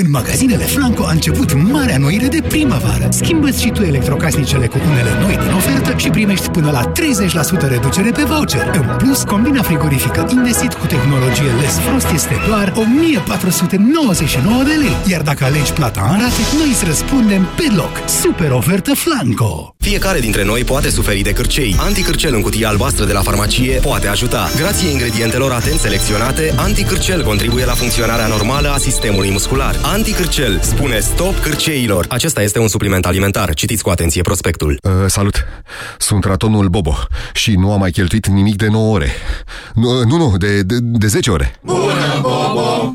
În magazinele Flanco a început marea noire de primăvară. Schimbă-ți și tu electrocasnicele cu unele noi din ofertă și primești până la 30% reducere pe voucher. În plus, combina frigorifică Indesit cu tehnologie Les Frost este doar 1499 de lei. Iar dacă alegi plata în rate, noi îți răspundem pe loc. Super ofertă Flanco! Fiecare dintre noi poate suferi de cârcei. Anticârcel în cutia albastră de la farmacie poate ajuta. Grație ingredientelor atent selecționate, anticârcel contribuie la funcționarea normală a sistemului muscular. Anticârcel spune stop cârceilor. Acesta este un supliment alimentar. Citiți cu atenție prospectul. Uh, salut! Sunt ratonul Bobo și nu am mai cheltuit nimic de 9 ore. Nu, uh, nu, nu de, de, de 10 ore. Bună, Bobo!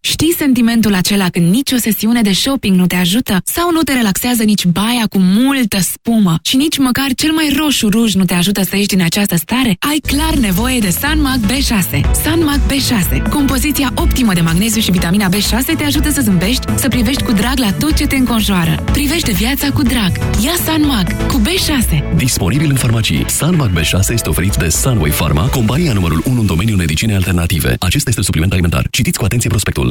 Știi sentimentul acela când nici o sesiune de shopping nu te ajută? Sau nu te relaxează nici baia cu multă spumă? Și nici măcar cel mai roșu ruj nu te ajută să ieși din această stare? Ai clar nevoie de Sanmac B6. Sanmac B6. Compoziția optimă de magneziu și vitamina B6 te ajută să zâmbești, să privești cu drag la tot ce te înconjoară. Privește viața cu drag. Ia Sanmac cu B6. Disponibil în farmacii. Sanmac B6 este oferit de Sunway Pharma, compania numărul 1 în domeniul medicinei alternative. Acesta este supliment alimentar. Citiți cu atenție prospectul.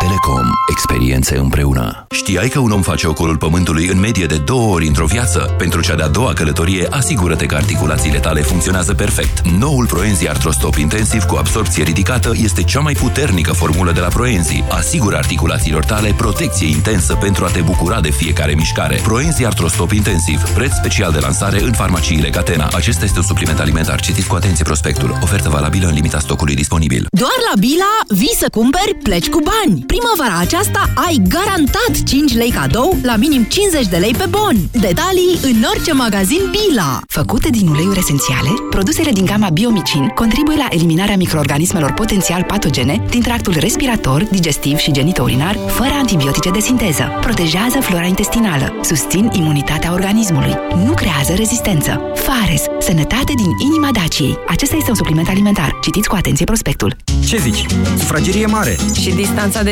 Telecom. Experiențe împreună. Știai că un om face ocolul pământului în medie de două ori într-o viață? Pentru cea de-a doua călătorie, asigură-te că articulațiile tale funcționează perfect. Noul Proenzi Artrostop Intensiv cu absorpție ridicată este cea mai puternică formulă de la Proenzi. Asigură articulațiilor tale protecție intensă pentru a te bucura de fiecare mișcare. Proenzi Artrostop Intensiv. Preț special de lansare în farmaciile Catena. Acesta este un supliment alimentar. Citiți cu atenție prospectul. Ofertă valabilă în limita stocului disponibil. Doar la Bila vii să cumperi, pleci cu bani. Primăvara aceasta ai garantat 5 lei cadou la minim 50 de lei pe bon. Detalii în orice magazin Bila. Făcute din uleiuri esențiale, produsele din gama Biomicin contribuie la eliminarea microorganismelor potențial patogene din tractul respirator, digestiv și genitourinar, fără antibiotice de sinteză. Protejează flora intestinală, susțin imunitatea organismului, nu creează rezistență. Fares, sănătate din inima Daciei. Acesta este un supliment alimentar. Citiți cu atenție prospectul. Ce zici? Sufragerie mare. Și distanța de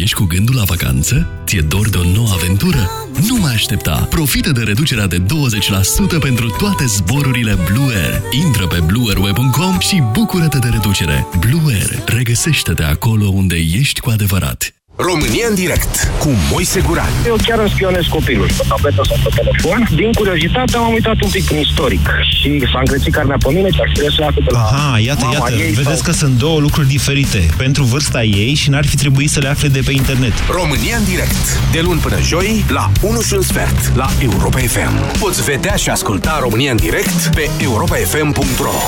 Ești cu gândul la vacanță? Ți-e dor de o nouă aventură? Nu mai aștepta! Profită de reducerea de 20% pentru toate zborurile Blue Air. Intră pe blueairweb.com și bucură-te de reducere. Blue Air. Regăsește-te acolo unde ești cu adevărat. România în direct cu Moise Guran. Eu chiar îmi spionez copilul pe tabletă sau pe telefon. Din curiozitate am uitat un pic în istoric și s-a încrețit carnea pe mine, chiar trebuie să de la Aha, iată, mama iată, ei vedeți sau... că sunt două lucruri diferite pentru vârsta ei și n-ar fi trebuit să le afle de pe internet. România în direct. De luni până joi, la 1 și un sfert, la Europa FM. Poți vedea și asculta România în direct pe europafm.ro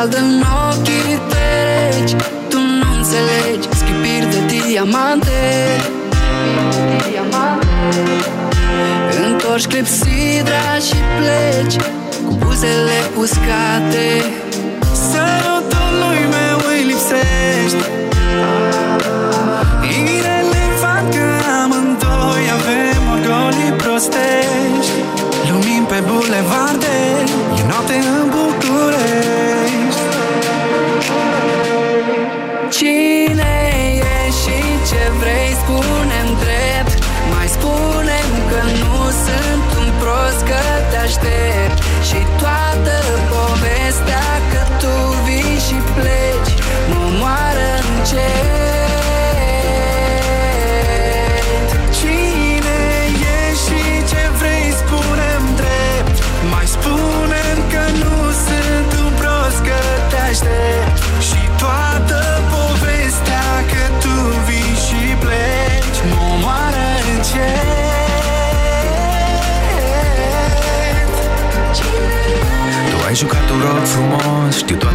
Se scaldă în ochii tăi Tu nu înțelegi. Schipiri de diamante. Întorci clepsidra și pleci Cu buzele uscate. Sărutul lui meu îi lipsești. Irelevant că amândoi avem orgolii prostești. Lumini pe bulevarde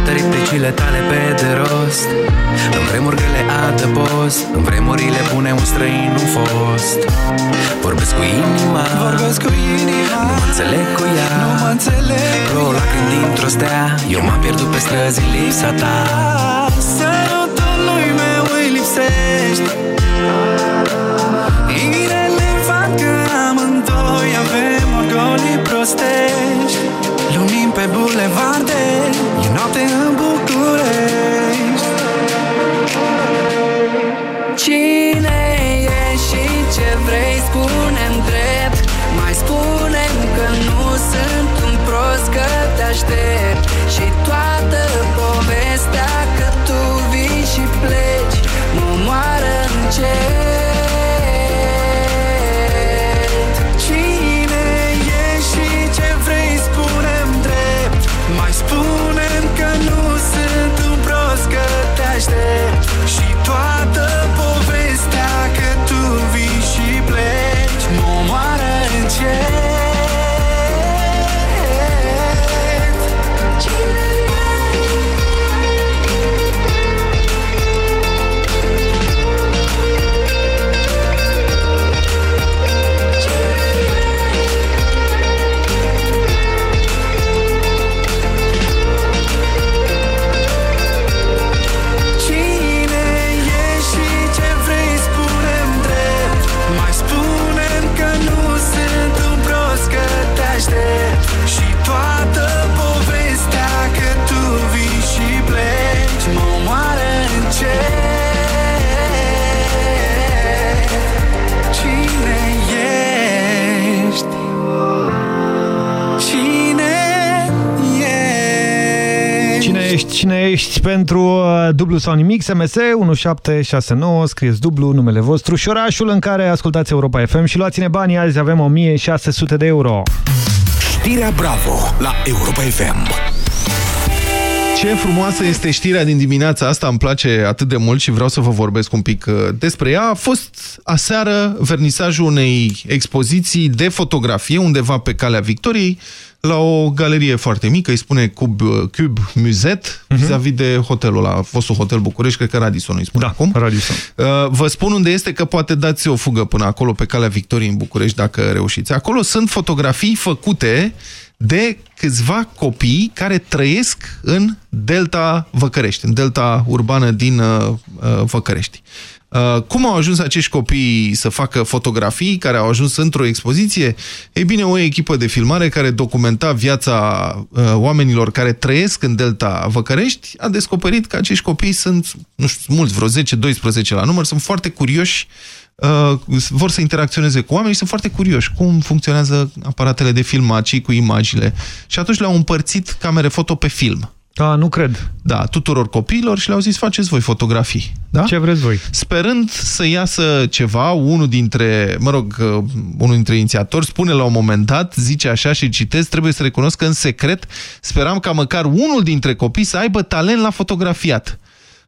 toate replicile tale pe de rost. În vremuri grele adăpost În vremurile bune un străin nu fost. Vorbesc cu inima Vorbesc cu inima Nu mă înțeleg cu ea. Nu mă înțeleg. Plouă lacrimi dintr-o stea Eu m-am pierdut pe străzi în lipsa ta. Sărutul lui meu îi lipsești Irelevant că amândoi avem orgolii prostești. Lumini pe bulevarde E noapte în București Cine e și ce vrei spune drept. Mai spune că nu sunt un prost că te aștept. Și toată povestea că tu vii și pleci Mă moară încet cine ești pentru uh, dublu sau nimic, SMS 1769, scrieți dublu, numele vostru și orașul în care ascultați Europa FM și luați-ne banii, azi avem 1600 de euro. Știrea Bravo la Europa FM. Ce frumoasă este știrea din dimineața asta, îmi place atât de mult și vreau să vă vorbesc un pic uh, despre ea. A fost aseară vernisajul unei expoziții de fotografie undeva pe Calea Victoriei, la o galerie foarte mică, îi spune Cub, uh, Cube Muzet, uh -huh. vis-a-vis de hotelul ăla, fostul hotel București, cred că Radisson îi spune da, acum. Radisson. Uh, vă spun unde este, că poate dați o fugă până acolo, pe Calea Victoriei în București, dacă reușiți. Acolo sunt fotografii făcute de câțiva copii care trăiesc în delta Văcărești, în delta urbană din uh, uh, Văcărești. Uh, cum au ajuns acești copii să facă fotografii care au ajuns într-o expoziție? Ei bine, o echipă de filmare care documenta viața uh, oamenilor care trăiesc în delta Văcărești a descoperit că acești copii sunt, nu știu, mulți, vreo 10-12 la număr, sunt foarte curioși Uh, vor să interacționeze cu oameni și sunt foarte curioși cum funcționează aparatele de filmat și cu imagile. Și atunci le-au împărțit camere foto pe film. Da, nu cred. Da, tuturor copiilor și le-au zis faceți voi fotografii. Da? Ce vreți voi? Sperând să iasă ceva, unul dintre, mă rog, uh, unul dintre inițiatori spune la un moment dat, zice așa și citesc, trebuie să recunosc că în secret speram ca măcar unul dintre copii să aibă talent la fotografiat.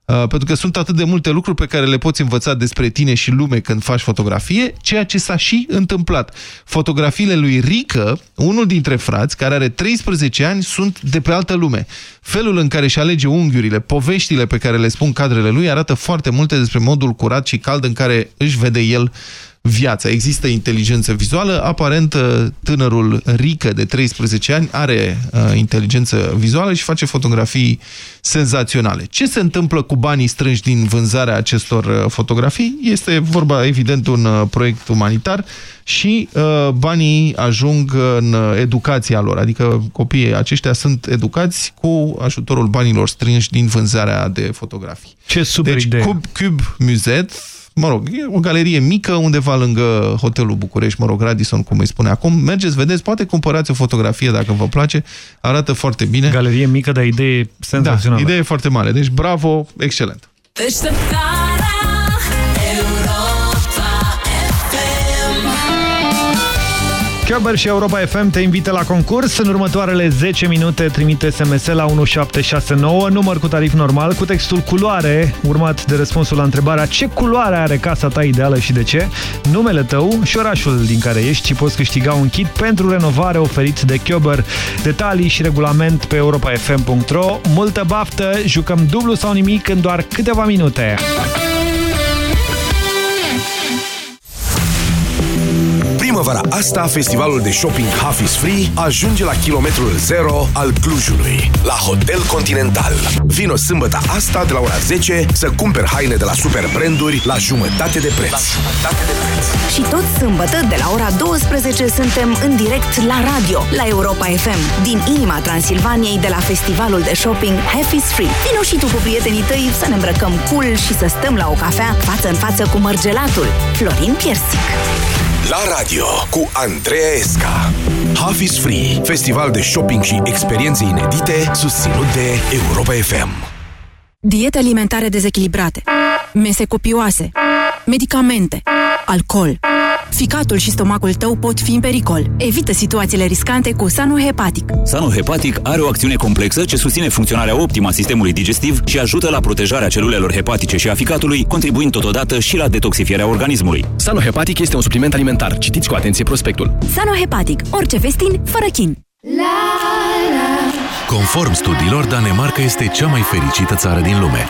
Uh, pentru că sunt atât de multe lucruri pe care le poți învăța despre tine și lume când faci fotografie, ceea ce s-a și întâmplat. Fotografiile lui Rică, unul dintre frați, care are 13 ani, sunt de pe altă lume. Felul în care își alege unghiurile, poveștile pe care le spun cadrele lui, arată foarte multe despre modul curat și cald în care își vede el viața. Există inteligență vizuală, aparent uh, tânărul Rică de 13 ani are uh, inteligență vizuală și face fotografii senzaționale. Ce se întâmplă cu banii strânși din vânzarea acestor uh, fotografii? Este vorba evident un uh, proiect umanitar și uh, banii ajung în educația lor, adică copiii aceștia sunt educați cu ajutorul banilor strânși din vânzarea de fotografii. Ce super deci, idee! Cube, Cube Muzet mă rog, e o galerie mică undeva lângă hotelul București, mă rog, Radisson, cum îi spune acum. Mergeți, vedeți, poate cumpărați o fotografie dacă vă place, arată foarte bine. Galerie mică, dar idee senzațională. Da, idee foarte mare, deci bravo, excelent. Chiober și Europa FM te invită la concurs. În următoarele 10 minute trimite SMS la 1769, număr cu tarif normal, cu textul culoare, urmat de răspunsul la întrebarea ce culoare are casa ta ideală și de ce, numele tău și orașul din care ești și poți câștiga un kit pentru renovare oferit de Chiober. Detalii și regulament pe europafm.ro. Multă baftă, jucăm dublu sau nimic în doar câteva minute. Primăvara asta, festivalul de shopping Half is Free ajunge la kilometrul zero al Clujului, la Hotel Continental. Vino sâmbătă asta de la ora 10 să cumperi haine de la super branduri la jumătate de preț. La jumătate de preț. Și tot sâmbătă, de la ora 12, suntem în direct la radio, la Europa FM, din inima Transilvaniei, de la festivalul de shopping Half is Free. Vino și tu cu prietenii tăi să ne îmbrăcăm cool și să stăm la o cafea față în față cu mărgelatul. Florin Piersic. La radio cu Andreea Esca. Half is Free, festival de shopping și experiențe inedite susținut de Europa FM. Diete alimentare dezechilibrate, mese copioase, medicamente, alcool. Ficatul și stomacul tău pot fi în pericol. Evită situațiile riscante cu Sanu Hepatic. Sanu Hepatic are o acțiune complexă ce susține funcționarea optimă a sistemului digestiv și ajută la protejarea celulelor hepatice și a ficatului, contribuind totodată și la detoxifierea organismului. Sanu Hepatic este un supliment alimentar. Citiți cu atenție prospectul. Sanu Hepatic. Orice vestin, fără chin. Conform studiilor, Danemarca este cea mai fericită țară din lume.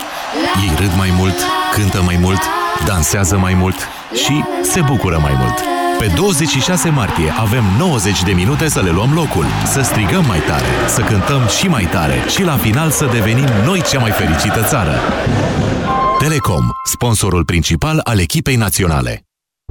Ei râd mai mult, cântă mai mult, dansează mai mult și se bucură mai mult. Pe 26 martie avem 90 de minute să le luăm locul, să strigăm mai tare, să cântăm și mai tare și la final să devenim noi cea mai fericită țară. Telecom, sponsorul principal al echipei naționale.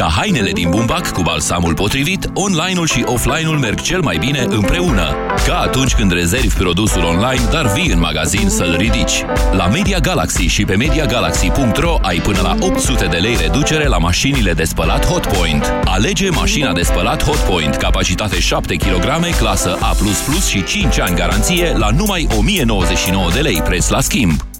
Ca hainele din bumbac cu balsamul potrivit, online-ul și offline-ul merg cel mai bine împreună. Ca atunci când rezervi produsul online, dar vii în magazin să-l ridici. La Media Galaxy și pe MediaGalaxy.ro ai până la 800 de lei reducere la mașinile de spălat Hotpoint. Alege mașina de spălat Hotpoint, capacitate 7 kg, clasă A++ și 5 ani garanție la numai 1099 de lei preț la schimb.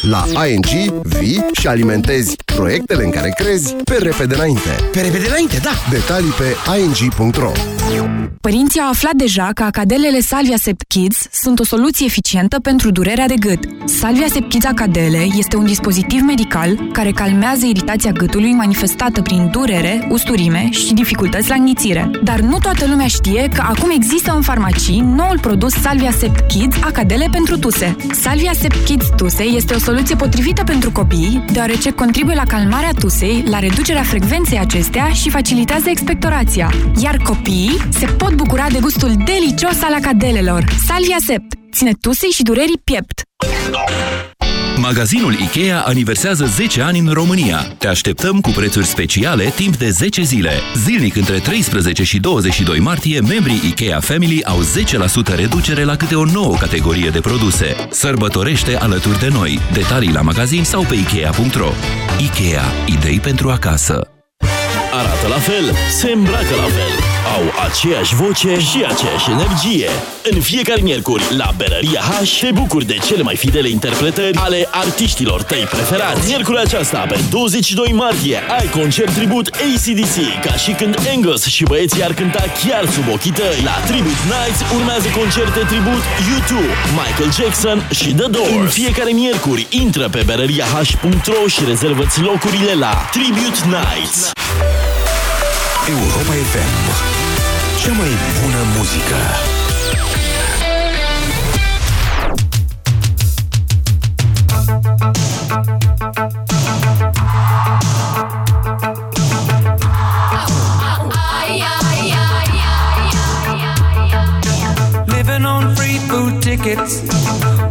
La ING vii și alimentezi proiectele în care crezi pe repede înainte. Pe repede înainte, da! Detalii pe ing.ro Părinții au aflat deja că acadelele Salvia Sept Kids sunt o soluție eficientă pentru durerea de gât. Salvia Sept Kids Acadele este un dispozitiv medical care calmează iritația gâtului manifestată prin durere, usturime și dificultăți la înghițire. Dar nu toată lumea știe că acum există în farmacii noul produs Salvia Sept Kids Acadele pentru tuse. Salvia Sept Kids Tuse este o soluție potrivită pentru copii, deoarece contribuie la calmarea tusei, la reducerea frecvenței acestea și facilitează expectorația. Iar copiii se pot bucura de gustul delicios al acadelelor. Salvia Sept ține tusei și durerii piept. Magazinul IKEA aniversează 10 ani în România. Te așteptăm cu prețuri speciale timp de 10 zile. Zilnic între 13 și 22 martie, membrii IKEA Family au 10% reducere la câte o nouă categorie de produse. Sărbătorește alături de noi. Detalii la magazin sau pe Ikea.ro. IKEA. Idei pentru acasă. Arată la fel, se îmbracă la fel. Au aceeași voce și aceeași energie. În fiecare miercuri, la Berăria H, te bucuri de cele mai fidele interpretări ale artiștilor tăi preferați. Miercurea aceasta, pe 22 martie, ai concert tribut ACDC, ca și când Angus și băieții ar cânta chiar sub ochii tăi. La Tribute Nights urmează concerte tribut U2, Michael Jackson și The Doors. În fiecare miercuri, intră pe berăriah.ro și rezervă-ți locurile la Tribute Nights. Europa FM. Cea mai bună muzică. Living on free food tickets,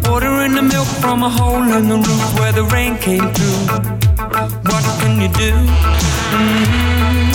ordering the milk from a hole in the roof where the rain came through. What can you do? Mhm.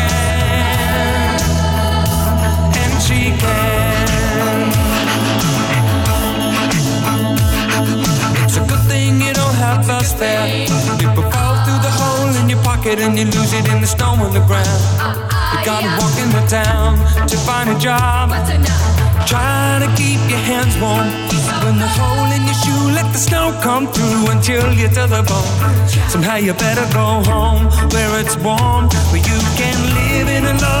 Have us there. People fall through the hole in your pocket and you lose it in the snow on the ground. You gotta walk in the town to find a job. Try to keep your hands warm. When the hole in your shoe, let the snow come through until you're to the bone. Somehow you better go home where it's warm, where you can live in the love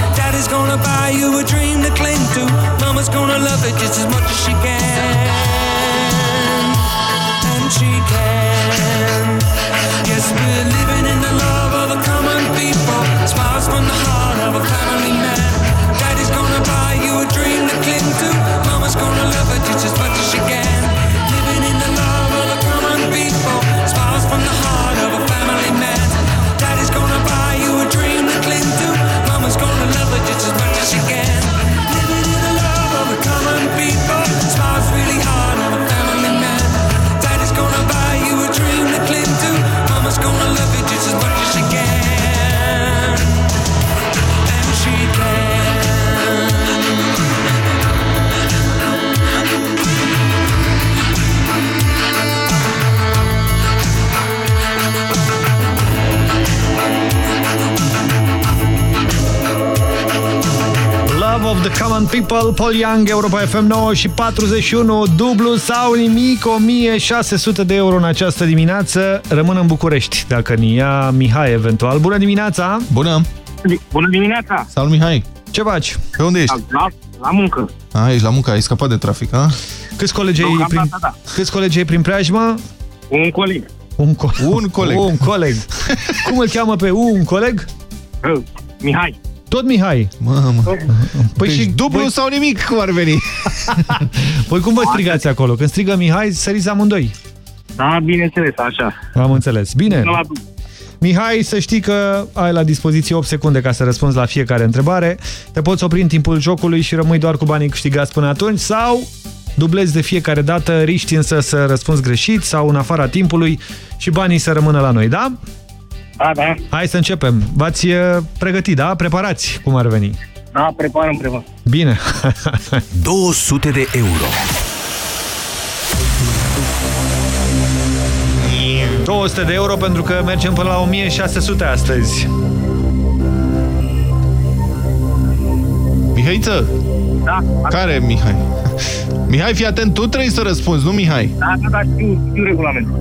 Daddy's gonna buy you a dream to cling to. Mama's gonna love it just as much as she can. And she can. Yes, we're living in the love of the common people. Smiles from the heart of a family man. Daddy's gonna buy you a dream to cling to. Mama's gonna love it just as much as she can. Of the Common People, Paul Young, Europa FM 9 și 41, dublu sau nimic, 1600 de euro în această dimineață. Rămân în București, dacă ni ia Mihai eventual. Bună dimineața! Bună! Bună dimineața! Salut, Mihai! Ce faci? Pe unde ești? La, la muncă. A, ești la muncă, ai scăpat de trafic, a? Câți colegi, ai Deocamdată, prin... da. Câți colegi ai prin preajmă? Un coleg. Un, co un coleg. Un coleg. (laughs) Cum îl cheamă pe un coleg? Mihai. Tot Mihai. Mamă. Păi deci și dublu voi- sau nimic, cum ar veni? (laughs) Păi cum vă strigați acolo? Când strigă Mihai, săriți amândoi. Da, bineînțeles, așa. Am înțeles. Bine. La... Mihai, să știi că ai la dispoziție 8 secunde ca să răspunzi la fiecare întrebare. Te poți opri în timpul jocului și rămâi doar cu banii câștigați până atunci sau dublezi de fiecare dată, riști însă să răspunzi greșit sau în afara timpului și banii să rămână la noi, da? Da, da. Hai să începem. V-ați uh, pregătit, da? Preparați cum ar veni. Da, preparăm prima. Bine. (laughs) 200 de euro. 200 de euro pentru că mergem până la 1600 astăzi. Mihaiță? Da. Care Mihai? Mihai, fii atent, tu trebuie să răspunzi, nu Mihai. Da, da, da, știu, știu regulamentul.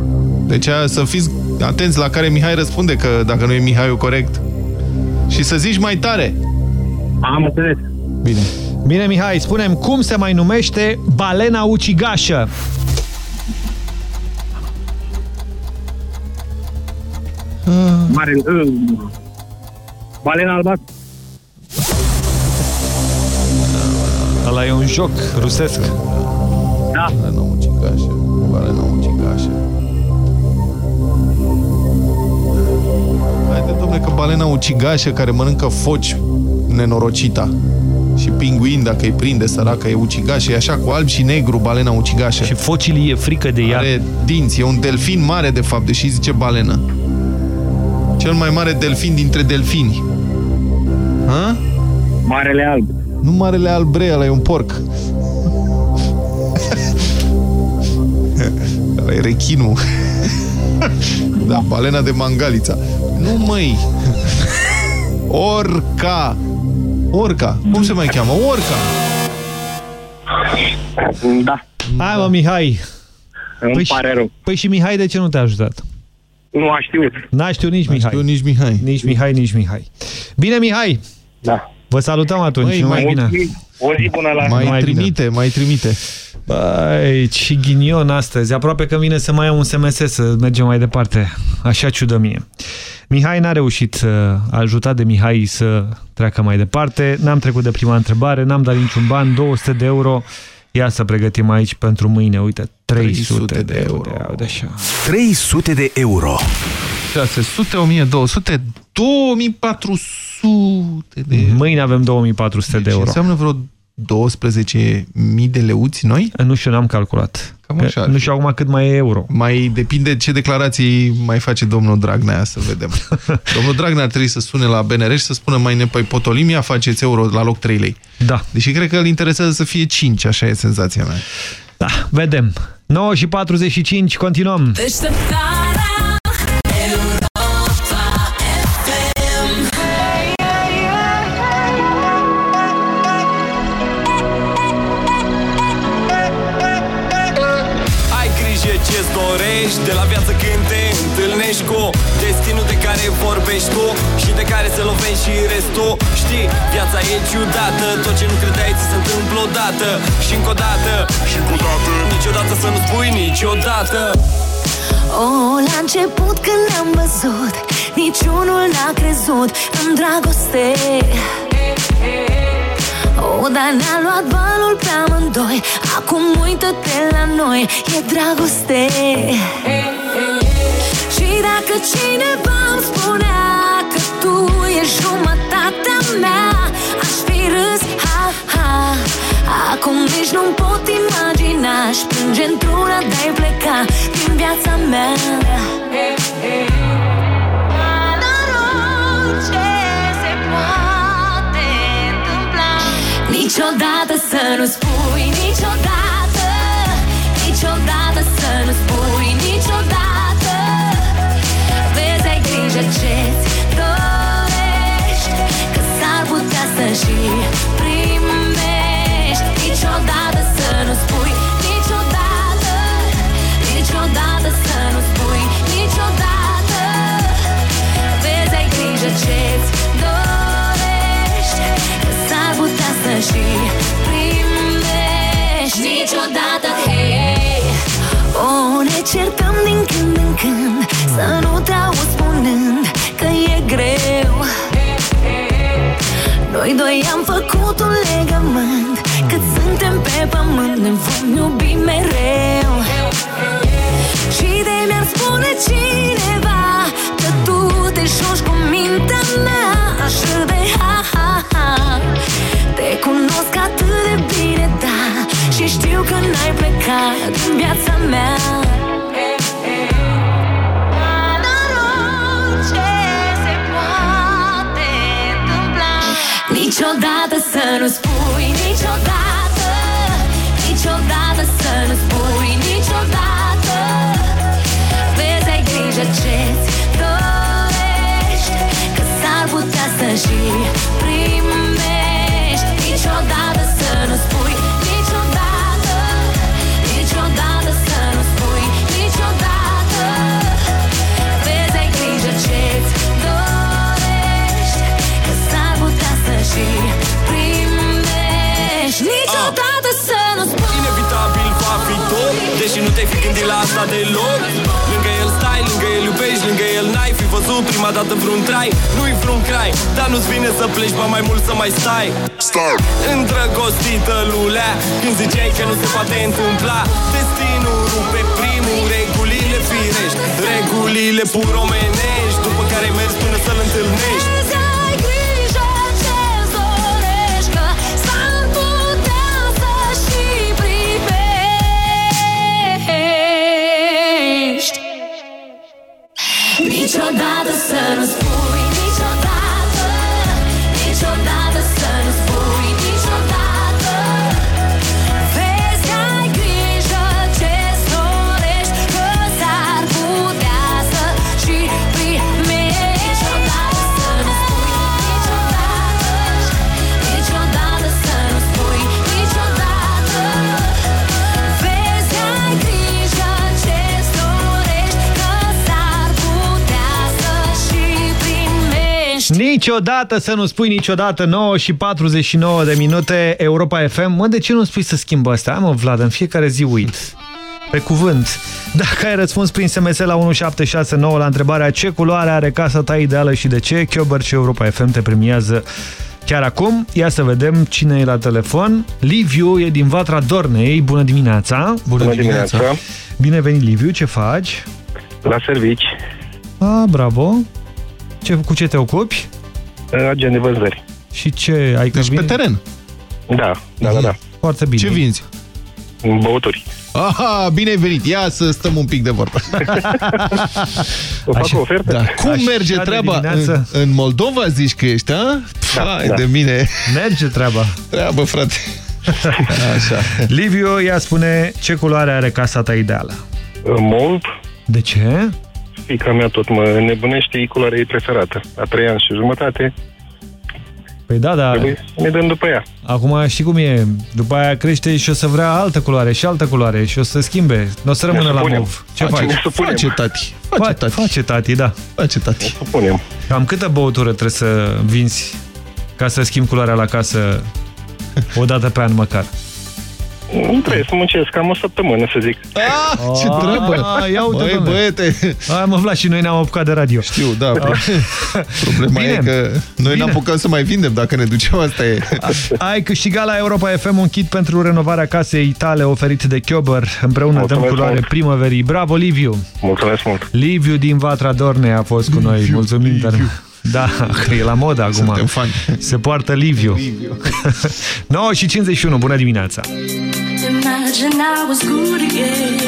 Deci a, să fiți atenți la care Mihai răspunde, că dacă nu e Mihaiul corect. Și să zici mai tare. Am înțeles. Bine. Bine, Mihai, spunem cum se mai numește balena ucigașă? Mare, uh, balena albastră. Ăla e un joc rusesc. Da. Balena ucigașă. Balena ucigașă. Balena ucigașă care mănâncă foci nenorocita. Și pinguin, dacă îi prinde săracă, e ucigașă. E așa cu alb și negru, balena ucigașă. Și focilii e frică de ea. Are dinți, e un delfin mare, de fapt, deși zice balenă. Cel mai mare delfin dintre delfini. Ha? Marele alb. Nu marele alb, bre, ăla e un porc. (laughs) ăla e rechinul. (laughs) da, balena de mangalița. Nu, măi. Orca. Orca. Cum se mai cheamă? Orca. Da. Hai, mă, Mihai. Îmi Păi pare și, rău. Păi și Mihai de ce nu te-a ajutat? Nu a știut. N-a știut nici N-a Mihai. știut nici Mihai. Nici Mihai, nici Mihai. Bine, Mihai. Da. Vă salutăm atunci, Măi, numai mai- bine. O zi bună la Mai, Mai bine. trimite, mai trimite. Băi, ce ghinion astăzi. Aproape că vine să mai iau un SMS să mergem mai departe. Așa ciudă mie. Mihai n-a reușit, uh, a ajutat de Mihai să treacă mai departe. N-am trecut de prima întrebare, n-am dat niciun ban, 200 de euro. Ia să pregătim aici pentru mâine, uite, 300, de euro. Uite așa. 300 de euro. 600, 1200, 2400 de Mâine avem 2400 de Deci euro. înseamnă vreo 12.000 de leuți noi? Nu știu, n-am calculat. Cam așa. Nu știu acum cât mai e euro. Mai depinde ce declarații mai face domnul Dragnea, să vedem. (laughs) domnul Dragnea ar trebui să sune la BNR și să spună mai ne păi potolimia, faceți euro la loc 3 lei. Da. Deși cred că îl interesează să fie 5, așa e senzația mea. Da, vedem. 9 și 45, continuăm. Deșteptarea vorbești tu Și de care se lovești și restul. Știi, viața e ciudată Tot ce nu credeai ți se întâmplă odată. Și încă o dată Și încă o dată. Niciodată să nu spui niciodată. Oh, la început când ne-am văzut Niciunul n-a crezut în dragoste. Oh, dar ne-a luat valul pe amândoi Acum uită-te la noi, e dragoste. Și dacă cineva îmi spunea Că tu ești jumătatea mea Aș fi râs, ha, ha. Acum nici nu pot imagina Aș plânge într-una de-ai pleca Din viața mea. Dar orice se poate întâmpla. Niciodată să nu spui niciodată Niciodată să nu spui niciodată. Vezi, ai grijă ce-ți dorești Că s-ar putea să și primești. Niciodată să nu spui niciodată Niciodată să nu spui niciodată. Vezi, ai grijă ce-ți dorești Că s-ar putea să și primești. Niciodată, hei Oh, ne certăm din când în când Să nu te auzi Noi doi am făcut un legământ. Cât suntem pe pământ ne vom iubi mereu. Și de mi-ar spune cineva Că tu te joci cu mintea mea. Așa de ha-ha-ha Te cunosc atât de bine, da. Și știu că n-ai plecat din viața mea să nu spui niciodată Niciodată să nu spui niciodată. Vezi, ai grijă ce-ți dorești Că s-ar putea să și primești nu te-ai fi gândit la asta deloc? Lângă el stai, lângă el iubești Lângă el n-ai fi văzut prima dată vreun trai. Nu-i vreun crai, dar nu-ți vine să pleci Ba mai mult să mai stai. Stai. Îndrăgostită lulea Când ziceai că nu se poate întâmpla Destinul rupe primul Regulile firești. Regulile pur omenești După care mergi până să-l întâlnești Niciodată să nu Niciodată să nu spui niciodată 9 și 49 de minute Europa FM. Mă, de ce nu spui să schimbă asta? Hai mă, Vlad, în fiecare zi uit. Pe cuvânt. Dacă ai răspuns prin SMS la 1769 la întrebarea ce culoare are casa ta ideală și de ce, Chiober și Europa FM te premiază chiar acum. Ia să vedem cine e la telefon. Liviu e din Vatra Dornei. Bună dimineața! Bună, Bună dimineața! Bine venit, Liviu. Ce faci? La servici, A, bravo! Ce, cu ce te ocupi? Agent de vânzări. Și ce ai Deci pe teren. Da, da, da, da. Foarte bine. Ce vinzi? Băuturi. Aha, bine ai venit. Ia să stăm un pic de vorbă. (laughs) O fac o ofertă? Da. Cum Așa merge de treaba? În, dimineață. în Moldova zici că ești, a? Da, Hai da. de mine. Merge treaba. Treabă, frate. (laughs) Așa. Liviu ea spune ce culoare are casa ta ideală. Mov, De ce? Fica mea tot mă nebunește, e culoarea ei preferată. A trei ani și jumătate, Păi da, da. trebuie să ne dăm după ea. Acum știi cum e. După aia crește și o să vrea altă culoare și altă culoare și o să schimbe. Nu o să rămână la supunem. mov. Ce Face, faci? ne supunem. Face, tati. Face, Face, tati. face tati, da. Face, tati. Supunem. Cam câtă băutură trebuie să vinzi ca să schimbi culoarea la casă o dată pe an măcar? Nu trebuie să muncesc cam o săptămână, să zic. Ah, ce Ah, treabă! ia uite, Băi, domnule. băiete! Hai mă, Vlad, și noi ne-am apucat de radio. Știu, da. Problema Bine. e că noi Bine. n-am apucat să mai vindem dacă ne duceam, asta e. Ai câștigat la Europa FM un kit pentru renovarea casei tale oferit de Chiober. Împreună dăm Mulțumesc culoare mult. primăverii. Bravo, Liviu! Mulțumesc mult. Liviu din Vatra Dornei a fost cu noi. Mulțumim. Dar... Da, că e la modă acum. Suntem fani. Se poartă Liviu. 9 (laughs) și 51, bună dimineața! Imagine I was good again,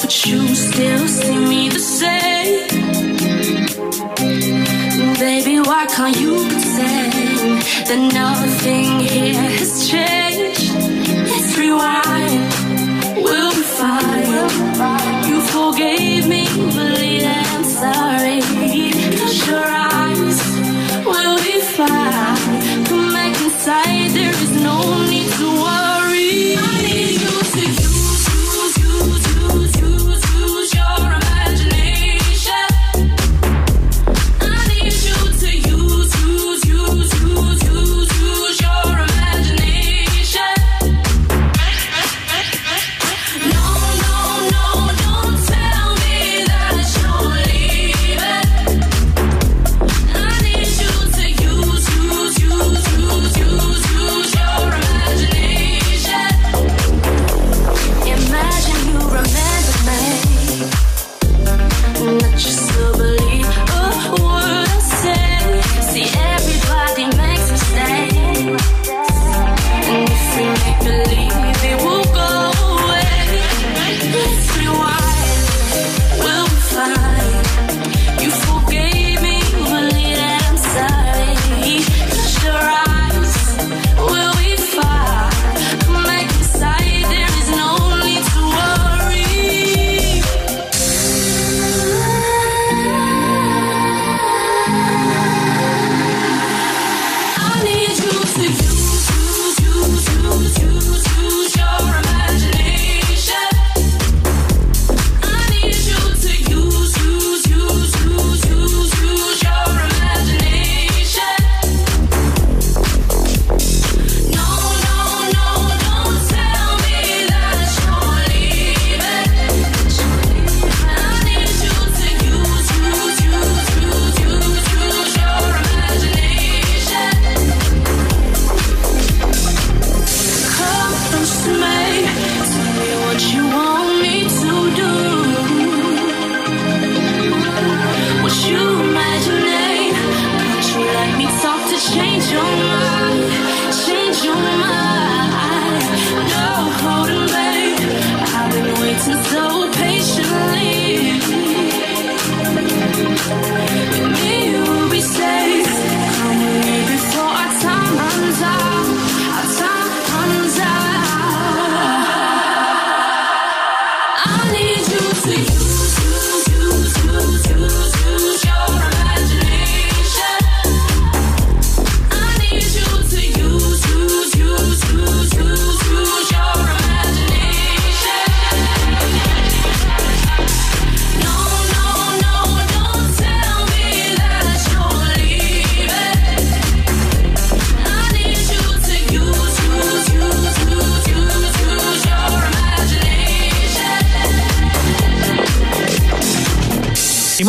but you still see me the same. Baby, why can't you pretend that nothing here has changed? Let's rewind, we'll be fine. You forgave me, believe that I'm sorry. Close your eyes, we'll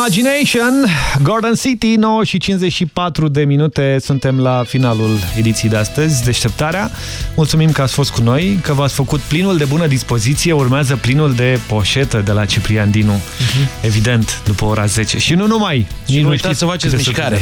Imagination, Gordon City, 9 și 54 de minute, suntem la finalul ediției de astăzi, deșteptarea. Mulțumim că ați fost cu noi, că v-ați făcut plinul de bună dispoziție, urmează plinul de poșetă de la Ciprian Dinu, uh -huh. evident, după ora 10. Și nu numai, și nu uitați să faceți mișcare.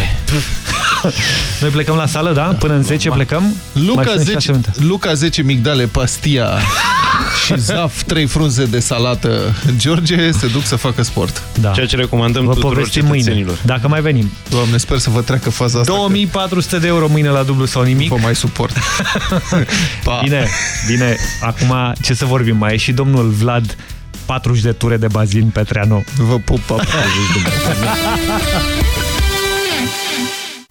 (laughs) Noi plecăm la sală, da? Până în 10 plecăm? Luca 10, Luca 10 migdale, pastia (laughs) și zaf, 3 frunze de salată. George se duc să facă sport. Da. Ceea ce recomandăm Vă tuturor povestim mâine, dacă mai venim. Doamne, sper să vă treacă faza asta. 2400 de euro mâine la dublu sau nimic. Vă mai suport. (laughs) pa. Bine, bine. Acum, ce să vorbim? Mai e și domnul Vlad 40 de ture de bazin pe Treanu. Vă pup, pa, 40 de bazin.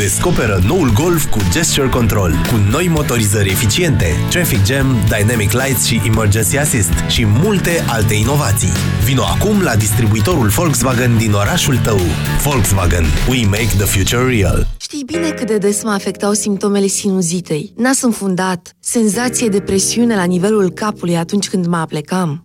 Descoperă noul Golf cu Gesture Control, cu noi motorizări eficiente, Traffic Jam, Dynamic Lights și Emergency Assist și multe alte inovații. Vino acum la distribuitorul Volkswagen din orașul tău. Volkswagen. We make the future real. Știi bine cât de des mă afectau simptomele sinuzitei. Nas înfundat, senzație de presiune la nivelul capului atunci când mă aplecam.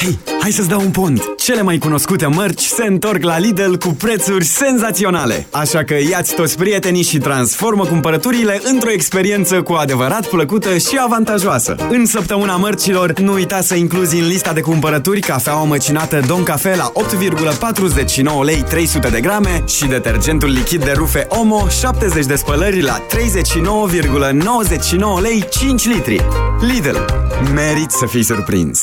Hei, hai să-ți dau un pont! Cele mai cunoscute mărci se întorc la Lidl cu prețuri senzaționale. Așa că iați toți prietenii și transformă cumpărăturile într-o experiență cu adevărat plăcută și avantajoasă. În săptămâna mărcilor, nu uita să incluzi în lista de cumpărături cafeaua măcinată Don Cafe la 8,49 lei 300 de grame și detergentul lichid de rufe Omo 70 de spălări la 39,99 lei 5 litri. Lidl. Merit să fii surprins!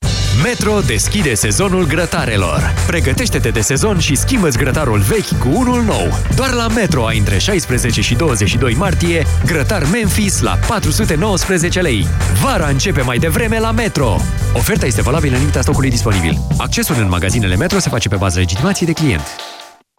Metro deschide sezonul grătarelor. Pregătește-te de sezon și schimbă-ți grătarul vechi cu unul nou. Doar la Metro ai între 16 și 22 martie grătar Memphis la 419 lei. Vara începe mai devreme la Metro. Oferta este valabilă în limita stocului disponibil. Accesul în magazinele Metro se face pe bază legitimației de client.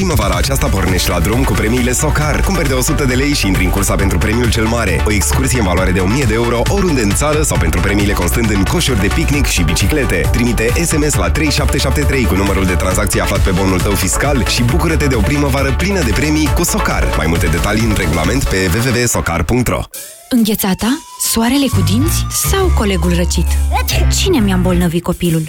Primăvara aceasta pornești la drum cu premiile Socar. Cumperi de 100 de lei și intri în cursa pentru premiul cel mare. O excursie în valoare de 1000 de euro oriunde în țară sau pentru premiile constând în coșuri de picnic și biciclete. Trimite SMS la 3773 cu numărul de tranzacție aflat pe bonul tău fiscal și bucură-te de o primăvară plină de premii cu Socar. Mai multe detalii în regulament pe www.socar.ro Înghețata? Soarele cu dinți? Sau colegul răcit? Cine mi-a îmbolnăvit copilul?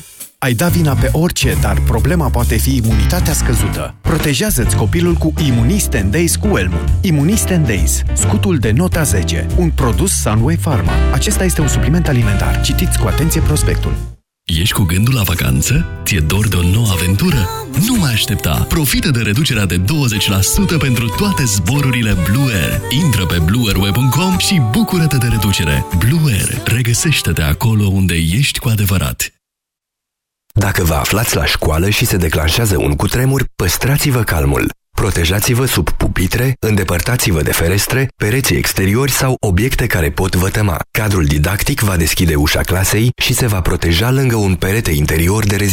Ai da vina pe orice, dar problema poate fi imunitatea scăzută. Protejează-ți copilul cu Immunisten Days cu Elmun. Immunisten Days, scutul de nota 10, un produs Sunway Pharma. Acesta este un supliment alimentar. Citiți cu atenție prospectul. Ești cu gândul la vacanță? Ți-e dor de o nouă aventură? Nu mai aștepta! Profită de reducerea de 20% pentru toate zborurile Blue Air. Intră pe blueairweb.com și bucură-te de reducere. Blue Air. Regăsește-te acolo unde ești cu adevărat. Dacă vă aflați la școală și se declanșează un cutremur, păstrați-vă calmul. Protejați-vă sub pupitre, îndepărtați-vă de ferestre, pereții exteriori sau obiecte care pot vătăma. Cadrul didactic va deschide ușa clasei și se va proteja lângă un perete interior de rezistență.